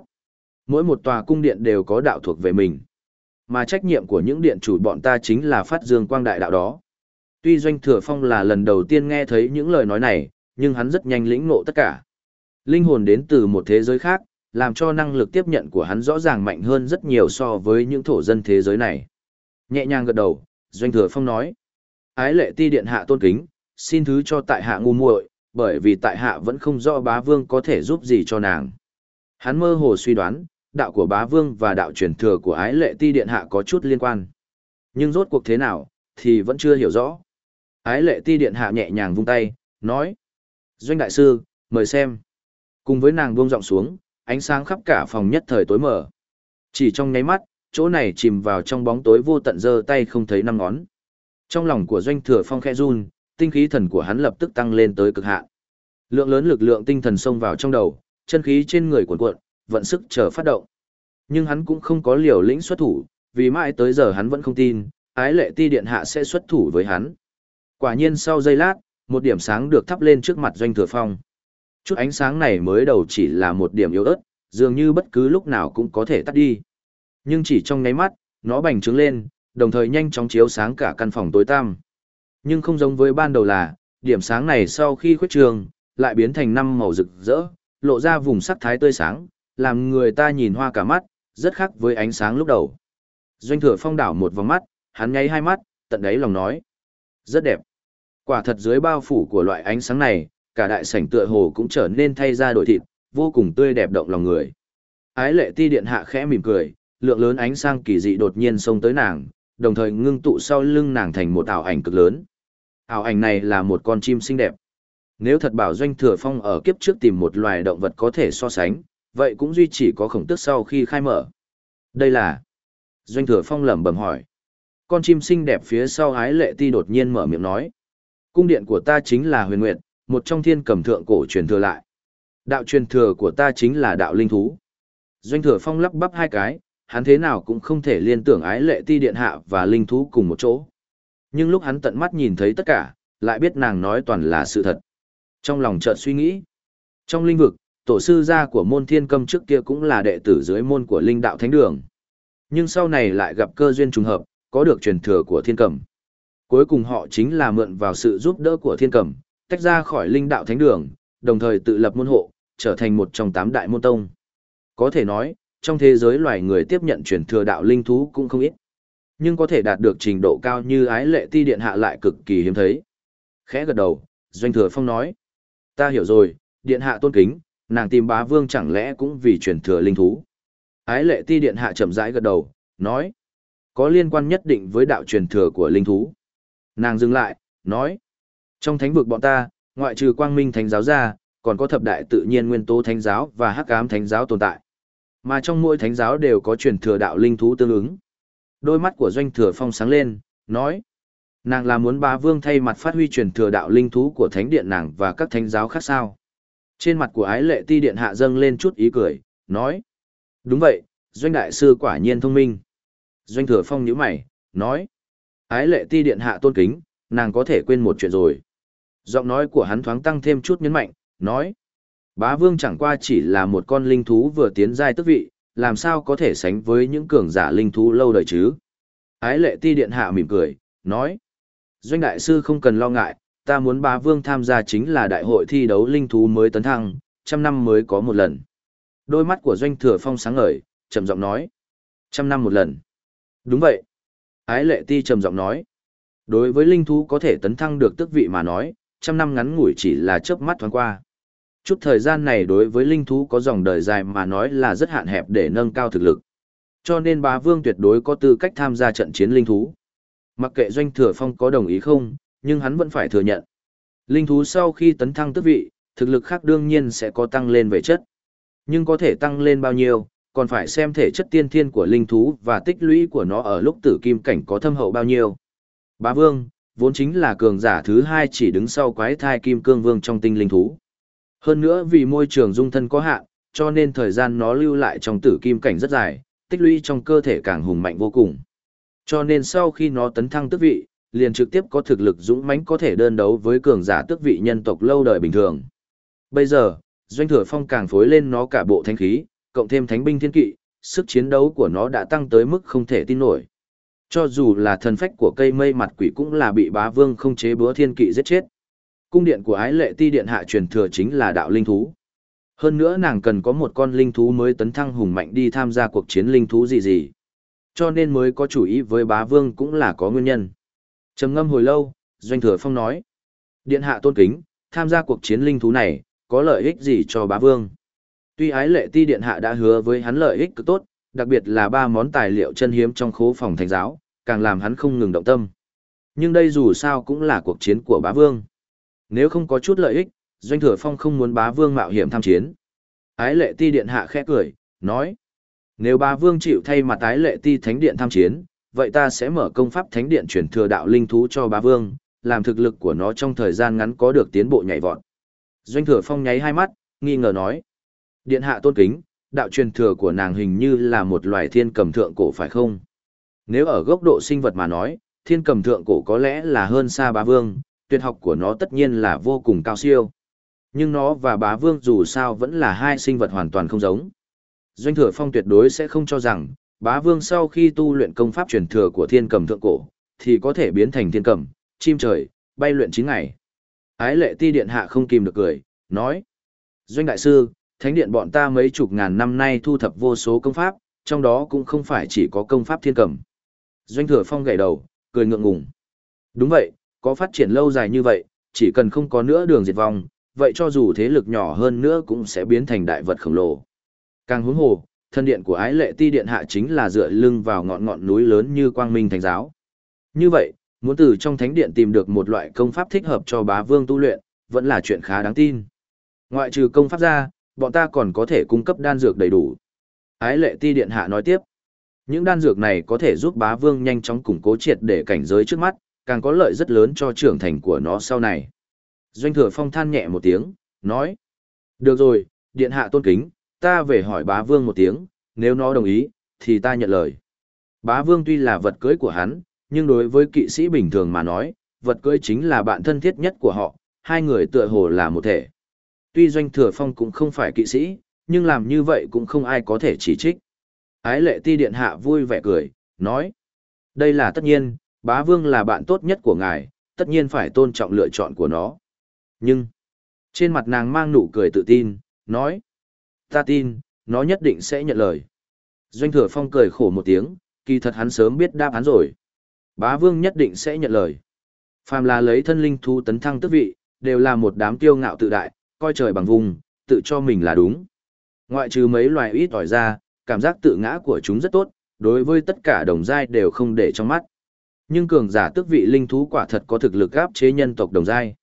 Mỗi một tòa cung điện đều có đạo thuộc về mình. Mà trách nhiệm của những điện chủ bọn ta chính là phát dương quang đại đạo đó. Tuy Doanh Thừa Phong là lần đầu tiên nghe thấy những lời nói này, nhưng hắn rất nhanh lĩnh ngộ tất cả. Linh hồn đến từ một thế giới khác, làm cho năng lực tiếp nhận của hắn rõ ràng mạnh hơn rất nhiều so với những thổ dân thế giới này. Nhẹ nhàng gật đầu, Doanh Thừa Phong nói. Ái lệ ti điện hạ tôn kính, xin thứ cho tại hạ ngu muội, bởi vì tại hạ vẫn không rõ bá vương có thể giúp gì cho nàng. Hắn mơ hồ suy đoán, đạo của bá vương và đạo truyền thừa của ái lệ ti điện hạ có chút liên quan. Nhưng rốt cuộc thế nào, thì vẫn chưa hiểu rõ. Ái lệ ti điện hạ nhẹ nhàng vung tay, nói. Doanh đại sư, mời xem. Cùng với nàng buông giọng xuống, ánh sáng khắp cả phòng nhất thời tối mở. Chỉ trong nháy mắt, chỗ này chìm vào trong bóng tối vô tận giơ tay không thấy năm ngón. Trong lòng của doanh thừa phong khẽ run, tinh khí thần của hắn lập tức tăng lên tới cực hạn. Lượng lớn lực lượng tinh thần xông vào trong đầu, chân khí trên người cuộn cuộn, vận sức chờ phát động. Nhưng hắn cũng không có liều lĩnh xuất thủ, vì mãi tới giờ hắn vẫn không tin, ái lệ ti điện hạ sẽ xuất thủ với hắn. Quả nhiên sau giây lát, một điểm sáng được thắp lên trước mặt doanh thừa phong. Chút ánh sáng này mới đầu chỉ là một điểm yếu ớt, dường như bất cứ lúc nào cũng có thể tắt đi. Nhưng chỉ trong nháy mắt, nó bành trướng lên, đồng thời nhanh chóng chiếu sáng cả căn phòng tối tăm. Nhưng không giống với ban đầu là, điểm sáng này sau khi khuyết trường, lại biến thành năm màu rực rỡ, lộ ra vùng sắc thái tươi sáng, làm người ta nhìn hoa cả mắt, rất khác với ánh sáng lúc đầu. Doanh thừa phong đảo một vòng mắt, hắn nháy hai mắt, tận đáy lòng nói. Rất đẹp. Quả thật dưới bao phủ của loại ánh sáng này, cả đại sảnh tựa hồ cũng trở nên thay ra đổi thịt, vô cùng tươi đẹp động lòng người. Ái lệ ti điện hạ khẽ mỉm cười, lượng lớn ánh sáng kỳ dị đột nhiên xông tới nàng, đồng thời ngưng tụ sau lưng nàng thành một ảo ảnh cực lớn. Ảo ảnh này là một con chim xinh đẹp. Nếu thật bảo doanh thừa phong ở kiếp trước tìm một loài động vật có thể so sánh, vậy cũng duy chỉ có khổng tước sau khi khai mở. Đây là... Doanh thừa phong lẩm bẩm hỏi. Con chim xinh đẹp phía sau ái lệ ti đột nhiên mở miệng nói. Cung điện của ta chính là huyền nguyệt, một trong thiên cầm thượng cổ truyền thừa lại. Đạo truyền thừa của ta chính là đạo linh thú. Doanh thừa phong lắp bắp hai cái, hắn thế nào cũng không thể liên tưởng ái lệ ti điện hạ và linh thú cùng một chỗ. Nhưng lúc hắn tận mắt nhìn thấy tất cả, lại biết nàng nói toàn là sự thật. Trong lòng chợt suy nghĩ. Trong linh vực, tổ sư gia của môn thiên cầm trước kia cũng là đệ tử dưới môn của linh đạo thánh đường. Nhưng sau này lại gặp cơ duyên trùng hợp, có được truyền thừa của thiên cầm. Cuối cùng họ chính là mượn vào sự giúp đỡ của thiên cầm, tách ra khỏi linh đạo thánh đường, đồng thời tự lập môn hộ, trở thành một trong tám đại môn tông. Có thể nói, trong thế giới loài người tiếp nhận truyền thừa đạo linh thú cũng không ít. Nhưng có thể đạt được trình độ cao như ái lệ ti điện hạ lại cực kỳ hiếm thấy. Khẽ gật đầu, Doanh Thừa Phong nói. Ta hiểu rồi, điện hạ tôn kính, nàng tìm bá vương chẳng lẽ cũng vì truyền thừa linh thú. Ái lệ ti điện hạ chậm rãi gật đầu, nói. Có liên quan nhất định với đạo truyền thừa của linh thú. Nàng dừng lại, nói. Trong thánh vực bọn ta, ngoại trừ quang minh thánh giáo ra, còn có thập đại tự nhiên nguyên tố thánh giáo và hắc ám thánh giáo tồn tại. Mà trong mỗi thánh giáo đều có truyền thừa đạo linh thú tương ứng. Đôi mắt của doanh thừa phong sáng lên, nói. Nàng là muốn bá vương thay mặt phát huy truyền thừa đạo linh thú của thánh điện nàng và các thánh giáo khác sao. Trên mặt của ái lệ ti điện hạ dâng lên chút ý cười, nói. Đúng vậy, doanh đại sư quả nhiên thông minh. Doanh thừa phong nhíu mày, nói. Ái lệ ti điện hạ tôn kính, nàng có thể quên một chuyện rồi. Giọng nói của hắn thoáng tăng thêm chút nhấn mạnh, nói. Bá vương chẳng qua chỉ là một con linh thú vừa tiến giai tức vị, làm sao có thể sánh với những cường giả linh thú lâu đời chứ. Ái lệ ti điện hạ mỉm cười, nói. Doanh đại sư không cần lo ngại, ta muốn bá vương tham gia chính là đại hội thi đấu linh thú mới tấn thăng, trăm năm mới có một lần. Đôi mắt của doanh thừa phong sáng ngời, trầm giọng nói. Trăm năm một lần. Đúng vậy. Ái lệ ti trầm giọng nói. Đối với linh thú có thể tấn thăng được tước vị mà nói, trăm năm ngắn ngủi chỉ là chớp mắt thoáng qua. Chút thời gian này đối với linh thú có dòng đời dài mà nói là rất hạn hẹp để nâng cao thực lực. Cho nên bá vương tuyệt đối có tư cách tham gia trận chiến linh thú. Mặc kệ doanh thừa phong có đồng ý không, nhưng hắn vẫn phải thừa nhận. Linh thú sau khi tấn thăng tước vị, thực lực khác đương nhiên sẽ có tăng lên về chất. Nhưng có thể tăng lên bao nhiêu, còn phải xem thể chất tiên thiên của linh thú và tích lũy của nó ở lúc tử kim cảnh có thâm hậu bao nhiêu. Bá vương, vốn chính là cường giả thứ hai chỉ đứng sau quái thai kim cương vương trong tinh linh thú. Hơn nữa vì môi trường dung thân có hạn, cho nên thời gian nó lưu lại trong tử kim cảnh rất dài, tích lũy trong cơ thể càng hùng mạnh vô cùng. Cho nên sau khi nó tấn thăng tước vị, liền trực tiếp có thực lực dũng mãnh có thể đơn đấu với cường giả tước vị nhân tộc lâu đời bình thường. Bây giờ, doanh thừa phong càng phối lên nó cả bộ thanh khí, cộng thêm thánh binh thiên kỵ, sức chiến đấu của nó đã tăng tới mức không thể tin nổi. Cho dù là thần phách của cây mây mặt quỷ cũng là bị bá vương không chế búa thiên kỵ giết chết. Cung điện của ái lệ ti điện hạ truyền thừa chính là đạo linh thú. Hơn nữa nàng cần có một con linh thú mới tấn thăng hùng mạnh đi tham gia cuộc chiến linh thú gì gì. Cho nên mới có chủ ý với bá vương cũng là có nguyên nhân. trầm ngâm hồi lâu, Doanh Thừa Phong nói. Điện hạ tôn kính, tham gia cuộc chiến linh thú này, có lợi ích gì cho bá vương? Tuy ái lệ ti điện hạ đã hứa với hắn lợi ích cực tốt, đặc biệt là ba món tài liệu chân hiếm trong khố phòng thánh giáo, càng làm hắn không ngừng động tâm. Nhưng đây dù sao cũng là cuộc chiến của bá vương. Nếu không có chút lợi ích, Doanh Thừa Phong không muốn bá vương mạo hiểm tham chiến. Ái lệ ti điện hạ khẽ cười, nói. Nếu bá vương chịu thay mặt ái lệ ti thánh điện tham chiến, vậy ta sẽ mở công pháp thánh điện chuyển thừa đạo linh thú cho bá vương, làm thực lực của nó trong thời gian ngắn có được tiến bộ nhảy vọt. Doanh Thừa Phong nháy hai mắt, nghi ngờ nói. Điện hạ tôn kính, đạo truyền thừa của nàng hình như là một loài thiên cầm thượng cổ phải không? Nếu ở góc độ sinh vật mà nói, thiên cầm thượng cổ có lẽ là hơn xa bá vương, tuyệt học của nó tất nhiên là vô cùng cao siêu. Nhưng nó và bá vương dù sao vẫn là hai sinh vật hoàn toàn không giống. Doanh thừa phong tuyệt đối sẽ không cho rằng, bá vương sau khi tu luyện công pháp truyền thừa của thiên cầm thượng cổ, thì có thể biến thành thiên cầm, chim trời, bay luyện 9 ngày. Ái lệ ti điện hạ không kìm được cười, nói. Doanh đại sư, thánh điện bọn ta mấy chục ngàn năm nay thu thập vô số công pháp, trong đó cũng không phải chỉ có công pháp thiên cầm. Doanh thừa phong gậy đầu, cười ngượng ngùng. Đúng vậy, có phát triển lâu dài như vậy, chỉ cần không có nữa đường diệt vong, vậy cho dù thế lực nhỏ hơn nữa cũng sẽ biến thành đại vật khổng lồ. Càng huống hồ, thân điện của ái lệ ti điện hạ chính là dựa lưng vào ngọn ngọn núi lớn như quang minh thánh giáo. Như vậy, muốn từ trong thánh điện tìm được một loại công pháp thích hợp cho bá vương tu luyện, vẫn là chuyện khá đáng tin. Ngoại trừ công pháp ra, bọn ta còn có thể cung cấp đan dược đầy đủ. Ái lệ ti điện hạ nói tiếp. Những đan dược này có thể giúp bá vương nhanh chóng củng cố triệt để cảnh giới trước mắt, càng có lợi rất lớn cho trưởng thành của nó sau này. Doanh thừa phong than nhẹ một tiếng, nói. Được rồi, điện hạ tôn kính, ta về hỏi bá vương một tiếng, nếu nó đồng ý, thì ta nhận lời. Bá vương tuy là vật cưới của hắn, nhưng đối với kỵ sĩ bình thường mà nói, vật cưới chính là bạn thân thiết nhất của họ, hai người tựa hồ là một thể. Tuy doanh thừa phong cũng không phải kỵ sĩ, nhưng làm như vậy cũng không ai có thể chỉ trích. Ái lệ ti điện hạ vui vẻ cười, nói. Đây là tất nhiên, bá vương là bạn tốt nhất của ngài, tất nhiên phải tôn trọng lựa chọn của nó. Nhưng, trên mặt nàng mang nụ cười tự tin, nói. Ta tin, nó nhất định sẽ nhận lời. Doanh thừa phong cười khổ một tiếng, kỳ thật hắn sớm biết đáp án rồi. Bá vương nhất định sẽ nhận lời. Phàm là lấy thân linh thu tấn thăng tước vị, đều là một đám kiêu ngạo tự đại, coi trời bằng vùng, tự cho mình là đúng. Ngoại trừ mấy loài ít ỏi ra, cảm giác tự ngã của chúng rất tốt, đối với tất cả đồng giai đều không để trong mắt. Nhưng cường giả tước vị linh thú quả thật có thực lực áp chế nhân tộc đồng giai.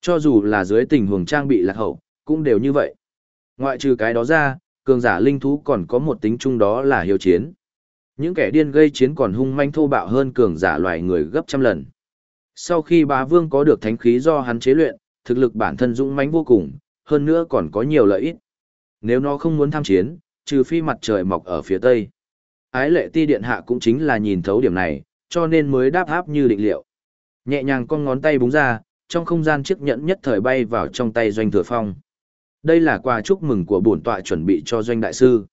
Cho dù là dưới tình huống trang bị lạc hậu, cũng đều như vậy. Ngoại trừ cái đó ra, cường giả linh thú còn có một tính chung đó là hiếu chiến. Những kẻ điên gây chiến còn hung manh thô bạo hơn cường giả loài người gấp trăm lần. Sau khi bá vương có được thánh khí do hắn chế luyện, thực lực bản thân dũng mãnh vô cùng, hơn nữa còn có nhiều lợi ích. Nếu nó không muốn tham chiến, trừ phi mặt trời mọc ở phía tây. Ái lệ ti điện hạ cũng chính là nhìn thấu điểm này, cho nên mới đáp áp như định liệu. Nhẹ nhàng con ngón tay búng ra, trong không gian chiếc nhẫn nhất thời bay vào trong tay doanh thừa phong. Đây là quà chúc mừng của bổn tọa chuẩn bị cho doanh đại sư.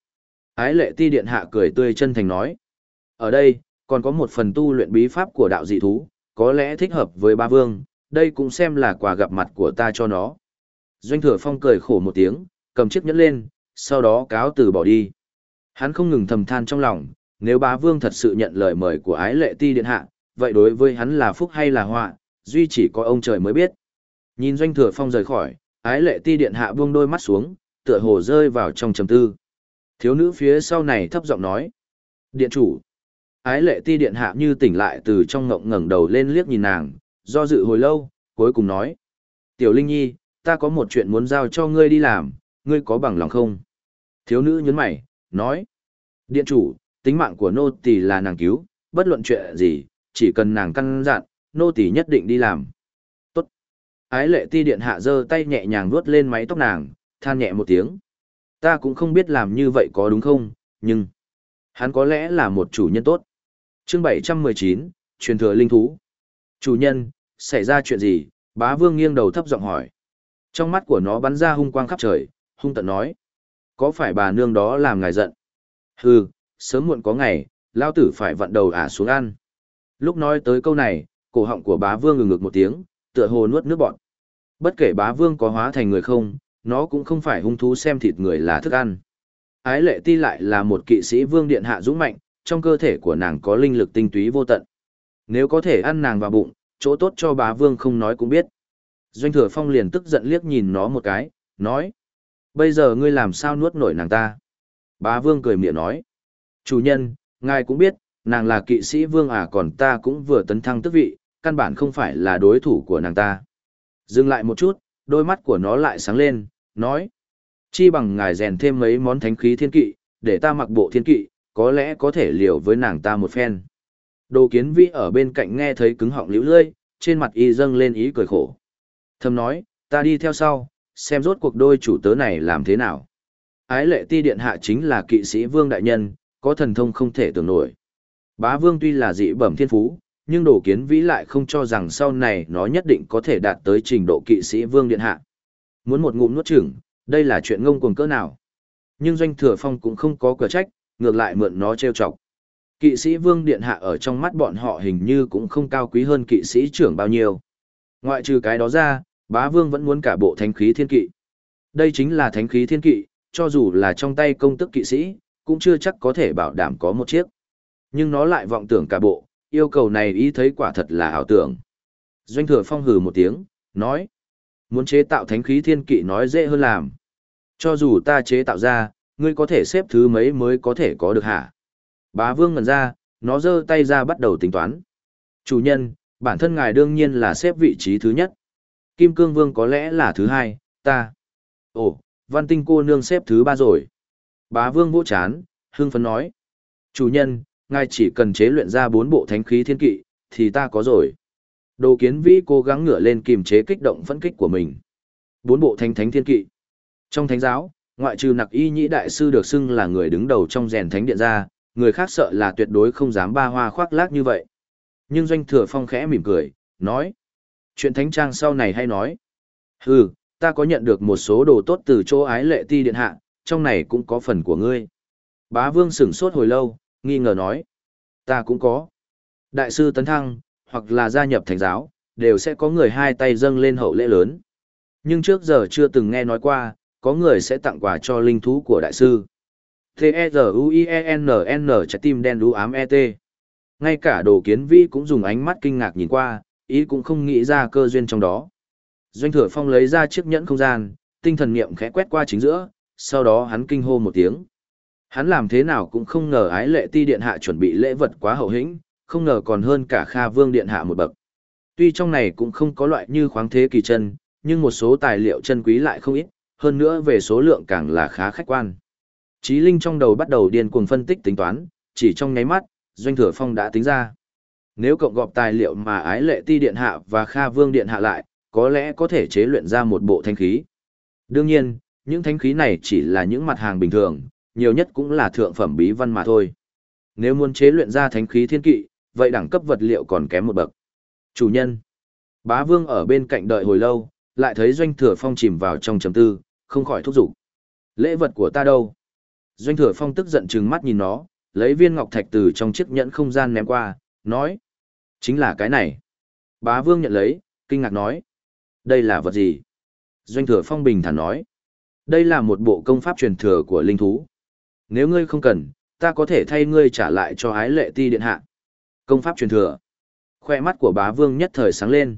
Ái lệ ti điện hạ cười tươi chân thành nói. Ở đây, còn có một phần tu luyện bí pháp của đạo dị thú, có lẽ thích hợp với ba vương, đây cũng xem là quà gặp mặt của ta cho nó. Doanh thừa phong cười khổ một tiếng, cầm chiếc nhẫn lên, sau đó cáo từ bỏ đi. Hắn không ngừng thầm than trong lòng, nếu bá vương thật sự nhận lời mời của ái lệ ti điện hạ, vậy đối với hắn là phúc hay là họa, duy chỉ có ông trời mới biết. Nhìn doanh thừa phong rời khỏi, ái lệ ti điện hạ buông đôi mắt xuống, tựa hồ rơi vào trong trầm tư. Thiếu nữ phía sau này thấp giọng nói. Điện chủ. Ái lệ ti điện hạ như tỉnh lại từ trong ngộng ngẩng đầu lên liếc nhìn nàng, do dự hồi lâu, cuối cùng nói. Tiểu Linh Nhi, ta có một chuyện muốn giao cho ngươi đi làm, ngươi có bằng lòng không? Thiếu nữ nhấn mày, nói. Điện chủ, tính mạng của nô tỳ là nàng cứu, bất luận chuyện gì, chỉ cần nàng căn dặn, nô tỳ nhất định đi làm. Tốt. Ái lệ ti điện hạ giơ tay nhẹ nhàng vuốt lên mái tóc nàng, than nhẹ một tiếng. Ta cũng không biết làm như vậy có đúng không, nhưng... Hắn có lẽ là một chủ nhân tốt. chương 719, truyền thừa linh thú. Chủ nhân, xảy ra chuyện gì? Bá vương nghiêng đầu thấp giọng hỏi. Trong mắt của nó bắn ra hung quang khắp trời, hung tận nói. Có phải bà nương đó làm ngài giận? Hừ, sớm muộn có ngày, lao tử phải vặn đầu ả xuống ăn. Lúc nói tới câu này, cổ họng của bá vương ngừng ngực một tiếng, tựa hồ nuốt nước bọt. Bất kể bá vương có hóa thành người không, nó cũng không phải hung thú xem thịt người là thức ăn. Ái lệ ti lại là một kỵ sĩ vương điện hạ dũng mạnh, trong cơ thể của nàng có linh lực tinh túy vô tận. Nếu có thể ăn nàng vào bụng, chỗ tốt cho bá vương không nói cũng biết. Doanh thừa phong liền tức giận liếc nhìn nó một cái, nói. Bây giờ ngươi làm sao nuốt nổi nàng ta? Bá vương cười miệng nói. Chủ nhân, ngài cũng biết, nàng là kỵ sĩ vương à còn ta cũng vừa tấn thăng tước vị, căn bản không phải là đối thủ của nàng ta. Dừng lại một chút, đôi mắt của nó lại sáng lên, nói. Chi bằng ngài rèn thêm mấy món thánh khí thiên kỵ, để ta mặc bộ thiên kỵ, có lẽ có thể liều với nàng ta một phen. Đồ kiến vĩ ở bên cạnh nghe thấy cứng họng liễu lơi, trên mặt y dâng lên ý cười khổ. Thầm nói, ta đi theo sau, xem rốt cuộc đôi chủ tớ này làm thế nào. Ái lệ ti điện hạ chính là kỵ sĩ vương đại nhân, có thần thông không thể tưởng nổi. Bá vương tuy là dị bẩm thiên phú, nhưng đồ kiến vĩ lại không cho rằng sau này nó nhất định có thể đạt tới trình độ kỵ sĩ vương điện hạ. Muốn một ngụm nuốt chửng, đây là chuyện ngông cuồng cỡ nào. Nhưng doanh thừa phong cũng không có cửa trách, ngược lại mượn nó trêu chọc. Kỵ sĩ vương điện hạ ở trong mắt bọn họ hình như cũng không cao quý hơn kỵ sĩ trưởng bao nhiêu. Ngoại trừ cái đó ra, bá vương vẫn muốn cả bộ thánh khí thiên kỵ. Đây chính là thánh khí thiên kỵ, cho dù là trong tay công tức kỵ sĩ, cũng chưa chắc có thể bảo đảm có một chiếc. Nhưng nó lại vọng tưởng cả bộ, yêu cầu này ý thấy quả thật là ảo tưởng. Doanh thừa phong hừ một tiếng, nói. Muốn chế tạo thánh khí thiên kỵ nói dễ hơn làm. Cho dù ta chế tạo ra, ngươi có thể xếp thứ mấy mới có thể có được hả? Bá vương ngần ra, nó giơ tay ra bắt đầu tính toán. Chủ nhân, bản thân ngài đương nhiên là xếp vị trí thứ nhất. Kim cương vương có lẽ là thứ hai, ta. Ồ, văn tinh cô nương xếp thứ ba rồi. Bá vương vỗ chán, hưng phấn nói. Chủ nhân, ngài chỉ cần chế luyện ra bốn bộ thánh khí thiên kỵ, thì ta có rồi. Đồ kiến vĩ cố gắng ngửa lên kiềm chế kích động phẫn kích của mình. Bốn bộ thánh thánh thiên kỵ. Trong thánh giáo, ngoại trừ nặc y nhĩ đại sư được xưng là người đứng đầu trong rèn thánh điện ra, người khác sợ là tuyệt đối không dám ba hoa khoác lác như vậy. Nhưng doanh thừa phong khẽ mỉm cười, nói. Chuyện thánh trang sau này hay nói. Hừ, ta có nhận được một số đồ tốt từ chỗ ái lệ ti điện hạ, trong này cũng có phần của ngươi. Bá vương sửng sốt hồi lâu, nghi ngờ nói. Ta cũng có. Đại sư Tấn Thăng, hoặc là gia nhập thánh giáo, đều sẽ có người hai tay dâng lên hậu lễ lớn. Nhưng trước giờ chưa từng nghe nói qua, có người sẽ tặng quà cho linh thú của đại sư. T-E-Z-U-I-E-N-N trái tim đen đu ám E-T. Ngay cả đồ kiến vi cũng dùng ánh mắt kinh ngạc nhìn qua, ý cũng không nghĩ ra cơ duyên trong đó. Doanh thừa phong lấy ra chiếc nhẫn không gian, tinh thần niệm khẽ quét qua chính giữa, sau đó hắn kinh hô một tiếng. Hắn làm thế nào cũng không ngờ ái lệ ti điện hạ chuẩn bị lễ vật quá hậu hĩnh, không ngờ còn hơn cả Kha Vương điện hạ một bậc. Tuy trong này cũng không có loại như khoáng thế kỳ chân, nhưng một số tài liệu chân quý lại không ít, hơn nữa về số lượng càng là khá khách quan. Chí Linh trong đầu bắt đầu điên cuồng phân tích tính toán, chỉ trong nháy mắt, Doanh Thừa Phong đã tính ra. Nếu cộng gộp tài liệu mà ái lệ ti điện hạ và Kha Vương điện hạ lại, có lẽ có thể chế luyện ra một bộ thanh khí. Đương nhiên, những thanh khí này chỉ là những mặt hàng bình thường, nhiều nhất cũng là thượng phẩm bí văn mà thôi. Nếu muốn chế luyện ra thánh khí thiên kỵ, vậy đẳng cấp vật liệu còn kém một bậc. Chủ nhân. Bá Vương ở bên cạnh đợi hồi lâu, lại thấy Doanh Thừa Phong chìm vào trong trầm tư, không khỏi thúc giục. Lễ vật của ta đâu? Doanh Thừa Phong tức giận trừng mắt nhìn nó, lấy viên ngọc thạch từ trong chiếc nhẫn không gian ném qua, nói: "Chính là cái này." Bá Vương nhận lấy, kinh ngạc nói: "Đây là vật gì?" Doanh Thừa Phong bình thản nói: "Đây là một bộ công pháp truyền thừa của linh thú. Nếu ngươi không cần, ta có thể thay ngươi trả lại cho ái lệ ti điện hạ." Công pháp truyền thừa. Khoe mắt của bá vương nhất thời sáng lên.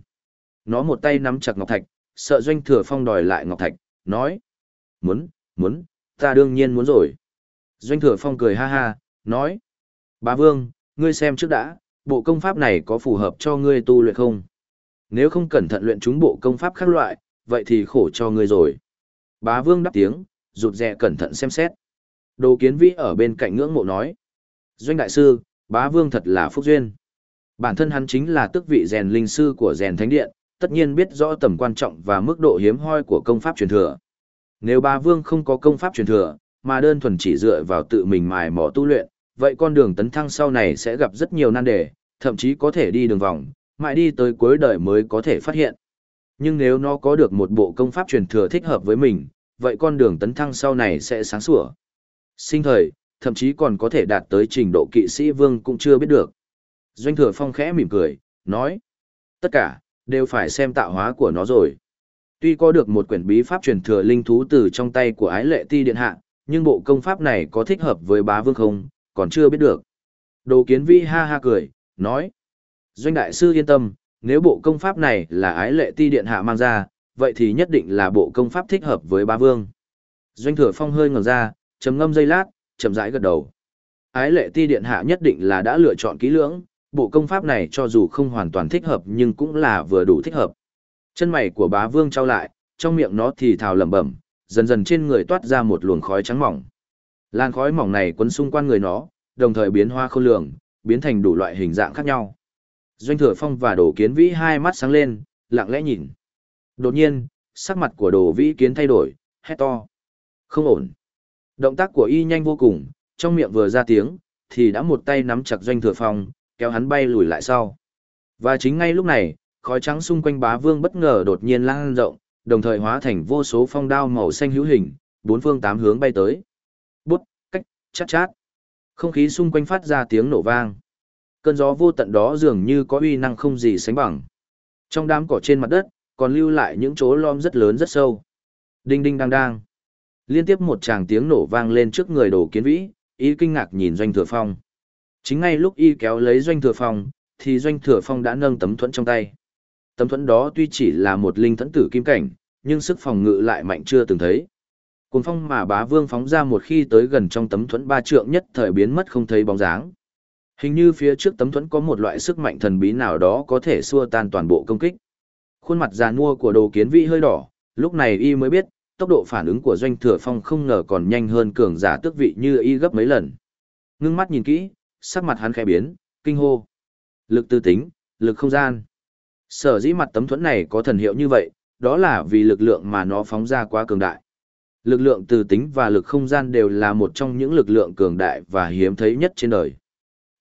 Nó một tay nắm chặt ngọc thạch, sợ doanh thừa phong đòi lại ngọc thạch, nói. Muốn, muốn, ta đương nhiên muốn rồi. Doanh thừa phong cười ha ha, nói. Bá vương, ngươi xem trước đã, bộ công pháp này có phù hợp cho ngươi tu luyện không? Nếu không cẩn thận luyện chúng bộ công pháp khác loại, vậy thì khổ cho ngươi rồi. Bá vương đáp tiếng, rụt rè cẩn thận xem xét. Đồ kiến vĩ ở bên cạnh ngưỡng mộ nói. Doanh đại sư, bá vương thật là phúc duyên. Bản thân hắn chính là tước vị rèn linh sư của rèn thánh điện, tất nhiên biết rõ tầm quan trọng và mức độ hiếm hoi của công pháp truyền thừa. Nếu bá vương không có công pháp truyền thừa, mà đơn thuần chỉ dựa vào tự mình mài mò tu luyện, vậy con đường tấn thăng sau này sẽ gặp rất nhiều nan đề, thậm chí có thể đi đường vòng, mãi đi tới cuối đời mới có thể phát hiện. Nhưng nếu nó có được một bộ công pháp truyền thừa thích hợp với mình, vậy con đường tấn thăng sau này sẽ sáng sủa. Sinh thời, thậm chí còn có thể đạt tới trình độ kỵ sĩ vương cũng chưa biết được. Doanh thừa phong khẽ mỉm cười, nói. Tất cả, đều phải xem tạo hóa của nó rồi. Tuy có được một quyển bí pháp truyền thừa linh thú từ trong tay của ái lệ ti điện hạ, nhưng bộ công pháp này có thích hợp với bá vương không, còn chưa biết được. Đồ kiến vi ha ha cười, nói. Doanh đại sư yên tâm, nếu bộ công pháp này là ái lệ ti điện hạ mang ra, vậy thì nhất định là bộ công pháp thích hợp với bá vương. Doanh thừa phong hơi ngẩng ra, trầm ngâm giây lát, chậm rãi gật đầu. Ái lệ ti điện hạ nhất định là đã lựa chọn kỹ lưỡng, bộ công pháp này cho dù không hoàn toàn thích hợp nhưng cũng là vừa đủ thích hợp. Chân mày của bá vương trao lại, trong miệng nó thì thào lẩm bẩm, dần dần trên người toát ra một luồng khói trắng mỏng. Làn khói mỏng này quấn xung quanh người nó, đồng thời biến hoa khôn lường, biến thành đủ loại hình dạng khác nhau. Doanh thừa phong và đồ kiến vĩ hai mắt sáng lên, lặng lẽ nhìn. Đột nhiên, sắc mặt của đồ vĩ kiến thay đổi, hét to. Không ổn. Động tác của y nhanh vô cùng, trong miệng vừa ra tiếng, thì đã một tay nắm chặt doanh thừa phong, kéo hắn bay lùi lại sau. Và chính ngay lúc này, khói trắng xung quanh bá vương bất ngờ đột nhiên lan rộng, đồng thời hóa thành vô số phong đao màu xanh hữu hình, bốn phương tám hướng bay tới. Bút, cách, chát chát. Không khí xung quanh phát ra tiếng nổ vang. Cơn gió vô tận đó dường như có uy năng không gì sánh bằng. Trong đám cỏ trên mặt đất, còn lưu lại những chỗ lom rất lớn rất sâu. Đinh đinh đang đang. Liên tiếp một tràng tiếng nổ vang lên trước người đồ kiến vĩ, ý kinh ngạc nhìn doanh thừa phong. Chính ngay lúc y kéo lấy doanh thừa phong, thì doanh thừa phong đã nâng tấm thuẫn trong tay. Tấm thuẫn đó tuy chỉ là một linh thẫn tử kim cảnh, nhưng sức phòng ngự lại mạnh chưa từng thấy. Cuồng phong mà bá vương phóng ra một khi tới gần trong tấm thuẫn ba trượng nhất thời biến mất không thấy bóng dáng. Hình như phía trước tấm thuẫn có một loại sức mạnh thần bí nào đó có thể xua tan toàn bộ công kích. Khuôn mặt già nua của đồ kiến vĩ hơi đỏ, lúc này y mới biết, tốc độ phản ứng của doanh thừa phong không ngờ còn nhanh hơn cường giả tước vị như y gấp mấy lần. Ngưng mắt nhìn kỹ, sắc mặt hắn khẽ biến, kinh hô. Lực tư tính, lực không gian. Sở dĩ mặt tấm thuẫn này có thần hiệu như vậy, đó là vì lực lượng mà nó phóng ra quá cường đại. Lực lượng từ tính và lực không gian đều là một trong những lực lượng cường đại và hiếm thấy nhất trên đời.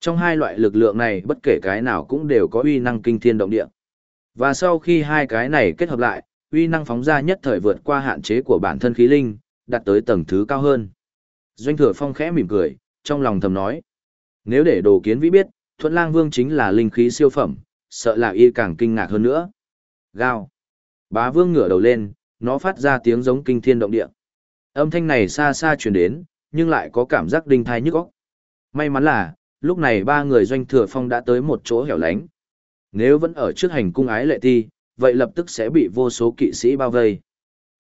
Trong hai loại lực lượng này bất kể cái nào cũng đều có uy năng kinh thiên động địa. Và sau khi hai cái này kết hợp lại, uy năng phóng ra nhất thời vượt qua hạn chế của bản thân khí linh, đạt tới tầng thứ cao hơn. Doanh thừa phong khẽ mỉm cười, trong lòng thầm nói. Nếu để đồ kiến vĩ biết, thuận lang vương chính là linh khí siêu phẩm, sợ là y càng kinh ngạc hơn nữa. Gào, Bá vương ngửa đầu lên, nó phát ra tiếng giống kinh thiên động địa. Âm thanh này xa xa truyền đến, nhưng lại có cảm giác đinh thai nhức óc. May mắn là, lúc này ba người doanh thừa phong đã tới một chỗ hẻo lánh. Nếu vẫn ở trước hành cung ái lệ ti, vậy lập tức sẽ bị vô số kỵ sĩ bao vây.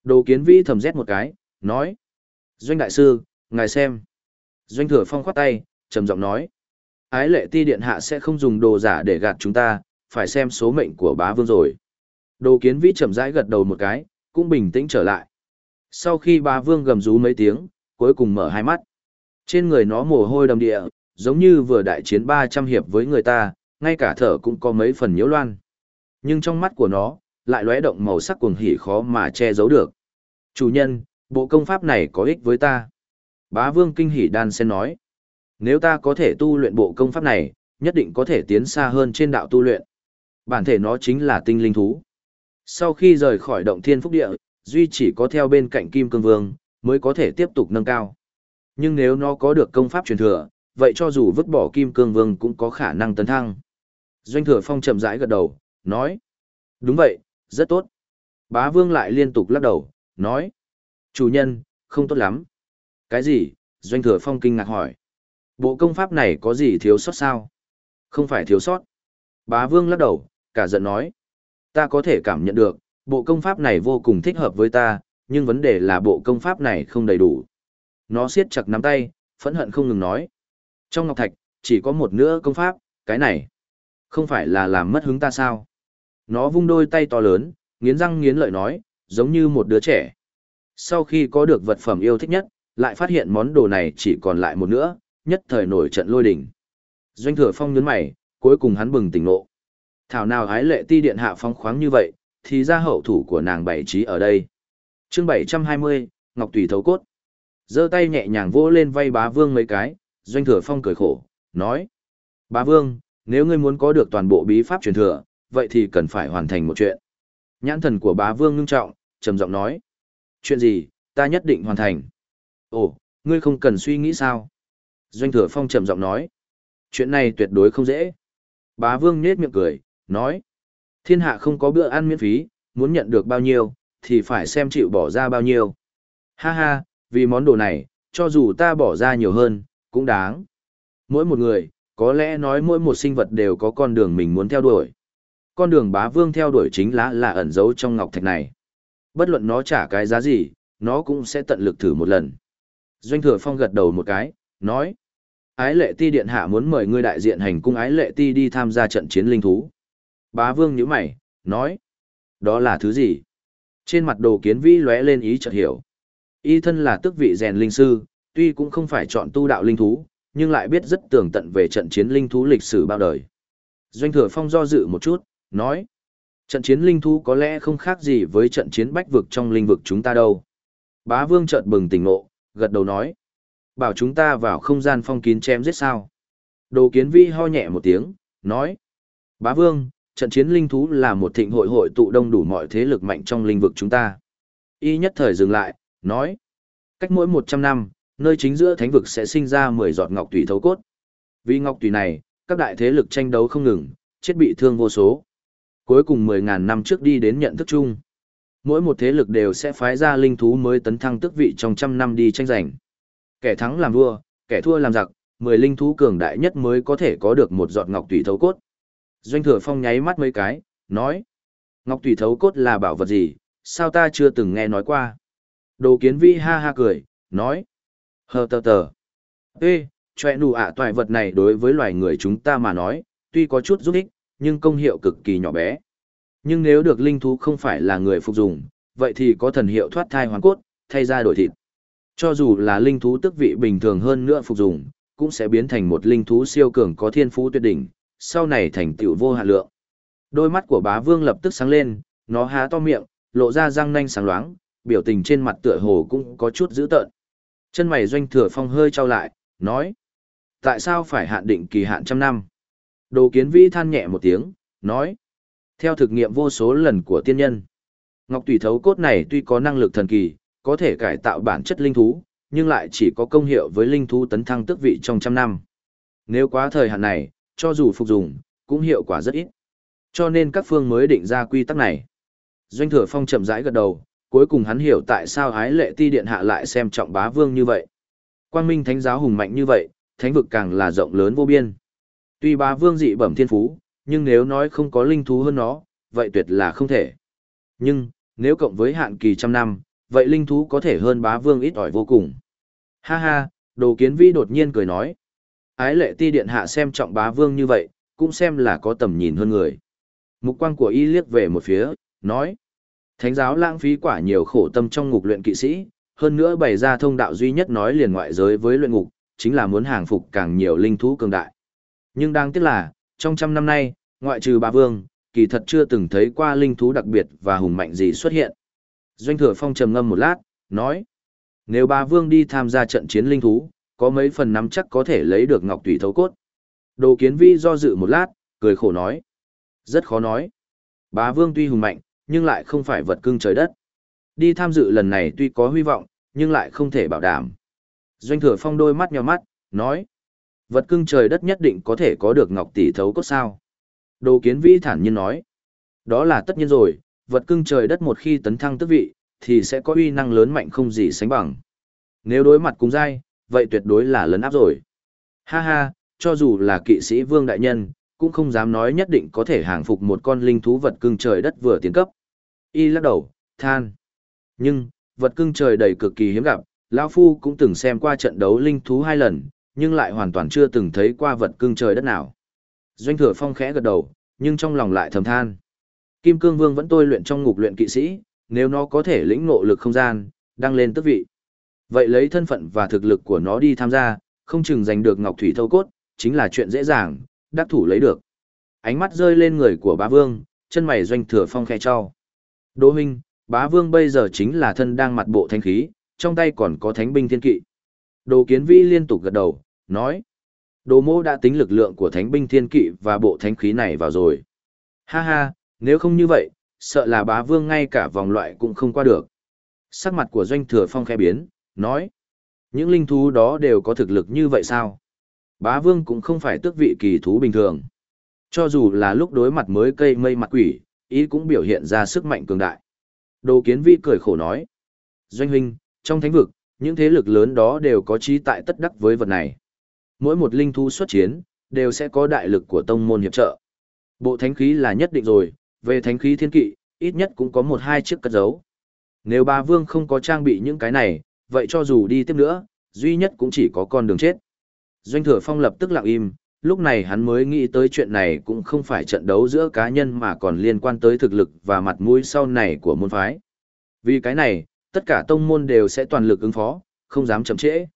Đồ kiến vĩ thầm rét một cái, nói. Doanh đại sư, ngài xem. Doanh thừa phong khoát tay, trầm giọng nói. Ái lệ ti điện hạ sẽ không dùng đồ giả để gạt chúng ta, phải xem số mệnh của bá vương rồi. Đồ kiến vĩ chậm rãi gật đầu một cái, cũng bình tĩnh trở lại. Sau khi bá vương gầm rú mấy tiếng, cuối cùng mở hai mắt. Trên người nó mồ hôi đầm địa, giống như vừa đại chiến 300 hiệp với người ta, ngay cả thở cũng có mấy phần nhiễu loan. Nhưng trong mắt của nó, lại lóe động màu sắc cuồng hỉ khó mà che giấu được. Chủ nhân, bộ công pháp này có ích với ta. Bá vương kinh hỉ đan sen nói. Nếu ta có thể tu luyện bộ công pháp này, nhất định có thể tiến xa hơn trên đạo tu luyện. Bản thể nó chính là tinh linh thú. Sau khi rời khỏi động thiên phúc địa, Duy chỉ có theo bên cạnh Kim Cương Vương, mới có thể tiếp tục nâng cao. Nhưng nếu nó có được công pháp truyền thừa, vậy cho dù vứt bỏ Kim Cương Vương cũng có khả năng tấn thăng. Doanh thừa phong chậm rãi gật đầu, nói. Đúng vậy, rất tốt. Bá Vương lại liên tục lắc đầu, nói. Chủ nhân, không tốt lắm. Cái gì? Doanh thừa phong kinh ngạc hỏi. Bộ công pháp này có gì thiếu sót sao? Không phải thiếu sót. Bá Vương lắc đầu, cả giận nói. Ta có thể cảm nhận được, bộ công pháp này vô cùng thích hợp với ta, nhưng vấn đề là bộ công pháp này không đầy đủ. Nó siết chặt nắm tay, phẫn hận không ngừng nói. Trong Ngọc Thạch, chỉ có một nửa công pháp, cái này. Không phải là làm mất hứng ta sao? Nó vung đôi tay to lớn, nghiến răng nghiến lợi nói, giống như một đứa trẻ. Sau khi có được vật phẩm yêu thích nhất, lại phát hiện món đồ này chỉ còn lại một nữa, nhất thời nổi trận lôi đỉnh. Doanh thừa phong nhấn mày, cuối cùng hắn bừng tỉnh ngộ. Thảo nào hái lệ ti điện hạ phong khoáng như vậy, thì ra hậu thủ của nàng bảy trí ở đây. chương 720, Ngọc Tùy thấu cốt. giơ tay nhẹ nhàng vỗ lên vay bá vương mấy cái, doanh thừa phong cười khổ, nói. Bá vương, nếu ngươi muốn có được toàn bộ bí pháp truyền thừa, vậy thì cần phải hoàn thành một chuyện. Nhãn thần của bá vương ngưng trọng, trầm giọng nói. Chuyện gì, ta nhất định hoàn thành. Ồ, ngươi không cần suy nghĩ sao? Doanh thừa phong trầm giọng nói. Chuyện này tuyệt đối không dễ. Bá vương nhết miệng cười, nói. Thiên hạ không có bữa ăn miễn phí, muốn nhận được bao nhiêu, thì phải xem chịu bỏ ra bao nhiêu. Ha ha, vì món đồ này, cho dù ta bỏ ra nhiều hơn, cũng đáng. Mỗi một người, có lẽ nói mỗi một sinh vật đều có con đường mình muốn theo đuổi. Con đường bá vương theo đuổi chính là là ẩn giấu trong ngọc thạch này. Bất luận nó trả cái giá gì, nó cũng sẽ tận lực thử một lần. Doanh thừa phong gật đầu một cái, nói. Ái lệ ti điện hạ muốn mời ngươi đại diện hành cung ái lệ ti đi tham gia trận chiến linh thú. Bá vương nhíu mày, nói. Đó là thứ gì? Trên mặt đồ kiến vĩ lóe lên ý chợt hiểu. Y thân là tước vị rèn linh sư, tuy cũng không phải chọn tu đạo linh thú, nhưng lại biết rất tường tận về trận chiến linh thú lịch sử bao đời. Doanh thừa phong do dự một chút, nói. Trận chiến linh thú có lẽ không khác gì với trận chiến bách vực trong linh vực chúng ta đâu. Bá vương chợt bừng tỉnh ngộ, gật đầu nói. Bảo chúng ta vào không gian phong kín chém giết sao. Đồ kiến vi ho nhẹ một tiếng, nói. Bá vương, trận chiến linh thú là một thịnh hội hội tụ đông đủ mọi thế lực mạnh trong linh vực chúng ta. Y nhất thời dừng lại, nói. Cách mỗi 100 năm, nơi chính giữa thánh vực sẽ sinh ra 10 giọt ngọc tùy thấu cốt. Vì ngọc tùy này, các đại thế lực tranh đấu không ngừng, chết bị thương vô số. Cuối cùng 10.000 năm trước đi đến nhận thức chung. Mỗi một thế lực đều sẽ phái ra linh thú mới tấn thăng tước vị trong trăm năm đi tranh giành. Kẻ thắng làm vua, kẻ thua làm giặc, 10 linh thú cường đại nhất mới có thể có được một giọt ngọc tùy thấu cốt. Doanh thừa phong nháy mắt mấy cái, nói. Ngọc tùy thấu cốt là bảo vật gì, sao ta chưa từng nghe nói qua. Đồ kiến vi ha ha cười, nói. Hờ tờ tờ. Ê, chòe nụ ạ toại vật này đối với loài người chúng ta mà nói, tuy có chút giúp ích, nhưng công hiệu cực kỳ nhỏ bé. Nhưng nếu được linh thú không phải là người phục dùng, vậy thì có thần hiệu thoát thai hoàn cốt, thay ra đổi thịt. Cho dù là linh thú tức vị bình thường hơn nữa phục dùng, cũng sẽ biến thành một linh thú siêu cường có thiên phú tuyệt đỉnh, sau này thành tựu vô hạn lượng. Đôi mắt của bá vương lập tức sáng lên, nó há to miệng, lộ ra răng nanh sáng loáng, biểu tình trên mặt tựa hồ cũng có chút dữ tợn. Chân mày doanh thừa phong hơi trao lại, nói. Tại sao phải hạn định kỳ hạn trăm năm? Đồ kiến vĩ than nhẹ một tiếng, nói. Theo thực nghiệm vô số lần của tiên nhân, Ngọc Tùy Thấu Cốt này tuy có năng lực thần kỳ, có thể cải tạo bản chất linh thú, nhưng lại chỉ có công hiệu với linh thú tấn thăng tước vị trong trăm năm. Nếu quá thời hạn này, cho dù phục dùng cũng hiệu quả rất ít. Cho nên các phương mới định ra quy tắc này. Doanh thừa phong chậm rãi gật đầu, cuối cùng hắn hiểu tại sao ái lệ ti điện hạ lại xem trọng bá vương như vậy. Quang minh thánh giáo hùng mạnh như vậy, thánh vực càng là rộng lớn vô biên. Tuy bá vương dị bẩm thiên phú, nhưng nếu nói không có linh thú hơn nó, vậy tuyệt là không thể. Nhưng, nếu cộng với hạn kỳ trăm năm, vậy linh thú có thể hơn bá vương ít ỏi vô cùng. Ha ha, đồ kiến vi đột nhiên cười nói. Ái lệ ti điện hạ xem trọng bá vương như vậy, cũng xem là có tầm nhìn hơn người. Mục quang của y liếc về một phía, nói. Thánh giáo lãng phí quả nhiều khổ tâm trong ngục luyện kỵ sĩ, hơn nữa bày ra thông đạo duy nhất nói liền ngoại giới với luyện ngục, chính là muốn hàng phục càng nhiều linh thú cường đại. Nhưng đáng tiếc là, trong trăm năm nay, ngoại trừ bá vương, kỳ thật chưa từng thấy qua linh thú đặc biệt và hùng mạnh gì xuất hiện. Doanh thừa phong trầm ngâm một lát, nói. Nếu bá vương đi tham gia trận chiến linh thú, có mấy phần nắm chắc có thể lấy được ngọc tùy thấu cốt. Đồ kiến vi do dự một lát, cười khổ nói. Rất khó nói. Bá vương tuy hùng mạnh, nhưng lại không phải vật cưng trời đất. Đi tham dự lần này tuy có hy vọng, nhưng lại không thể bảo đảm. Doanh thừa phong đôi mắt nhò mắt, nói. Vật cưng trời đất nhất định có thể có được ngọc tỷ thấu cốt sao. Đồ kiến vi thản nhiên nói. Đó là tất nhiên rồi, vật cưng trời đất một khi tấn thăng tước vị, thì sẽ có uy năng lớn mạnh không gì sánh bằng. Nếu đối mặt cùng dai, vậy tuyệt đối là lấn áp rồi. Ha ha, cho dù là kỵ sĩ vương đại nhân, cũng không dám nói nhất định có thể hàng phục một con linh thú vật cưng trời đất vừa tiến cấp. Y lắc đầu, than. Nhưng, vật cưng trời đầy cực kỳ hiếm gặp, lão Phu cũng từng xem qua trận đấu linh thú hai lần, nhưng lại hoàn toàn chưa từng thấy qua vật cưng trời đất nào. Doanh thừa phong khẽ gật đầu, nhưng trong lòng lại thầm than. Kim cương vương vẫn tôi luyện trong ngục luyện kỵ sĩ, nếu nó có thể lĩnh ngộ lực không gian, đăng lên tước vị. Vậy lấy thân phận và thực lực của nó đi tham gia, không chừng giành được ngọc thủy thâu cốt, chính là chuyện dễ dàng, đắc thủ lấy được. Ánh mắt rơi lên người của bá vương, chân mày doanh thừa phong khe cho. Đỗ huynh, bá vương bây giờ chính là thân đang mặt bộ thanh khí, trong tay còn có thánh binh thiên kỵ. Đồ kiến vĩ liên tục gật đầu, nói. Đồ mô đã tính lực lượng của thánh binh thiên kỵ và bộ thánh khí này vào rồi. Ha ha, nếu không như vậy, sợ là bá vương ngay cả vòng loại cũng không qua được. Sắc mặt của doanh thừa phong khe biến, nói. Những linh thú đó đều có thực lực như vậy sao? Bá vương cũng không phải tước vị kỳ thú bình thường. Cho dù là lúc đối mặt mới cây mây mặt quỷ, ý cũng biểu hiện ra sức mạnh cường đại. Đồ kiến vi cười khổ nói. Doanh huynh, trong thánh vực, những thế lực lớn đó đều có trí tại tất đắc với vật này. Mỗi một linh thú xuất chiến, đều sẽ có đại lực của tông môn hiệp trợ. Bộ thánh khí là nhất định rồi, về thánh khí thiên kỵ, ít nhất cũng có một hai chiếc cất giấu. Nếu ba vương không có trang bị những cái này, vậy cho dù đi tiếp nữa, duy nhất cũng chỉ có con đường chết. Doanh thừa phong lập tức lặng im, lúc này hắn mới nghĩ tới chuyện này cũng không phải trận đấu giữa cá nhân mà còn liên quan tới thực lực và mặt mũi sau này của môn phái. Vì cái này, tất cả tông môn đều sẽ toàn lực ứng phó, không dám chậm trễ.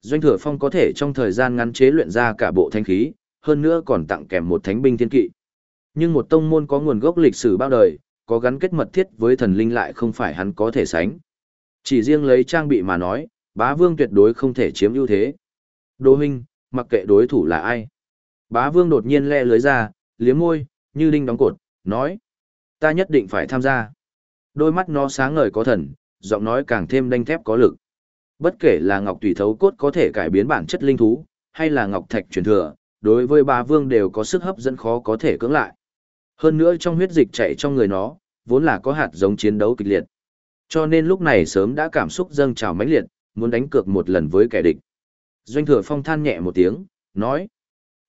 Doanh thừa phong có thể trong thời gian ngắn chế luyện ra cả bộ thanh khí, hơn nữa còn tặng kèm một thánh binh thiên kỵ. Nhưng một tông môn có nguồn gốc lịch sử bao đời, có gắn kết mật thiết với thần linh lại không phải hắn có thể sánh. Chỉ riêng lấy trang bị mà nói, bá vương tuyệt đối không thể chiếm ưu thế. Đô huynh, mặc kệ đối thủ là ai. Bá vương đột nhiên le lưới ra, liếm môi, như đinh đóng cột, nói. Ta nhất định phải tham gia. Đôi mắt nó sáng ngời có thần, giọng nói càng thêm đanh thép có lực. Bất kể là ngọc tùy thấu cốt có thể cải biến bản chất linh thú, hay là ngọc thạch truyền thừa, đối với bá vương đều có sức hấp dẫn khó có thể cưỡng lại. Hơn nữa trong huyết dịch chạy trong người nó, vốn là có hạt giống chiến đấu kịch liệt. Cho nên lúc này sớm đã cảm xúc dâng trào mãnh liệt, muốn đánh cược một lần với kẻ địch. Doanh thừa phong than nhẹ một tiếng, nói.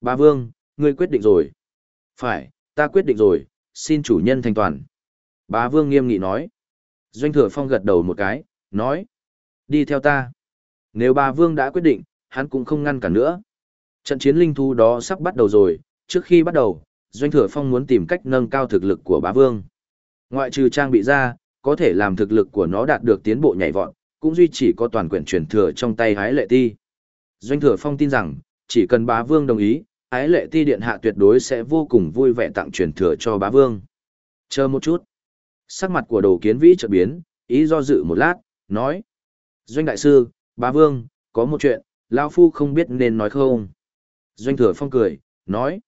Ba Vương, ngươi quyết định rồi. Phải, ta quyết định rồi, xin chủ nhân thanh toàn. Bá Vương nghiêm nghị nói. Doanh thừa phong gật đầu một cái, nói. Đi theo ta. Nếu bà Vương đã quyết định, hắn cũng không ngăn cản nữa. Trận chiến linh thú đó sắp bắt đầu rồi, trước khi bắt đầu, Doanh thừa phong muốn tìm cách nâng cao thực lực của bá Vương. Ngoại trừ trang bị ra, có thể làm thực lực của nó đạt được tiến bộ nhảy vọt, cũng duy chỉ có toàn quyển truyền thừa trong tay hái lệ ti. Doanh thừa phong tin rằng, chỉ cần bá vương đồng ý, ái lệ ti điện hạ tuyệt đối sẽ vô cùng vui vẻ tặng truyền thừa cho bá vương. Chờ một chút. Sắc mặt của đồ kiến vĩ chợt biến, ý do dự một lát, nói. Doanh đại sư, bá vương, có một chuyện, lão Phu không biết nên nói không. Doanh thừa phong cười, nói.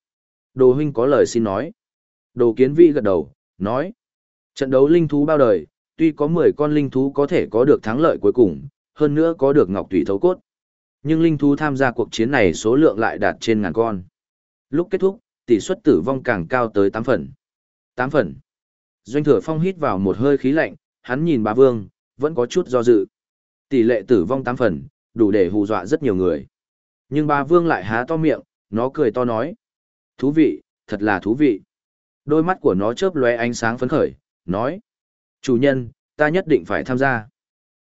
Đồ huynh có lời xin nói. Đồ kiến vĩ gật đầu, nói. Trận đấu linh thú bao đời, tuy có 10 con linh thú có thể có được thắng lợi cuối cùng, hơn nữa có được ngọc tùy thấu cốt. Nhưng linh thú tham gia cuộc chiến này số lượng lại đạt trên ngàn con. Lúc kết thúc, tỷ suất tử vong càng cao tới 8 phần. 8 phần. Doanh thừa phong hít vào một hơi khí lạnh, hắn nhìn bá vương, vẫn có chút do dự. Tỷ lệ tử vong tám phần, đủ để hù dọa rất nhiều người. Nhưng bá vương lại há to miệng, nó cười to nói. Thú vị, thật là thú vị. Đôi mắt của nó chớp lóe ánh sáng phấn khởi, nói. Chủ nhân, ta nhất định phải tham gia.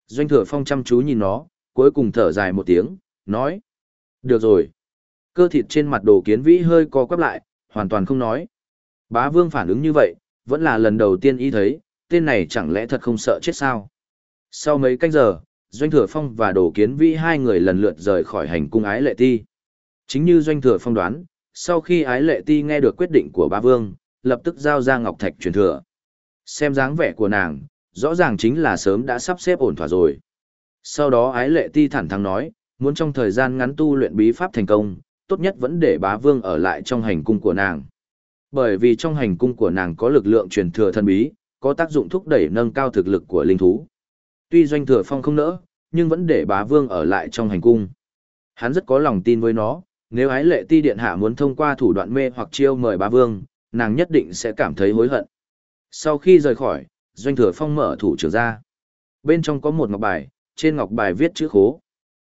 Doanh thừa phong chăm chú nhìn nó, cuối cùng thở dài một tiếng, nói. Được rồi. Cơ thịt trên mặt đồ kiến vĩ hơi co quắp lại, hoàn toàn không nói. Bá vương phản ứng như vậy, vẫn là lần đầu tiên y thấy, tên này chẳng lẽ thật không sợ chết sao. Sau mấy canh giờ, Doanh Thừa Phong và Đồ Kiến Vĩ hai người lần lượt rời khỏi hành cung ái lệ ti. Chính như Doanh Thừa Phong đoán, sau khi ái lệ ti nghe được quyết định của bá vương, lập tức giao ra ngọc thạch truyền thừa. Xem dáng vẻ của nàng, rõ ràng chính là sớm đã sắp xếp ổn thỏa rồi. Sau đó ái lệ ti thẳng thắn nói, muốn trong thời gian ngắn tu luyện bí pháp thành công, tốt nhất vẫn để bá vương ở lại trong hành cung của nàng. Bởi vì trong hành cung của nàng có lực lượng truyền thừa thần bí, có tác dụng thúc đẩy nâng cao thực lực của linh thú. Tuy doanh thừa phong không nỡ, nhưng vẫn để bá vương ở lại trong hành cung. Hắn rất có lòng tin với nó, nếu ái lệ ti điện hạ muốn thông qua thủ đoạn mê hoặc chiêu mời bá vương, nàng nhất định sẽ cảm thấy hối hận. Sau khi rời khỏi, doanh thừa phong mở thủ trưởng ra. Bên trong có một ngọc bài, trên ngọc bài viết chữ khố.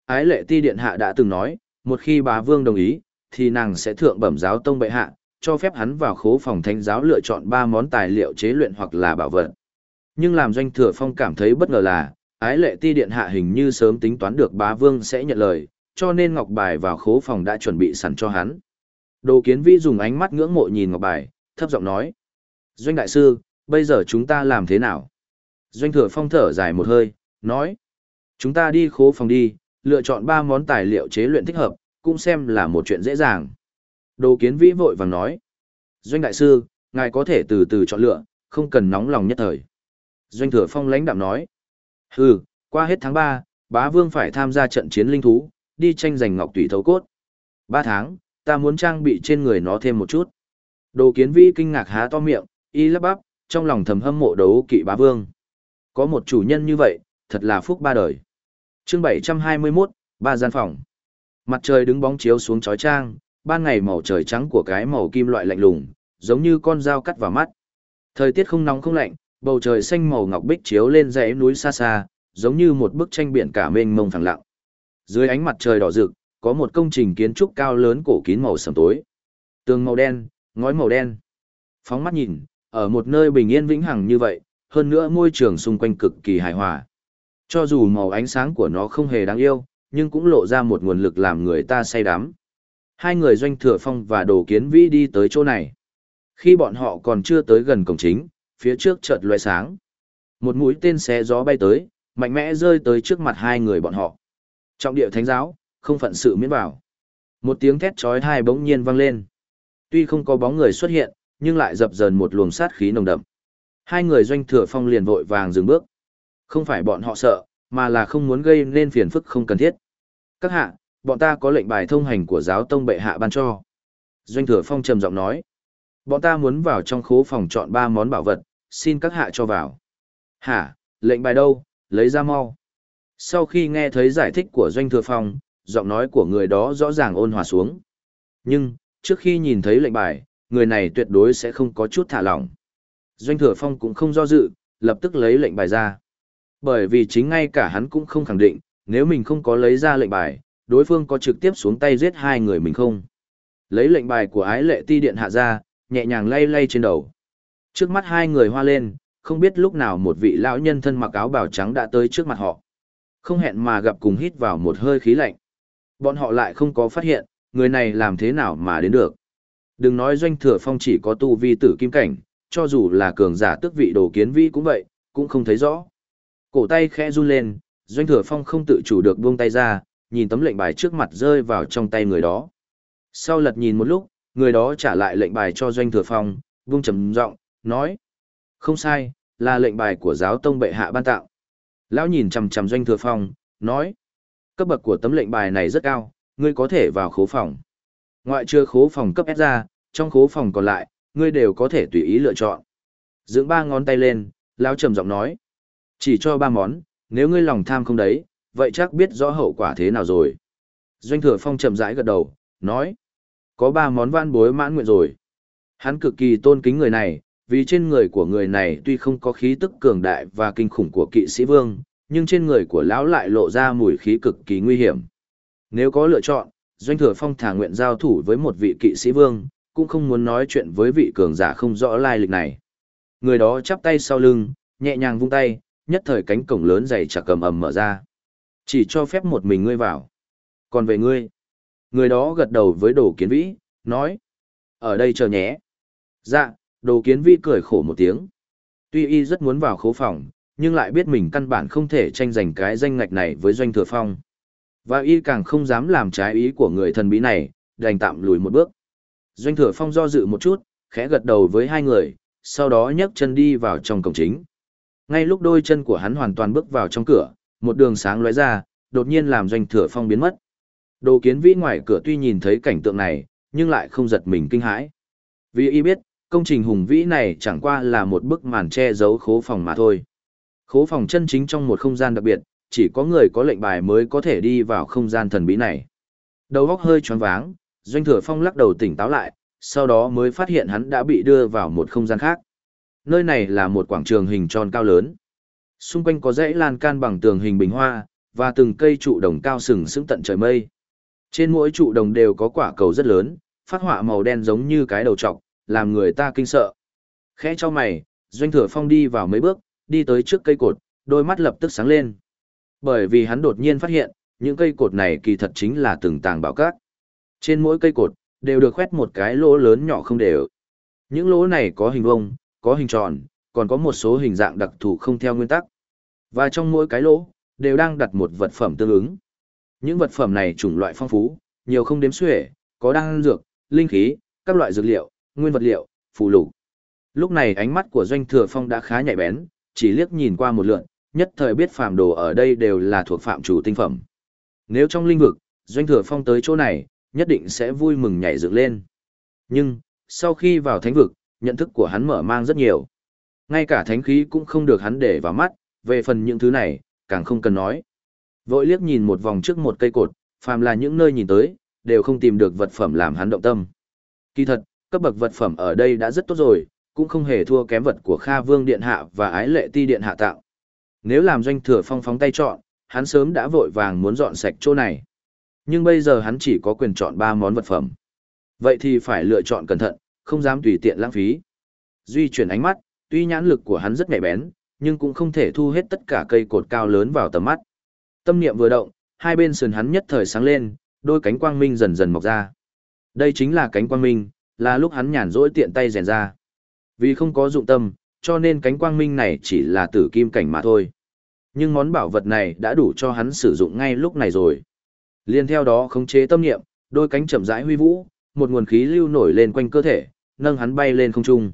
Ái lệ ti điện hạ đã từng nói, một khi bá vương đồng ý, thì nàng sẽ thượng bẩm giáo tông bệ hạ, cho phép hắn vào khố phòng thánh giáo lựa chọn ba món tài liệu chế luyện hoặc là bảo vật. Nhưng làm doanh thừa phong cảm thấy bất ngờ là, ái lệ ti điện hạ hình như sớm tính toán được bá vương sẽ nhận lời, cho nên ngọc bài vào khố phòng đã chuẩn bị sẵn cho hắn. Đồ kiến vi dùng ánh mắt ngưỡng mộ nhìn ngọc bài, thấp giọng nói. Doanh đại sư, bây giờ chúng ta làm thế nào? Doanh thừa phong thở dài một hơi, nói. Chúng ta đi khố phòng đi, lựa chọn ba món tài liệu chế luyện thích hợp, cũng xem là một chuyện dễ dàng. Đồ kiến vĩ vội vàng nói. Doanh đại sư, ngài có thể từ từ chọn lựa, không cần nóng lòng nhất thời. Doanh thừa phong lãnh đạm nói. Hừ, qua hết tháng 3, bá vương phải tham gia trận chiến linh thú, đi tranh giành ngọc tùy thấu cốt. Ba tháng, ta muốn trang bị trên người nó thêm một chút. Đồ kiến vĩ kinh ngạc há to miệng, y lắp bắp, trong lòng thầm hâm mộ đấu kỵ bá vương. Có một chủ nhân như vậy, thật là phúc ba đời. chương 721, ba gian phòng. Mặt trời đứng bóng chiếu xuống chói trang, ban ngày màu trời trắng của cái màu kim loại lạnh lùng, giống như con dao cắt vào mắt. Thời tiết không nóng không lạnh, bầu trời xanh màu ngọc bích chiếu lên dãy núi xa xa, giống như một bức tranh biển cả mênh mông phẳng lặng. Dưới ánh mặt trời đỏ rực, có một công trình kiến trúc cao lớn cổ kín màu sẫm tối. Tường màu đen, ngói màu đen. Phóng mắt nhìn, ở một nơi bình yên vĩnh hằng như vậy, hơn nữa môi trường xung quanh cực kỳ hài hòa. Cho dù màu ánh sáng của nó không hề đáng yêu, nhưng cũng lộ ra một nguồn lực làm người ta say đắm. Hai người doanh thừa phong và đồ kiến vĩ đi tới chỗ này. Khi bọn họ còn chưa tới gần cổng chính, phía trước chợt loe sáng. Một mũi tên xé gió bay tới, mạnh mẽ rơi tới trước mặt hai người bọn họ. Trọng địa thánh giáo, không phận sự miễn bảo. Một tiếng thét chói tai bỗng nhiên vang lên. Tuy không có bóng người xuất hiện, nhưng lại dập dờn một luồng sát khí nồng đậm. Hai người doanh thừa phong liền vội vàng dừng bước. Không phải bọn họ sợ, mà là không muốn gây nên phiền phức không cần thiết. Các hạ, bọn ta có lệnh bài thông hành của giáo tông bệ hạ ban cho. Doanh thừa phong trầm giọng nói. Bọn ta muốn vào trong khố phòng chọn ba món bảo vật, xin các hạ cho vào. Hả, lệnh bài đâu, lấy ra mau. Sau khi nghe thấy giải thích của Doanh Thừa Phong, giọng nói của người đó rõ ràng ôn hòa xuống. Nhưng, trước khi nhìn thấy lệnh bài, người này tuyệt đối sẽ không có chút thả lỏng. Doanh Thừa Phong cũng không do dự, lập tức lấy lệnh bài ra. Bởi vì chính ngay cả hắn cũng không khẳng định, nếu mình không có lấy ra lệnh bài, đối phương có trực tiếp xuống tay giết hai người mình không. Lấy lệnh bài của ái lệ ti điện hạ ra, nhẹ nhàng lay lay trên đầu. Trước mắt hai người hoa lên, không biết lúc nào một vị lão nhân thân mặc áo bào trắng đã tới trước mặt họ. Không hẹn mà gặp cùng hít vào một hơi khí lạnh. Bọn họ lại không có phát hiện, người này làm thế nào mà đến được. Đừng nói doanh thừa phong chỉ có tu vi tử kim cảnh, cho dù là cường giả tước vị đồ kiến vi cũng vậy, cũng không thấy rõ. Cổ tay khẽ run lên, doanh thừa phong không tự chủ được buông tay ra, nhìn tấm lệnh bài trước mặt rơi vào trong tay người đó. Sau lật nhìn một lúc, người đó trả lại lệnh bài cho doanh thừa phong, vung trầm giọng nói. Không sai, là lệnh bài của giáo tông bệ hạ ban tạo. Lão nhìn chằm chằm doanh thừa phong, nói. Cấp bậc của tấm lệnh bài này rất cao, ngươi có thể vào khố phòng. Ngoại trừ khố phòng cấp S ra, trong khố phòng còn lại, ngươi đều có thể tùy ý lựa chọn. Dưỡng ba ngón tay lên, lão trầm giọng nói. Chỉ cho ba món, nếu ngươi lòng tham không đấy, vậy chắc biết rõ hậu quả thế nào rồi. Doanh thừa phong chậm rãi gật đầu, nói. Có ba món van bối mãn nguyện rồi. Hắn cực kỳ tôn kính người này, vì trên người của người này tuy không có khí tức cường đại và kinh khủng của kỵ sĩ vương, nhưng trên người của lão lại lộ ra mùi khí cực kỳ nguy hiểm. Nếu có lựa chọn, Doanh Thừa Phong thả nguyện giao thủ với một vị kỵ sĩ vương, cũng không muốn nói chuyện với vị cường giả không rõ lai lịch này. Người đó chắp tay sau lưng, nhẹ nhàng vung tay, nhất thời cánh cổng lớn dày chặt cầm ầm mở ra. Chỉ cho phép một mình ngươi vào. Còn về ngươi, người đó gật đầu với đồ kiến vĩ, nói. Ở đây chờ nhé. Dạ, đồ kiến vĩ cười khổ một tiếng. Tuy y rất muốn vào khố phòng, nhưng lại biết mình căn bản không thể tranh giành cái danh ngạch này với doanh thừa phong. Và y càng không dám làm trái ý của người thần bí này, đành tạm lùi một bước. Doanh thừa phong do dự một chút, khẽ gật đầu với hai người, sau đó nhấc chân đi vào trong cổng chính. Ngay lúc đôi chân của hắn hoàn toàn bước vào trong cửa, một đường sáng lóe ra, đột nhiên làm doanh thừa phong biến mất. Đồ kiến vĩ ngoài cửa tuy nhìn thấy cảnh tượng này, nhưng lại không giật mình kinh hãi. Vì y biết, công trình hùng vĩ này chẳng qua là một bức màn che giấu khố phòng mà thôi. Khố phòng chân chính trong một không gian đặc biệt, chỉ có người có lệnh bài mới có thể đi vào không gian thần bí này. Đầu óc hơi choáng váng, Doanh Thừa Phong lắc đầu tỉnh táo lại, sau đó mới phát hiện hắn đã bị đưa vào một không gian khác. Nơi này là một quảng trường hình tròn cao lớn. Xung quanh có dãy lan can bằng tường hình bình hoa, và từng cây trụ đồng cao sừng sững tận trời mây. Trên mỗi trụ đồng đều có quả cầu rất lớn, phát họa màu đen giống như cái đầu trọc, làm người ta kinh sợ. Khẽ cho mày, Doanh Thừa Phong đi vào mấy bước, đi tới trước cây cột, đôi mắt lập tức sáng lên. Bởi vì hắn đột nhiên phát hiện, những cây cột này kỳ thật chính là từng tàng bảo cát. Trên mỗi cây cột, đều được khoét một cái lỗ lớn nhỏ không đều. Những lỗ này có hình vông, có hình tròn, còn có một số hình dạng đặc thù không theo nguyên tắc. Và trong mỗi cái lỗ, đều đang đặt một vật phẩm tương ứng. Những vật phẩm này chủng loại phong phú, nhiều không đếm xuể, có đan dược, linh khí, các loại dược liệu, nguyên vật liệu, phù lục. Lúc này ánh mắt của Doanh Thừa Phong đã khá nhạy bén, chỉ liếc nhìn qua một lượt, nhất thời biết phàm đồ ở đây đều là thuộc phạm chủ tinh phẩm. Nếu trong linh vực, Doanh Thừa Phong tới chỗ này, nhất định sẽ vui mừng nhảy dựng lên. Nhưng, sau khi vào thánh vực, nhận thức của hắn mở mang rất nhiều. Ngay cả thánh khí cũng không được hắn để vào mắt, về phần những thứ này, càng không cần nói. Vội liếc nhìn một vòng trước một cây cột, phàm là những nơi nhìn tới, đều không tìm được vật phẩm làm hắn động tâm. Kỳ thật, cấp bậc vật phẩm ở đây đã rất tốt rồi, cũng không hề thua kém vật của Kha Vương Điện Hạ và Ái Lệ Ti Điện Hạ tạo. Nếu làm doanh thừa phong phóng tay chọn, hắn sớm đã vội vàng muốn dọn sạch chỗ này. Nhưng bây giờ hắn chỉ có quyền chọn ba món vật phẩm. Vậy thì phải lựa chọn cẩn thận, không dám tùy tiện lãng phí. Duy chuyển ánh mắt, tuy nhãn lực của hắn rất nhạy bén, nhưng cũng không thể thu hết tất cả cây cột cao lớn vào tầm mắt. Tâm niệm vừa động, hai bên sườn hắn nhất thời sáng lên, đôi cánh quang minh dần dần mọc ra. Đây chính là cánh quang minh, là lúc hắn nhàn rỗi tiện tay rèn ra. Vì không có dụng tâm, cho nên cánh quang minh này chỉ là tử kim cảnh mà thôi. Nhưng món bảo vật này đã đủ cho hắn sử dụng ngay lúc này rồi. Liên theo đó khống chế tâm niệm, đôi cánh chậm rãi huy vũ, một nguồn khí lưu nổi lên quanh cơ thể, nâng hắn bay lên không trung.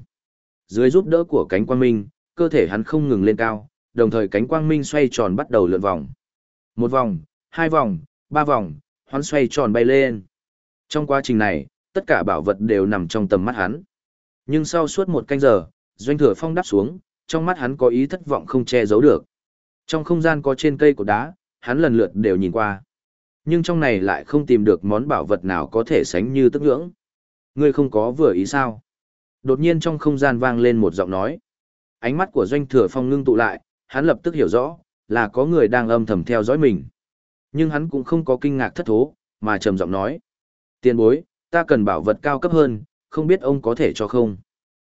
Dưới giúp đỡ của cánh quang minh, cơ thể hắn không ngừng lên cao, đồng thời cánh quang minh xoay tròn bắt đầu lượn vòng. Một vòng, hai vòng, ba vòng, hắn xoay tròn bay lên. Trong quá trình này, tất cả bảo vật đều nằm trong tầm mắt hắn. Nhưng sau suốt một canh giờ, doanh thừa phong đáp xuống, trong mắt hắn có ý thất vọng không che giấu được. Trong không gian có trên cây của đá, hắn lần lượt đều nhìn qua. Nhưng trong này lại không tìm được món bảo vật nào có thể sánh như tức ngưỡng. Ngươi không có vừa ý sao? Đột nhiên trong không gian vang lên một giọng nói. Ánh mắt của doanh thừa phong ngưng tụ lại, hắn lập tức hiểu rõ, là có người đang âm thầm theo dõi mình. Nhưng hắn cũng không có kinh ngạc thất thố, mà trầm giọng nói. Tiền bối, ta cần bảo vật cao cấp hơn, không biết ông có thể cho không?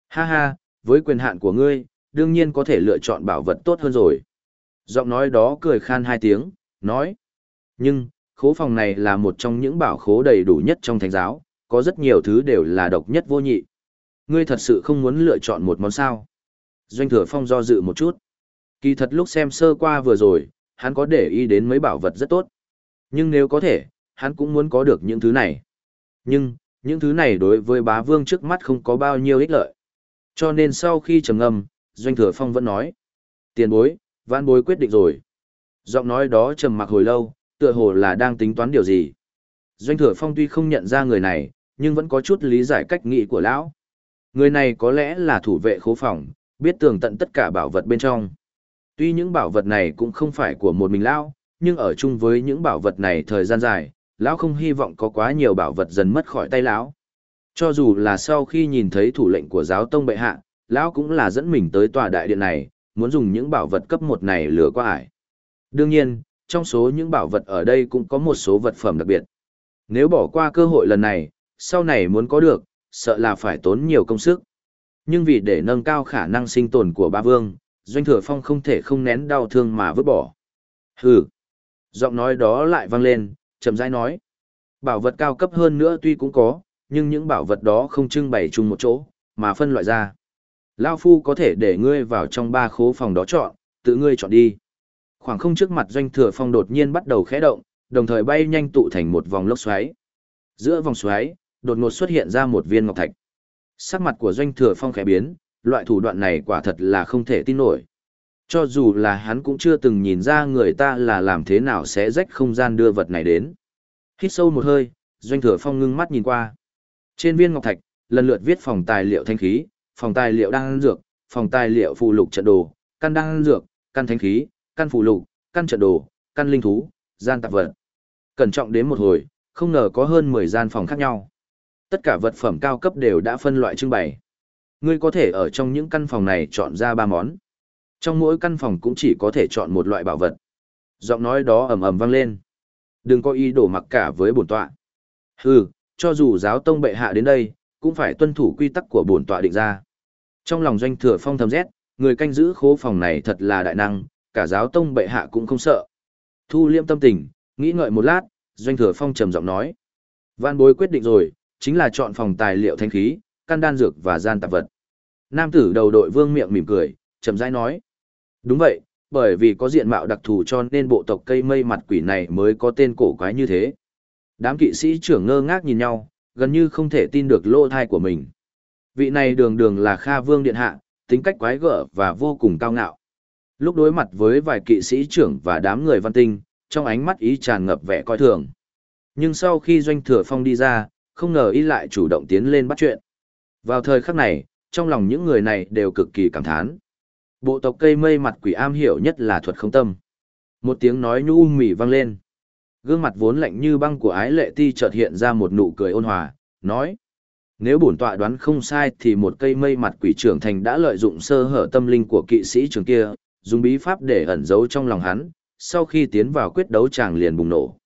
Ha ha, với quyền hạn của ngươi, đương nhiên có thể lựa chọn bảo vật tốt hơn rồi. Giọng nói đó cười khan hai tiếng, nói. Nhưng, khố phòng này là một trong những bảo khố đầy đủ nhất trong thánh giáo, có rất nhiều thứ đều là độc nhất vô nhị. Ngươi thật sự không muốn lựa chọn một món sao. Doanh thừa phong do dự một chút. Kỳ thật lúc xem sơ qua vừa rồi, hắn có để ý đến mấy bảo vật rất tốt. Nhưng nếu có thể, hắn cũng muốn có được những thứ này. Nhưng, những thứ này đối với bá vương trước mắt không có bao nhiêu ích lợi. Cho nên sau khi trầm ngâm, Doanh Thừa Phong vẫn nói. Tiền bối, vãn bối quyết định rồi. Giọng nói đó trầm mặc hồi lâu, tựa hồ là đang tính toán điều gì. Doanh Thừa Phong tuy không nhận ra người này, nhưng vẫn có chút lý giải cách nghĩ của lão. Người này có lẽ là thủ vệ khố phòng, biết tường tận tất cả bảo vật bên trong. Tuy những bảo vật này cũng không phải của một mình lão, nhưng ở chung với những bảo vật này thời gian dài, lão không hy vọng có quá nhiều bảo vật dần mất khỏi tay lão. Cho dù là sau khi nhìn thấy thủ lệnh của giáo tông bệ hạ, lão cũng là dẫn mình tới tòa đại điện này, muốn dùng những bảo vật cấp một này lừa qua ải. Đương nhiên, trong số những bảo vật ở đây cũng có một số vật phẩm đặc biệt. Nếu bỏ qua cơ hội lần này, sau này muốn có được, sợ là phải tốn nhiều công sức. Nhưng vì để nâng cao khả năng sinh tồn của ba vương, Doanh Thừa Phong không thể không nén đau thương mà vứt bỏ. Hừ. Giọng nói đó lại vang lên, chậm rãi nói. Bảo vật cao cấp hơn nữa tuy cũng có, nhưng những bảo vật đó không trưng bày chung một chỗ, mà phân loại ra. Lao Phu có thể để ngươi vào trong ba khố phòng đó chọn, tự ngươi chọn đi. Khoảng không trước mặt Doanh Thừa Phong đột nhiên bắt đầu khẽ động, đồng thời bay nhanh tụ thành một vòng lốc xoáy. Giữa vòng xoáy, đột ngột xuất hiện ra một viên ngọc thạch. Sắc mặt của Doanh Thừa Phong khẽ biến, loại thủ đoạn này quả thật là không thể tin nổi. Cho dù là hắn cũng chưa từng nhìn ra người ta là làm thế nào sẽ rách không gian đưa vật này đến. Hít sâu một hơi, Doanh Thừa Phong ngưng mắt nhìn qua. Trên viên ngọc thạch, lần lượt viết phòng tài liệu thanh khí, phòng tài liệu đan dược, phòng tài liệu phụ lục trận đồ, căn đan dược, căn thanh khí, căn phụ lục, căn trận đồ, căn linh thú, gian tạp vật. Cẩn trọng đến một hồi, không ngờ có hơn 10 gian phòng khác nhau. Tất cả vật phẩm cao cấp đều đã phân loại trưng bày. Ngươi có thể ở trong những căn phòng này chọn ra ba món. Trong mỗi căn phòng cũng chỉ có thể chọn một loại bảo vật. Giọng nói đó ầm ầm vang lên. Đừng có ý đồ mặc cả với bổn tọa. Hừ, cho dù giáo tông bệ hạ đến đây, cũng phải tuân thủ quy tắc của bổn tọa định ra. Trong lòng doanh thừa phong thầm rét, người canh giữ khố phòng này thật là đại năng, cả giáo tông bệ hạ cũng không sợ. Thu liêm tâm tình, nghĩ ngợi một lát, doanh thừa phong trầm giọng nói. Văn bối quyết định rồi, chính là chọn phòng tài liệu thanh khí, căn đan dược và gian tạp vật. Nam tử đầu đội vương miệng mỉm cười, chậm rãi nói. Đúng vậy, bởi vì có diện mạo đặc thù cho nên bộ tộc cây mây mặt quỷ này mới có tên cổ quái như thế. Đám kỵ sĩ trưởng ngơ ngác nhìn nhau, gần như không thể tin được lỗ thai của mình. Vị này đường đường là Kha Vương Điện Hạ, tính cách quái gở và vô cùng cao ngạo. Lúc đối mặt với vài kỵ sĩ trưởng và đám người văn tinh, trong ánh mắt ý tràn ngập vẻ coi thường. Nhưng sau khi doanh thừa phong đi ra, không ngờ ý lại chủ động tiến lên bắt chuyện. Vào thời khắc này, trong lòng những người này đều cực kỳ cảm thán. Bộ tộc cây mây mặt quỷ am hiểu nhất là thuật không tâm. Một tiếng nói nhu mỉ vang lên. Gương mặt vốn lạnh như băng của ái lệ ti chợt hiện ra một nụ cười ôn hòa, nói. Nếu bổn tọa đoán không sai thì một cây mây mặt quỷ trưởng thành đã lợi dụng sơ hở tâm linh của kỵ sĩ trường kia, dùng bí pháp để ẩn giấu trong lòng hắn, sau khi tiến vào quyết đấu chàng liền bùng nổ.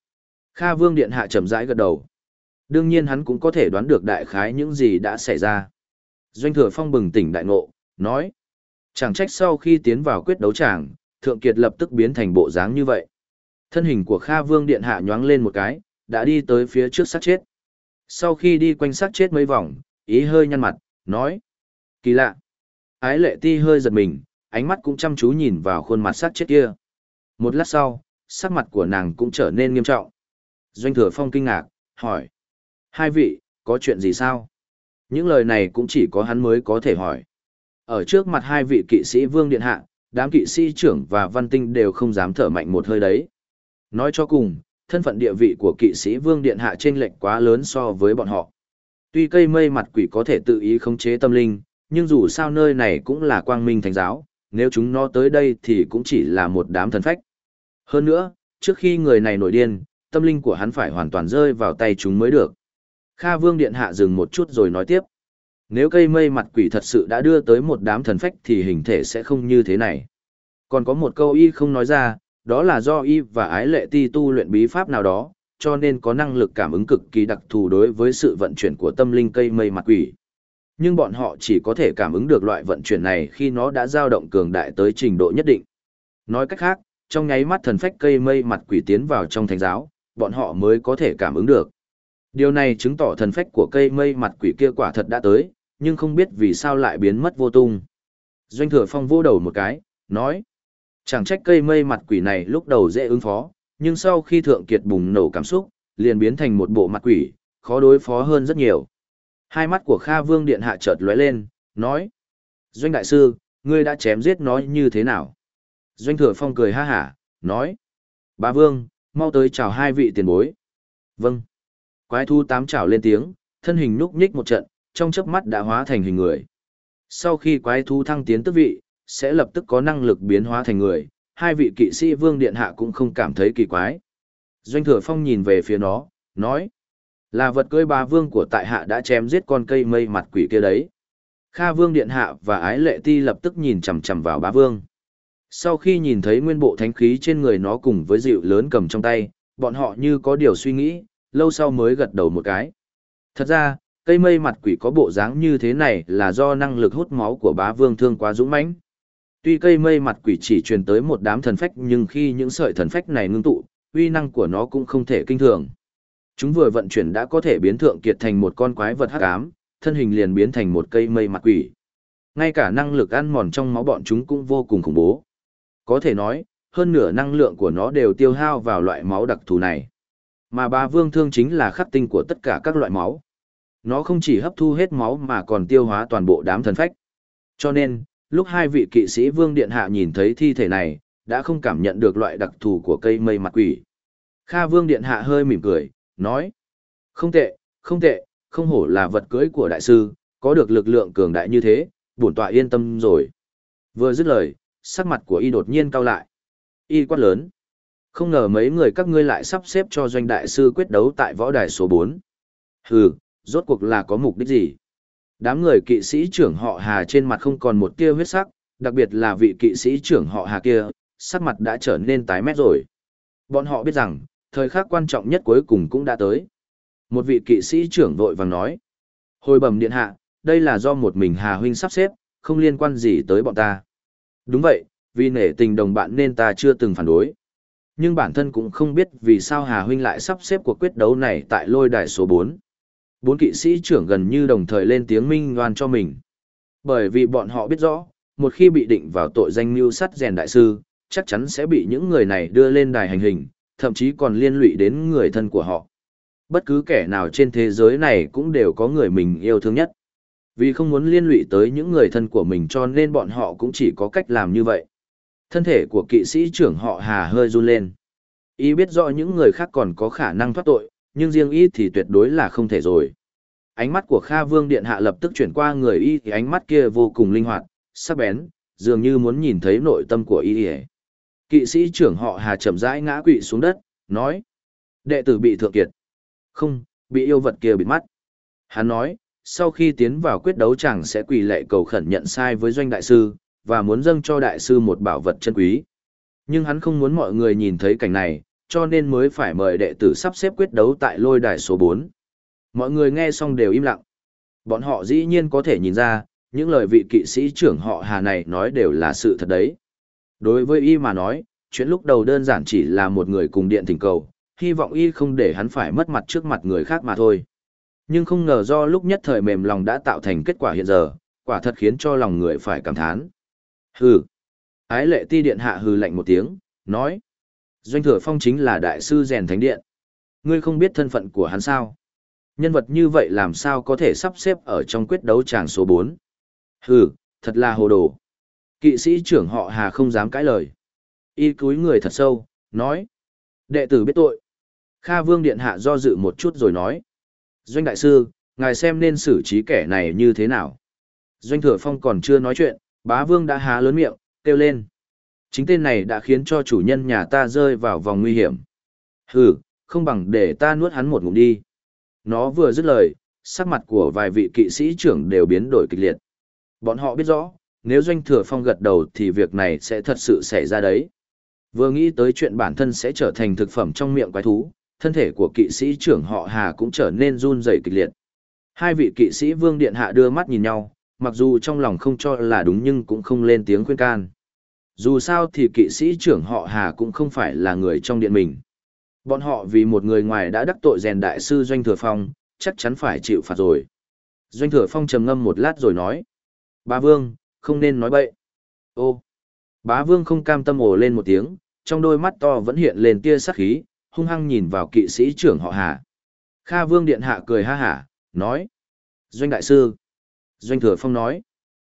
Kha Vương Điện Hạ chậm rãi gật đầu. Đương nhiên hắn cũng có thể đoán được đại khái những gì đã xảy ra. Doanh thừa phong bừng tỉnh đại ngộ, nói. Chẳng trách sau khi tiến vào quyết đấu chàng, Thượng Kiệt lập tức biến thành bộ dáng như vậy. Thân hình của Kha Vương Điện Hạ nhoáng lên một cái, đã đi tới phía trước sát chết. Sau khi đi quanh sát chết mấy vòng, ý hơi nhăn mặt, nói. Kỳ lạ. Ái lệ ti hơi giật mình, ánh mắt cũng chăm chú nhìn vào khuôn mặt sát chết kia. Một lát sau, sắc mặt của nàng cũng trở nên nghiêm trọng. Doanh thừa phong kinh ngạc, hỏi. Hai vị, có chuyện gì sao? Những lời này cũng chỉ có hắn mới có thể hỏi. Ở trước mặt hai vị kỵ sĩ vương điện hạ, đám kỵ sĩ trưởng và văn tinh đều không dám thở mạnh một hơi đấy. Nói cho cùng, thân phận địa vị của kỵ sĩ vương điện hạ trên lệnh quá lớn so với bọn họ. Tuy cây mây mặt quỷ có thể tự ý khống chế tâm linh, nhưng dù sao nơi này cũng là quang minh thánh giáo, nếu chúng nó tới đây thì cũng chỉ là một đám thần phách. Hơn nữa, trước khi người này nổi điên, tâm linh của hắn phải hoàn toàn rơi vào tay chúng mới được. Kha Vương Điện Hạ dừng một chút rồi nói tiếp. Nếu cây mây mặt quỷ thật sự đã đưa tới một đám thần phách thì hình thể sẽ không như thế này. Còn có một câu y không nói ra, đó là do y và ái lệ ti tu luyện bí pháp nào đó, cho nên có năng lực cảm ứng cực kỳ đặc thù đối với sự vận chuyển của tâm linh cây mây mặt quỷ. Nhưng bọn họ chỉ có thể cảm ứng được loại vận chuyển này khi nó đã dao động cường đại tới trình độ nhất định. Nói cách khác, trong nháy mắt thần phách cây mây mặt quỷ tiến vào trong thánh giáo, bọn họ mới có thể cảm ứng được. Điều này chứng tỏ thần phách của cây mây mặt quỷ kia quả thật đã tới, nhưng không biết vì sao lại biến mất vô tung. Doanh thừa phong vô đầu một cái, nói. Chẳng trách cây mây mặt quỷ này lúc đầu dễ ứng phó, nhưng sau khi thượng kiệt bùng nổ cảm xúc, liền biến thành một bộ mặt quỷ, khó đối phó hơn rất nhiều. Hai mắt của Kha Vương Điện Hạ chợt lóe lên, nói. Doanh Đại Sư, ngươi đã chém giết nó như thế nào? Doanh Thừa Phong cười ha hả, nói. Bà Vương, mau tới chào hai vị tiền bối. Vâng. Quái thu tám chảo lên tiếng, thân hình núp nhích một trận, trong chớp mắt đã hóa thành hình người. Sau khi quái thu thăng tiến tước vị, sẽ lập tức có năng lực biến hóa thành người, hai vị kỵ sĩ vương điện hạ cũng không cảm thấy kỳ quái. Doanh thừa phong nhìn về phía nó, nói, là vật cưỡi ba vương của tại hạ đã chém giết con cây mây mặt quỷ kia đấy. Kha Vương Điện Hạ và Ái Lệ Ti lập tức nhìn chằm chằm vào bá vương. Sau khi nhìn thấy nguyên bộ thánh khí trên người nó cùng với dịu lớn cầm trong tay, bọn họ như có điều suy nghĩ, lâu sau mới gật đầu một cái. Thật ra, cây mây mặt quỷ có bộ dáng như thế này là do năng lực hút máu của bá vương thương quá dũng mãnh. Tuy cây mây mặt quỷ chỉ truyền tới một đám thần phách nhưng khi những sợi thần phách này ngưng tụ, uy năng của nó cũng không thể kinh thường. Chúng vừa vận chuyển đã có thể biến thượng kiệt thành một con quái vật hắc ám, thân hình liền biến thành một cây mây mặt quỷ. Ngay cả năng lực ăn mòn trong máu bọn chúng cũng vô cùng khủng bố. Có thể nói, hơn nửa năng lượng của nó đều tiêu hao vào loại máu đặc thù này. Mà ba vương thương chính là khắc tinh của tất cả các loại máu. Nó không chỉ hấp thu hết máu mà còn tiêu hóa toàn bộ đám thần phách. Cho nên, lúc hai vị kỵ sĩ vương điện hạ nhìn thấy thi thể này, đã không cảm nhận được loại đặc thù của cây mây mặt quỷ. Kha vương điện hạ hơi mỉm cười, nói. Không tệ, không tệ, không hổ là vật cưới của đại sư, có được lực lượng cường đại như thế, bổn tọa yên tâm rồi. Vừa dứt lời, sắc mặt của y đột nhiên cau lại. Y quát lớn. Không ngờ mấy người các ngươi lại sắp xếp cho doanh đại sư quyết đấu tại võ đài số 4. Hừ, rốt cuộc là có mục đích gì? Đám người kỵ sĩ trưởng họ Hà trên mặt không còn một tia huyết sắc, đặc biệt là vị kỵ sĩ trưởng họ Hà kia, sắc mặt đã trở nên tái mét rồi. Bọn họ biết rằng, thời khắc quan trọng nhất cuối cùng cũng đã tới. Một vị kỵ sĩ trưởng vội vàng nói. Hồi bẩm điện hạ, đây là do một mình Hà Huynh sắp xếp, không liên quan gì tới bọn ta. Đúng vậy, vì nể tình đồng bạn nên ta chưa từng phản đối. Nhưng bản thân cũng không biết vì sao Hà Huynh lại sắp xếp cuộc quyết đấu này tại lôi đài số 4. Bốn kỵ sĩ trưởng gần như đồng thời lên tiếng minh oan cho mình. Bởi vì bọn họ biết rõ, một khi bị định vào tội danh mưu sắt rèn đại sư, chắc chắn sẽ bị những người này đưa lên đài hành hình, thậm chí còn liên lụy đến người thân của họ. Bất cứ kẻ nào trên thế giới này cũng đều có người mình yêu thương nhất. Vì không muốn liên lụy tới những người thân của mình cho nên bọn họ cũng chỉ có cách làm như vậy. Thân thể của kỵ sĩ trưởng họ Hà hơi run lên. Ý biết rõ những người khác còn có khả năng thoát tội, nhưng riêng y thì tuyệt đối là không thể rồi. Ánh mắt của Kha Vương Điện Hạ lập tức chuyển qua người y thì ánh mắt kia vô cùng linh hoạt, sắc bén, dường như muốn nhìn thấy nội tâm của y. Kỵ sĩ trưởng họ Hà chậm rãi ngã quỵ xuống đất, nói. Đệ tử bị thượng kiệt. Không, bị yêu vật kia bịt mắt. Hắn nói, sau khi tiến vào quyết đấu chàng sẽ quỳ lệ cầu khẩn nhận sai với doanh đại sư, và muốn dâng cho đại sư một bảo vật chân quý. Nhưng hắn không muốn mọi người nhìn thấy cảnh này, cho nên mới phải mời đệ tử sắp xếp quyết đấu tại lôi đài số 4. Mọi người nghe xong đều im lặng. Bọn họ dĩ nhiên có thể nhìn ra, những lời vị kỵ sĩ trưởng họ Hà này nói đều là sự thật đấy. Đối với y mà nói, chuyện lúc đầu đơn giản chỉ là một người cùng điện thỉnh cầu, hy vọng y không để hắn phải mất mặt trước mặt người khác mà thôi. Nhưng không ngờ do lúc nhất thời mềm lòng đã tạo thành kết quả hiện giờ, quả thật khiến cho lòng người phải cảm thán. Hừ. Ái lệ ti điện hạ hừ lạnh một tiếng, nói. Doanh thừa phong chính là đại sư rèn thánh điện. Ngươi không biết thân phận của hắn sao? Nhân vật như vậy làm sao có thể sắp xếp ở trong quyết đấu tràng số 4? Hừ, thật là hồ đồ. Kỵ sĩ trưởng họ Hà không dám cãi lời. Y cúi người thật sâu, nói. Đệ tử biết tội. Kha Vương Điện Hạ do dự một chút rồi nói. Doanh Đại Sư, ngài xem nên xử trí kẻ này như thế nào. Doanh Thừa Phong còn chưa nói chuyện, bá Vương đã há lớn miệng, kêu lên. Chính tên này đã khiến cho chủ nhân nhà ta rơi vào vòng nguy hiểm. Hừ, không bằng để ta nuốt hắn một ngụm đi. Nó vừa dứt lời, sắc mặt của vài vị kỵ sĩ trưởng đều biến đổi kịch liệt. Bọn họ biết rõ, nếu Doanh Thừa Phong gật đầu thì việc này sẽ thật sự xảy ra đấy. Vừa nghĩ tới chuyện bản thân sẽ trở thành thực phẩm trong miệng quái thú, thân thể của kỵ sĩ trưởng họ Hà cũng trở nên run rẩy kịch liệt. Hai vị kỵ sĩ vương điện hạ đưa mắt nhìn nhau, mặc dù trong lòng không cho là đúng nhưng cũng không lên tiếng khuyên can. Dù sao thì kỵ sĩ trưởng họ Hà cũng không phải là người trong điện mình. Bọn họ vì một người ngoài đã đắc tội rèn đại sư Doanh Thừa Phong, chắc chắn phải chịu phạt rồi. Doanh Thừa Phong trầm ngâm một lát rồi nói. Bá Vương, không nên nói bậy. Ô, bá Vương không cam tâm ồ lên một tiếng, trong đôi mắt to vẫn hiện lên tia sắc khí, hung hăng nhìn vào kỵ sĩ trưởng họ Hà. Kha Vương Điện Hạ cười ha hả, nói. Doanh Đại Sư. Doanh Thừa Phong nói.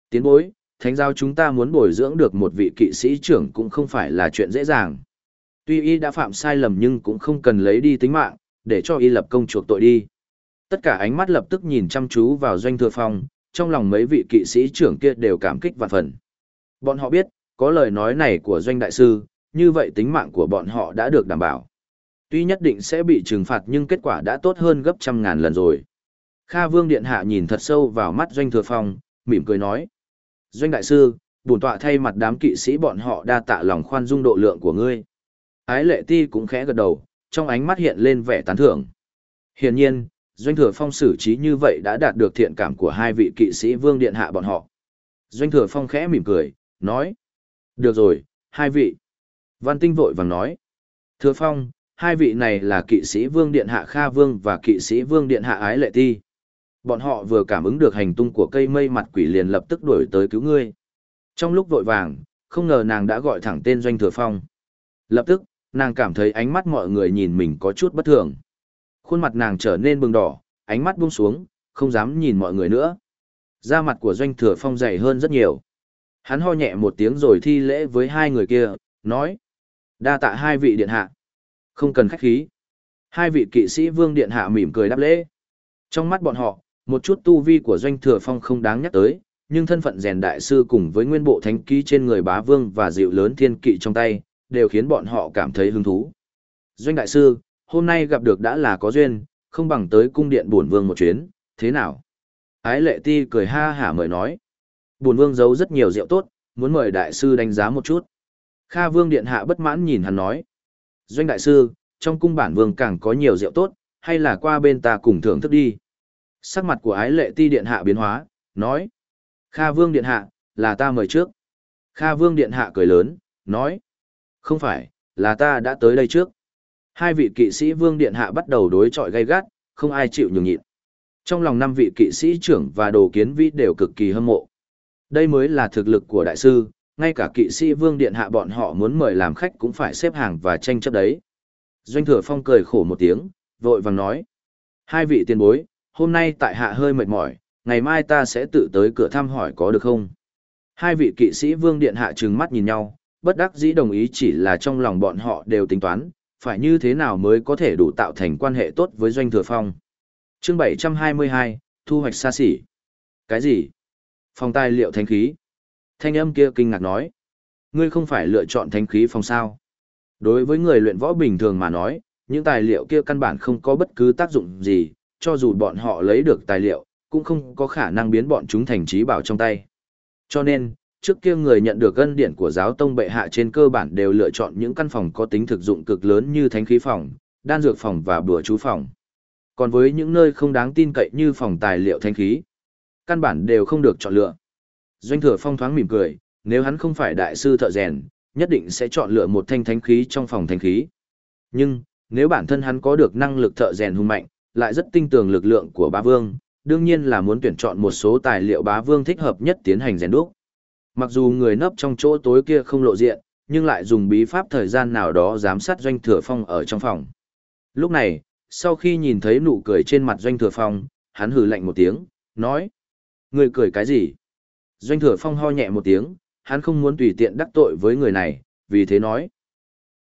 Tiến bối, thánh giáo chúng ta muốn bồi dưỡng được một vị kỵ sĩ trưởng cũng không phải là chuyện dễ dàng. Tuy y đã phạm sai lầm nhưng cũng không cần lấy đi tính mạng, để cho y lập công chuộc tội đi. Tất cả ánh mắt lập tức nhìn chăm chú vào Doanh Thừa Phong, trong lòng mấy vị kỵ sĩ trưởng kia đều cảm kích vạn phần. Bọn họ biết, có lời nói này của Doanh Đại Sư, như vậy tính mạng của bọn họ đã được đảm bảo. Tuy nhất định sẽ bị trừng phạt nhưng kết quả đã tốt hơn gấp trăm ngàn lần rồi. Kha Vương Điện Hạ nhìn thật sâu vào mắt Doanh Thừa Phong, mỉm cười nói. Doanh đại sư, bổn tọa thay mặt đám kỵ sĩ bọn họ đa tạ lòng khoan dung độ lượng của ngươi. Ái lệ ti cũng khẽ gật đầu, trong ánh mắt hiện lên vẻ tán thưởng. Hiển nhiên, Doanh Thừa Phong xử trí như vậy đã đạt được thiện cảm của hai vị kỵ sĩ vương điện hạ bọn họ. Doanh Thừa Phong khẽ mỉm cười, nói. Được rồi, hai vị. Văn Tinh vội vàng nói. Thừa Phong, hai vị này là kỵ sĩ vương điện hạ Kha Vương và kỵ sĩ vương điện hạ Ái Lệ Ti. Bọn họ vừa cảm ứng được hành tung của cây mây mặt quỷ liền lập tức đuổi tới cứu ngươi. Trong lúc vội vàng, không ngờ nàng đã gọi thẳng tên Doanh Thừa Phong. Lập tức, nàng cảm thấy ánh mắt mọi người nhìn mình có chút bất thường. Khuôn mặt nàng trở nên bừng đỏ, ánh mắt buông xuống, không dám nhìn mọi người nữa. Da mặt của Doanh Thừa Phong dày hơn rất nhiều. Hắn ho nhẹ một tiếng rồi thi lễ với hai người kia, nói. Đa tạ hai vị điện hạ. Không cần khách khí. Hai vị kỵ sĩ vương điện hạ mỉm cười đáp lễ. Trong mắt bọn họ, một chút tu vi của Doanh Thừa Phong không đáng nhắc tới, nhưng thân phận rèn đại sư cùng với nguyên bộ thánh ký trên người bá vương và dịu lớn thiên kỵ trong tay, đều khiến bọn họ cảm thấy hứng thú. Doanh đại sư, hôm nay gặp được đã là có duyên, không bằng tới cung điện bổn vương một chuyến, thế nào? Ái lệ ti cười ha hả mời nói. Bổn vương giấu rất nhiều rượu tốt, muốn mời đại sư đánh giá một chút. Kha vương điện hạ bất mãn nhìn hắn nói. Doanh đại sư, trong cung bản vương càng có nhiều rượu tốt, hay là qua bên ta cùng thưởng thức đi. Sắc mặt của ái lệ ti điện hạ biến hóa, nói. Kha vương điện hạ, là ta mời trước. Kha vương điện hạ cười lớn, nói. Không phải, là ta đã tới đây trước. Hai vị kỵ sĩ vương điện hạ bắt đầu đối chọi gay gắt, không ai chịu nhường nhịn. Trong lòng năm vị kỵ sĩ trưởng và đồ kiến vĩ đều cực kỳ hâm mộ. Đây mới là thực lực của đại sư, ngay cả kỵ sĩ vương điện hạ bọn họ muốn mời làm khách cũng phải xếp hàng và tranh chấp đấy. Doanh thừa phong cười khổ một tiếng, vội vàng nói. Hai vị tiền bối, hôm nay tại hạ hơi mệt mỏi, ngày mai ta sẽ tự tới cửa thăm hỏi có được không? Hai vị kỵ sĩ vương điện hạ trừng mắt nhìn nhau, bất đắc dĩ đồng ý chỉ là trong lòng bọn họ đều tính toán, phải như thế nào mới có thể đủ tạo thành quan hệ tốt với doanh thừa phong. Chương 722, thu hoạch xa xỉ. Cái gì? Phòng tài liệu thánh khí. Thanh âm kia kinh ngạc nói. Ngươi không phải lựa chọn thánh khí phòng sao. Đối với người luyện võ bình thường mà nói, những tài liệu kia căn bản không có bất cứ tác dụng gì, cho dù bọn họ lấy được tài liệu, cũng không có khả năng biến bọn chúng thành trí bảo trong tay. Cho nên, trước kia người nhận được ân điển của giáo tông bệ hạ trên cơ bản đều lựa chọn những căn phòng có tính thực dụng cực lớn như thánh khí phòng, đan dược phòng và bùa chú phòng. Còn với những nơi không đáng tin cậy như phòng tài liệu thánh khí, căn bản đều không được chọn lựa. Doanh thừa phong thoáng mỉm cười, nếu hắn không phải đại sư thợ rèn, nhất định sẽ chọn lựa một thanh thánh khí trong phòng thánh khí. Nhưng, nếu bản thân hắn có được năng lực thợ rèn hùng mạnh, lại rất tinh tường lực lượng của bá vương, đương nhiên là muốn tuyển chọn một số tài liệu bá vương thích hợp nhất tiến hành rèn đúc. Mặc dù người nấp trong chỗ tối kia không lộ diện, nhưng lại dùng bí pháp thời gian nào đó giám sát doanh thừa phong ở trong phòng. Lúc này, sau khi nhìn thấy nụ cười trên mặt doanh thừa phong, hắn hừ lạnh một tiếng, nói. Người cười cái gì? Doanh thừa phong ho nhẹ một tiếng, hắn không muốn tùy tiện đắc tội với người này, vì thế nói.